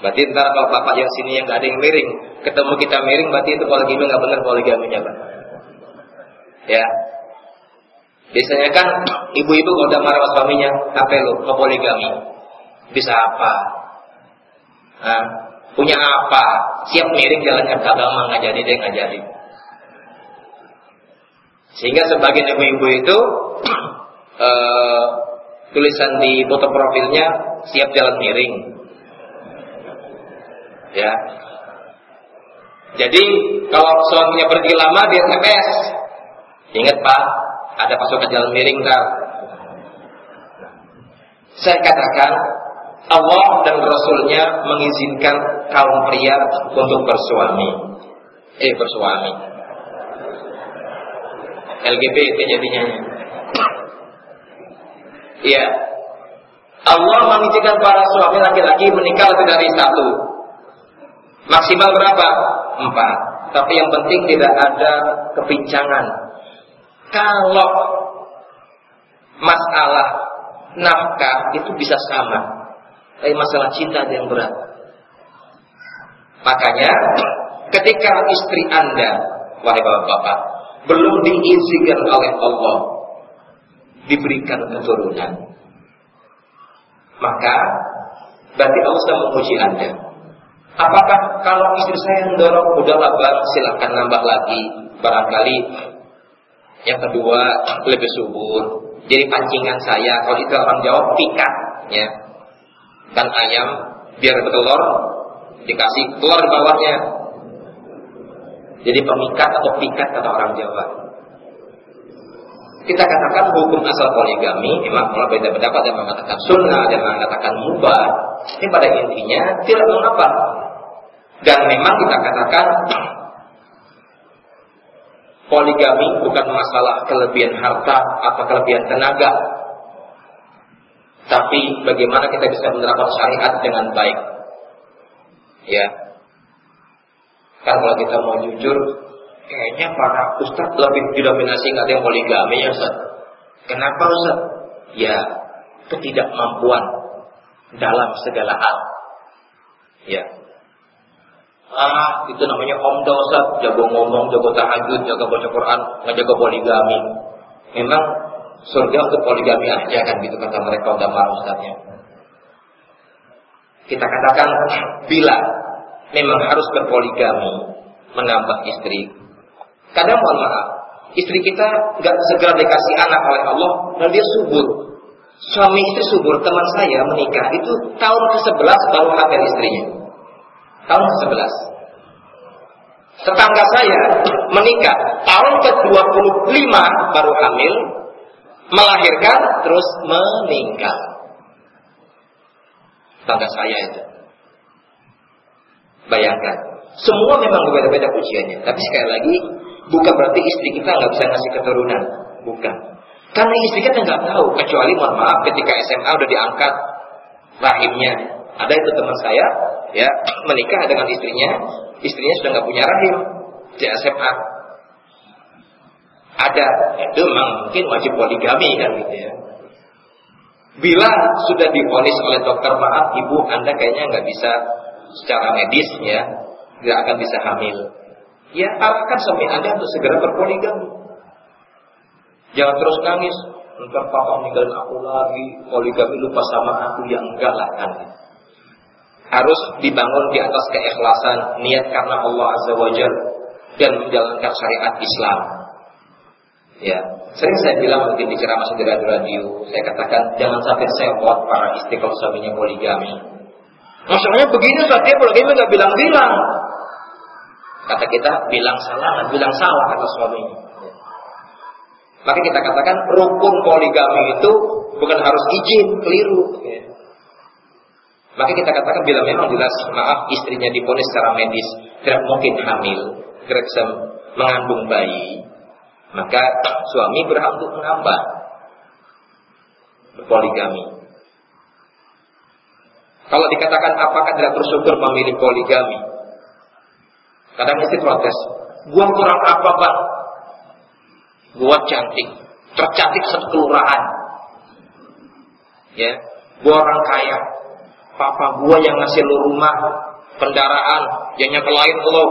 Berarti ntar kalau bapak yang sini yang gak ada yang miring, ketemu kita miring, berarti itu poligami nggak benar poligaminya, pak. Ya. Biasanya kan ibu-ibu kalau udah marah suaminya, apa lo? Mau poligami? Bisa apa? Punya apa? Siap miring jalannya ke agama nggak jadi deh nggak jadi. Sehingga sebagian ibu-ibu itu uh, tulisan di foto profilnya siap jalan miring. Ya. Jadi kalau suaminya pergi lama dia SMS. Ingat Pak, ada pasukan jalan miring tak? Saya katakan Allah dan Rasulnya mengizinkan kaum pria untuk bersuami. Eh bersuami. LGBT jadinya. Iya. Allah mengizinkan para suami laki-laki menikah lebih dari satu. Maksimal berapa? Empat. Tapi yang penting tidak ada kepincangan. Kalau masalah nafkah itu bisa sama. Tapi masalah cinta yang berat. Makanya ketika istri Anda, wahai bapak-bapak, belum diizinkan oleh Allah diberikan keturunan, maka berarti Allah sedang menguji Anda. Apakah kalau istri saya mendorong udahlah bang silahkan nambah lagi barangkali yang kedua lebih subur. Jadi pancingan saya kalau itu orang Jawa pikat ya. Kan ayam biar bertelur dikasih telur bawahnya. Jadi pemikat atau pikat kata orang Jawa. Kita katakan hukum asal poligami, memang kalau beda pendapat yang mengatakan sunnah, dan mengatakan mubah. Ini pada intinya tidak mengapa. Dan memang kita katakan poligami bukan masalah kelebihan harta atau kelebihan tenaga. Tapi bagaimana kita bisa menerapkan syariat dengan baik. Ya. Kan kalau kita mau jujur, kayaknya para ustadz lebih didominasi nggak ada yang poligami ya Ustaz. Kenapa Ustaz? Ya, ketidakmampuan dalam segala hal. Ya, Ah, itu namanya om dosa, jago ngomong, jago tahajud, jago baca Quran, nggak jago poligami. Memang surga untuk poligami aja kan gitu kata mereka udah marah ustaznya. Kita katakan bila memang harus berpoligami menambah istri. Kadang mohon maaf, istri kita nggak segera dikasih anak oleh Allah dan dia subur. Suami istri subur, teman saya menikah itu tahun ke-11 baru hamil istrinya tahun ke-11. Tetangga saya menikah tahun ke-25 baru hamil, melahirkan terus meninggal. Tetangga saya itu. Bayangkan, semua memang berbeda-beda ujiannya. Tapi sekali lagi, bukan berarti istri kita nggak bisa ngasih keturunan. Bukan. Karena istri kita nggak tahu, kecuali mohon maaf ketika SMA udah diangkat rahimnya. Ada itu teman saya, ya menikah dengan istrinya, istrinya sudah nggak punya rahim di SMA. Ada, itu memang mungkin wajib poligami kan gitu ya. Bila sudah diponis oleh dokter, maaf ibu, anda kayaknya nggak bisa secara medis ya, nggak akan bisa hamil. Ya arahkan suami anda untuk segera berpoligami. Jangan terus nangis, ntar papa meninggalin aku lagi, poligami lupa sama aku, yang enggak lah kan. Harus dibangun di atas keikhlasan, niat karena Allah Azza wa Jal, dan menjalankan syariat Islam. Ya, sering saya bilang mungkin di ceramah di radio, saya katakan jangan sampai sewot para istri kalau suaminya poligami. Masalahnya begini saat dia poligami nggak bilang-bilang. Kata kita bilang salah, bilang salah kata suaminya. Maka kita katakan rukun poligami itu bukan harus izin, keliru. Ya. Maka kita katakan bila memang jelas maaf istrinya diponis secara medis tidak mungkin hamil, tidak mengandung bayi, maka suami berhak untuk menambah poligami. Kalau dikatakan apakah tidak bersyukur memilih poligami, kadang istri protes, gua kurang apa bang? Gua cantik, tercantik satu kelurahan. Ya, gua orang kaya. Papa gua yang ngasih lu rumah, kendaraan, yang nyekelain lo.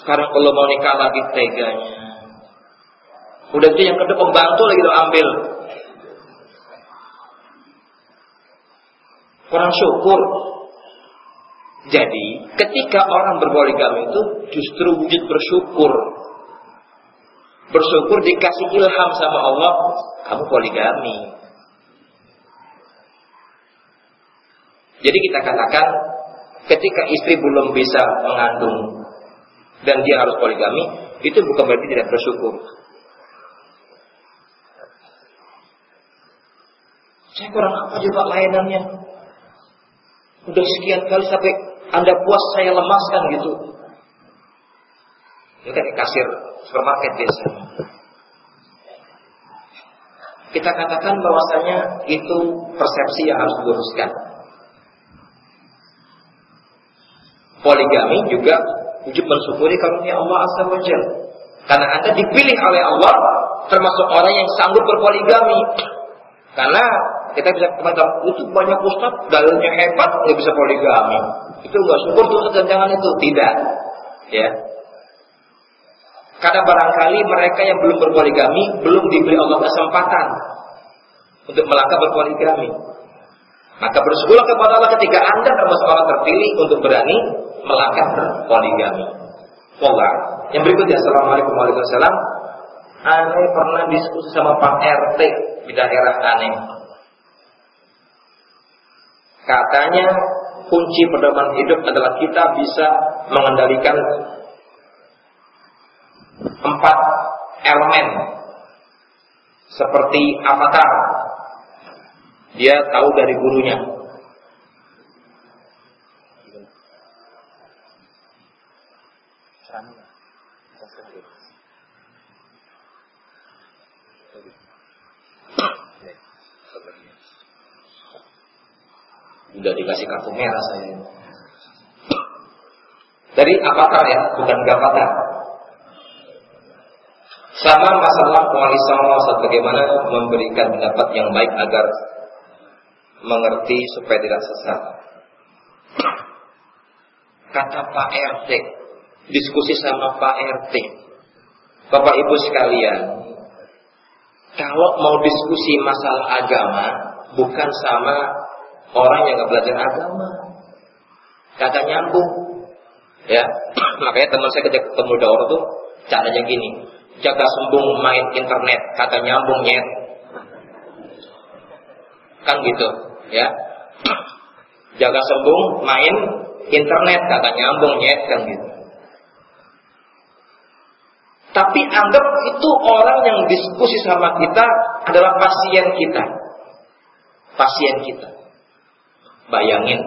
Sekarang kalau mau nikah lagi teganya. Udah itu yang kedua pembantu lagi lo ambil. Kurang syukur. Jadi ketika orang berpoligami itu justru wujud bersyukur. Bersyukur dikasih ilham sama Allah, kamu poligami. Jadi kita katakan ketika istri belum bisa mengandung dan dia harus poligami, itu bukan berarti tidak bersyukur. Saya kurang apa juga layanannya. Udah sekian kali sampai Anda puas saya lemaskan gitu. Ini kan kasir supermarket biasa. Kita katakan bahwasanya itu persepsi yang harus diluruskan. Poligami juga wujud mensyukuri karunia Allah Azza wa Karena Anda dipilih oleh Allah termasuk orang yang sanggup berpoligami. Karena kita bisa kata itu banyak ustaz dalilnya hebat nggak bisa poligami. Itu nggak syukur tuh jangan itu tidak. Ya. Karena barangkali mereka yang belum berpoligami belum diberi Allah kesempatan untuk melangkah berpoligami. Maka bersyukurlah kepada Allah ketika Anda termasuk orang terpilih untuk berani melangkah berpoligami. Wallah. Yang berikutnya, Assalamualaikum warahmatullahi wabarakatuh. Aneh pernah diskusi sama Pak RT di daerah aneh. Katanya kunci pedoman hidup adalah kita bisa mengendalikan empat elemen seperti avatar. Dia tahu dari gurunya. Udah dikasih kartu merah saya. Dari avatar ya, bukan gavatar. Sama masalah wali saat bagaimana memberikan pendapat yang baik agar mengerti supaya tidak sesat. Kata Pak RT, diskusi sama Pak RT. Bapak Ibu sekalian, kalau mau diskusi masalah agama, bukan sama orang yang nggak belajar agama. Kata nyambung. Ya, makanya teman saya ketika ketemu daur tuh caranya gini. Jaga sembung main internet, kata nyambung nyet. Kan gitu, ya. Jaga sembung main internet, kata nyambung nyet kan gitu. Tapi anggap itu orang yang diskusi sama kita adalah pasien kita. Pasien kita. Bayangin.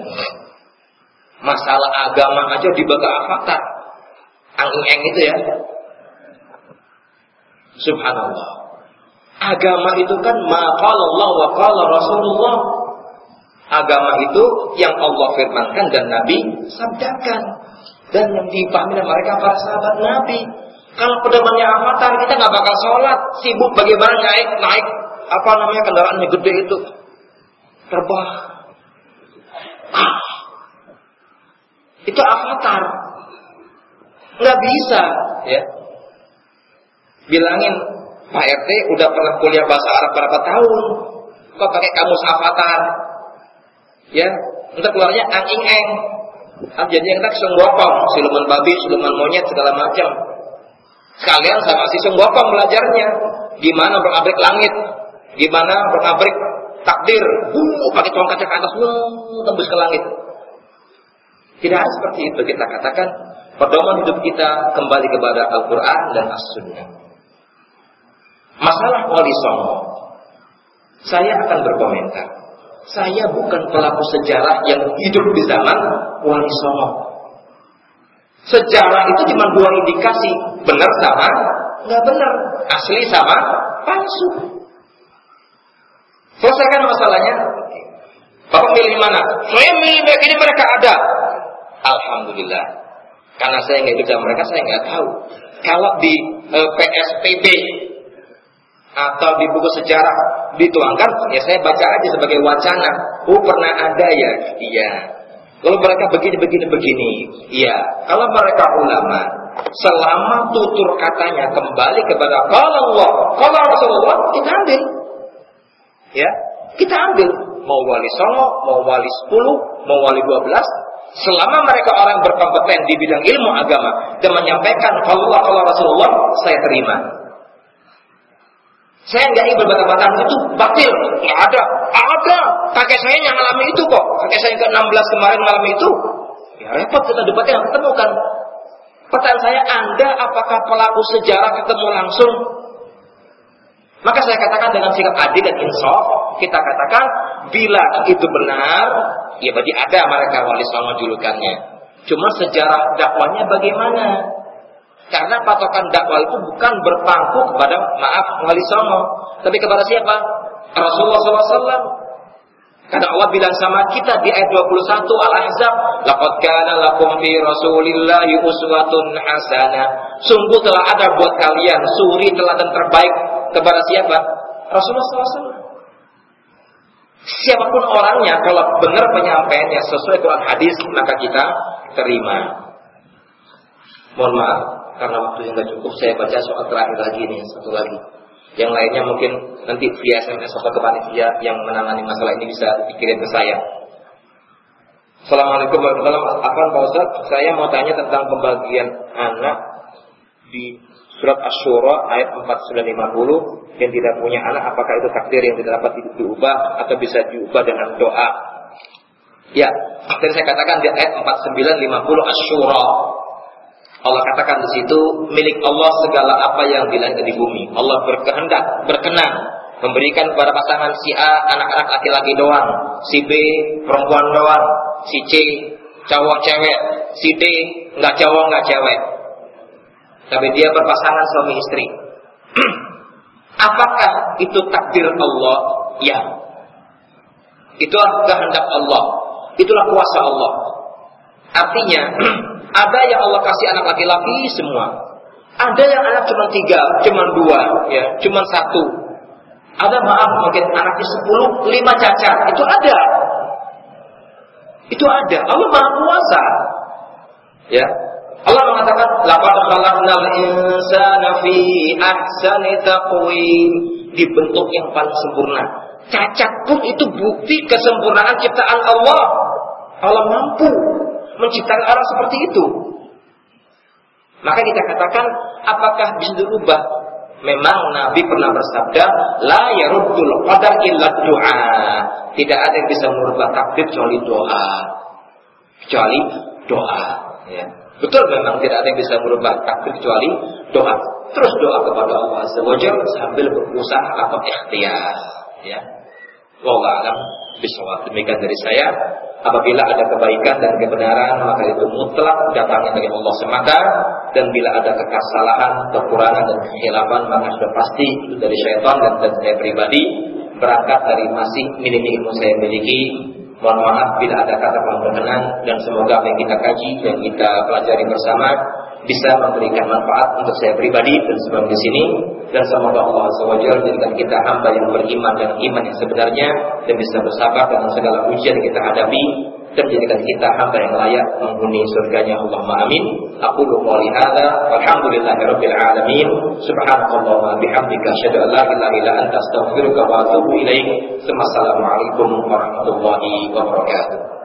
Masalah agama aja dibaga avatar. Angin-eng itu ya. Subhanallah. Agama itu kan maqala Allah wa qala Rasulullah. Agama itu yang Allah firmankan dan Nabi sabdakan. Dan yang dipahami mereka para sahabat Nabi. Kalau pedomannya avatar kita nggak bakal sholat, sibuk bagaimana naik naik apa namanya kendaraannya gede itu. terbang. Itu avatar. Nggak bisa, ya. Bilangin, Pak RT udah pernah kuliah bahasa Arab berapa tahun? Kok pakai kamus avatar? Ya, untuk keluarnya anging eng. Ah, jadi kita senggokong, siluman babi, siluman monyet segala macam. Sekalian sama si senggokong belajarnya gimana mengabrik langit, gimana mengabrik takdir, uh, pakai tongkat ke atas, tembus ke langit. Tidak seperti itu kita katakan pedoman hidup kita kembali kepada Al-Quran dan As-Sunnah. Masalah wali songo, saya akan berkomentar. Saya bukan pelaku sejarah yang hidup di zaman wali songo. Sejarah itu cuma dua indikasi, benar sama nggak benar, asli sama palsu. Selesaikan masalahnya. Bapak milih mana? Saya milih baik ini mereka ada. Alhamdulillah. Karena saya nggak hidup mereka, saya nggak tahu. Kalau di e, eh, PSPB atau di buku sejarah dituangkan, ya saya baca aja sebagai wacana. Oh pernah ada ya? Iya. Kalau mereka begini, begini, begini. Iya. Kalau mereka ulama, selama tutur katanya kembali kepada kalau Allah, kalau Rasulullah, kita ambil. Ya, kita ambil. Mau wali songo, mau wali sepuluh, mau wali dua belas, selama mereka orang berkompeten di bidang ilmu agama dan menyampaikan Allah, kalau Rasulullah, saya terima. Saya nggak ingin berbata-bata itu batil, nggak ada, ada. Kakek saya yang mengalami itu kok. Kakek saya ke 16 kemarin mengalami itu. Ya repot kita debatnya yang ketemu kan. Pertanyaan saya, Anda apakah pelaku sejarah ketemu langsung? Maka saya katakan dengan sikap adil dan insaf, kita katakan bila itu benar, ya berarti ada mereka wali songo julukannya. Cuma sejarah dakwanya bagaimana? Karena patokan dakwah itu bukan berpangku kepada maaf wali songo, tapi kepada siapa? Rasulullah SAW. Karena Allah bilang sama kita di ayat 21 Al-Ahzab, "Laqad kana lakum fi Rasulillahi uswatun hasanah." Sungguh telah ada buat kalian suri teladan terbaik kepada siapa? Rasulullah SAW. Siapa pun orangnya, kalau benar penyampaiannya sesuai Quran hadis, maka kita terima. Mohon maaf, karena waktu yang tidak cukup, saya baca soal terakhir lagi nih, satu lagi. Yang lainnya mungkin nanti via SMS atau ke panitia yang menangani masalah ini bisa dikirim ke saya. Assalamualaikum warahmatullahi wabarakatuh. Pak Ustaz, saya mau tanya tentang pembagian anak di surat Asy-Syura ayat 4950 yang tidak punya anak apakah itu takdir yang tidak dapat diubah atau bisa diubah dengan doa? Ya, tadi saya katakan di ayat 4950 Asy-Syura Allah katakan di situ milik Allah segala apa yang di di bumi. Allah berkehendak, berkenan memberikan kepada pasangan si A anak-anak laki-laki doang, si B perempuan doang, si C cowok cewek, si D nggak cowok nggak cewek. Tapi dia berpasangan suami istri. Apakah itu takdir Allah? Ya. Itulah kehendak Allah. Itulah kuasa Allah. Artinya Ada yang Allah kasih anak laki-laki semua. Ada yang anak cuma tiga, cuma dua, ya, cuma satu. Ada maaf mungkin anaknya sepuluh, lima cacat. Itu ada. Itu ada. Allah maha kuasa. Ya. Allah mengatakan, "Laqad khalaqnal insana fi ahsani taqwim." Dibentuk yang paling sempurna. Cacat pun itu bukti kesempurnaan ciptaan Allah. Allah mampu menciptakan orang seperti itu. Maka kita katakan, apakah bisa dirubah? Memang Nabi pernah bersabda, la yaruddul qadar illa doa. Tidak ada yang bisa merubah takdir kecuali doa. Kecuali doa. Ya. Betul memang tidak ada yang bisa merubah takdir kecuali doa. Terus doa kepada Allah Azza sambil berusaha atau ikhtiar. Ya. Wallah alam bisawab. Demikian dari saya. Apabila ada kebaikan dan kebenaran maka itu mutlak datangnya dari Allah semata dan bila ada kekasalahan, kekurangan dan kehilapan maka sudah pasti dari syaitan dan dari saya pribadi berangkat dari masih minimnya ilmu saya miliki. Mohon maaf bila ada kata kurang berkenan dan semoga apa yang kita kaji dan kita pelajari bersama bisa memberikan manfaat untuk saya pribadi dan sebab di sini. Dan semoga Allah SWT menjadikan kita hamba yang beriman dan iman yang sebenarnya dan bisa bersabar dengan segala ujian yang kita hadapi dan menjadikan kita hamba yang layak menghuni surganya. Allahumma amin. Aku qouli hadza walhamdulillahi rabbil alamin. Subhanakallahumma bihamdika. Asyhadu la ilaha illa anta. Astaghfiruka wa atubu ilaik. Assalamualaikum warahmatullahi wabarakatuh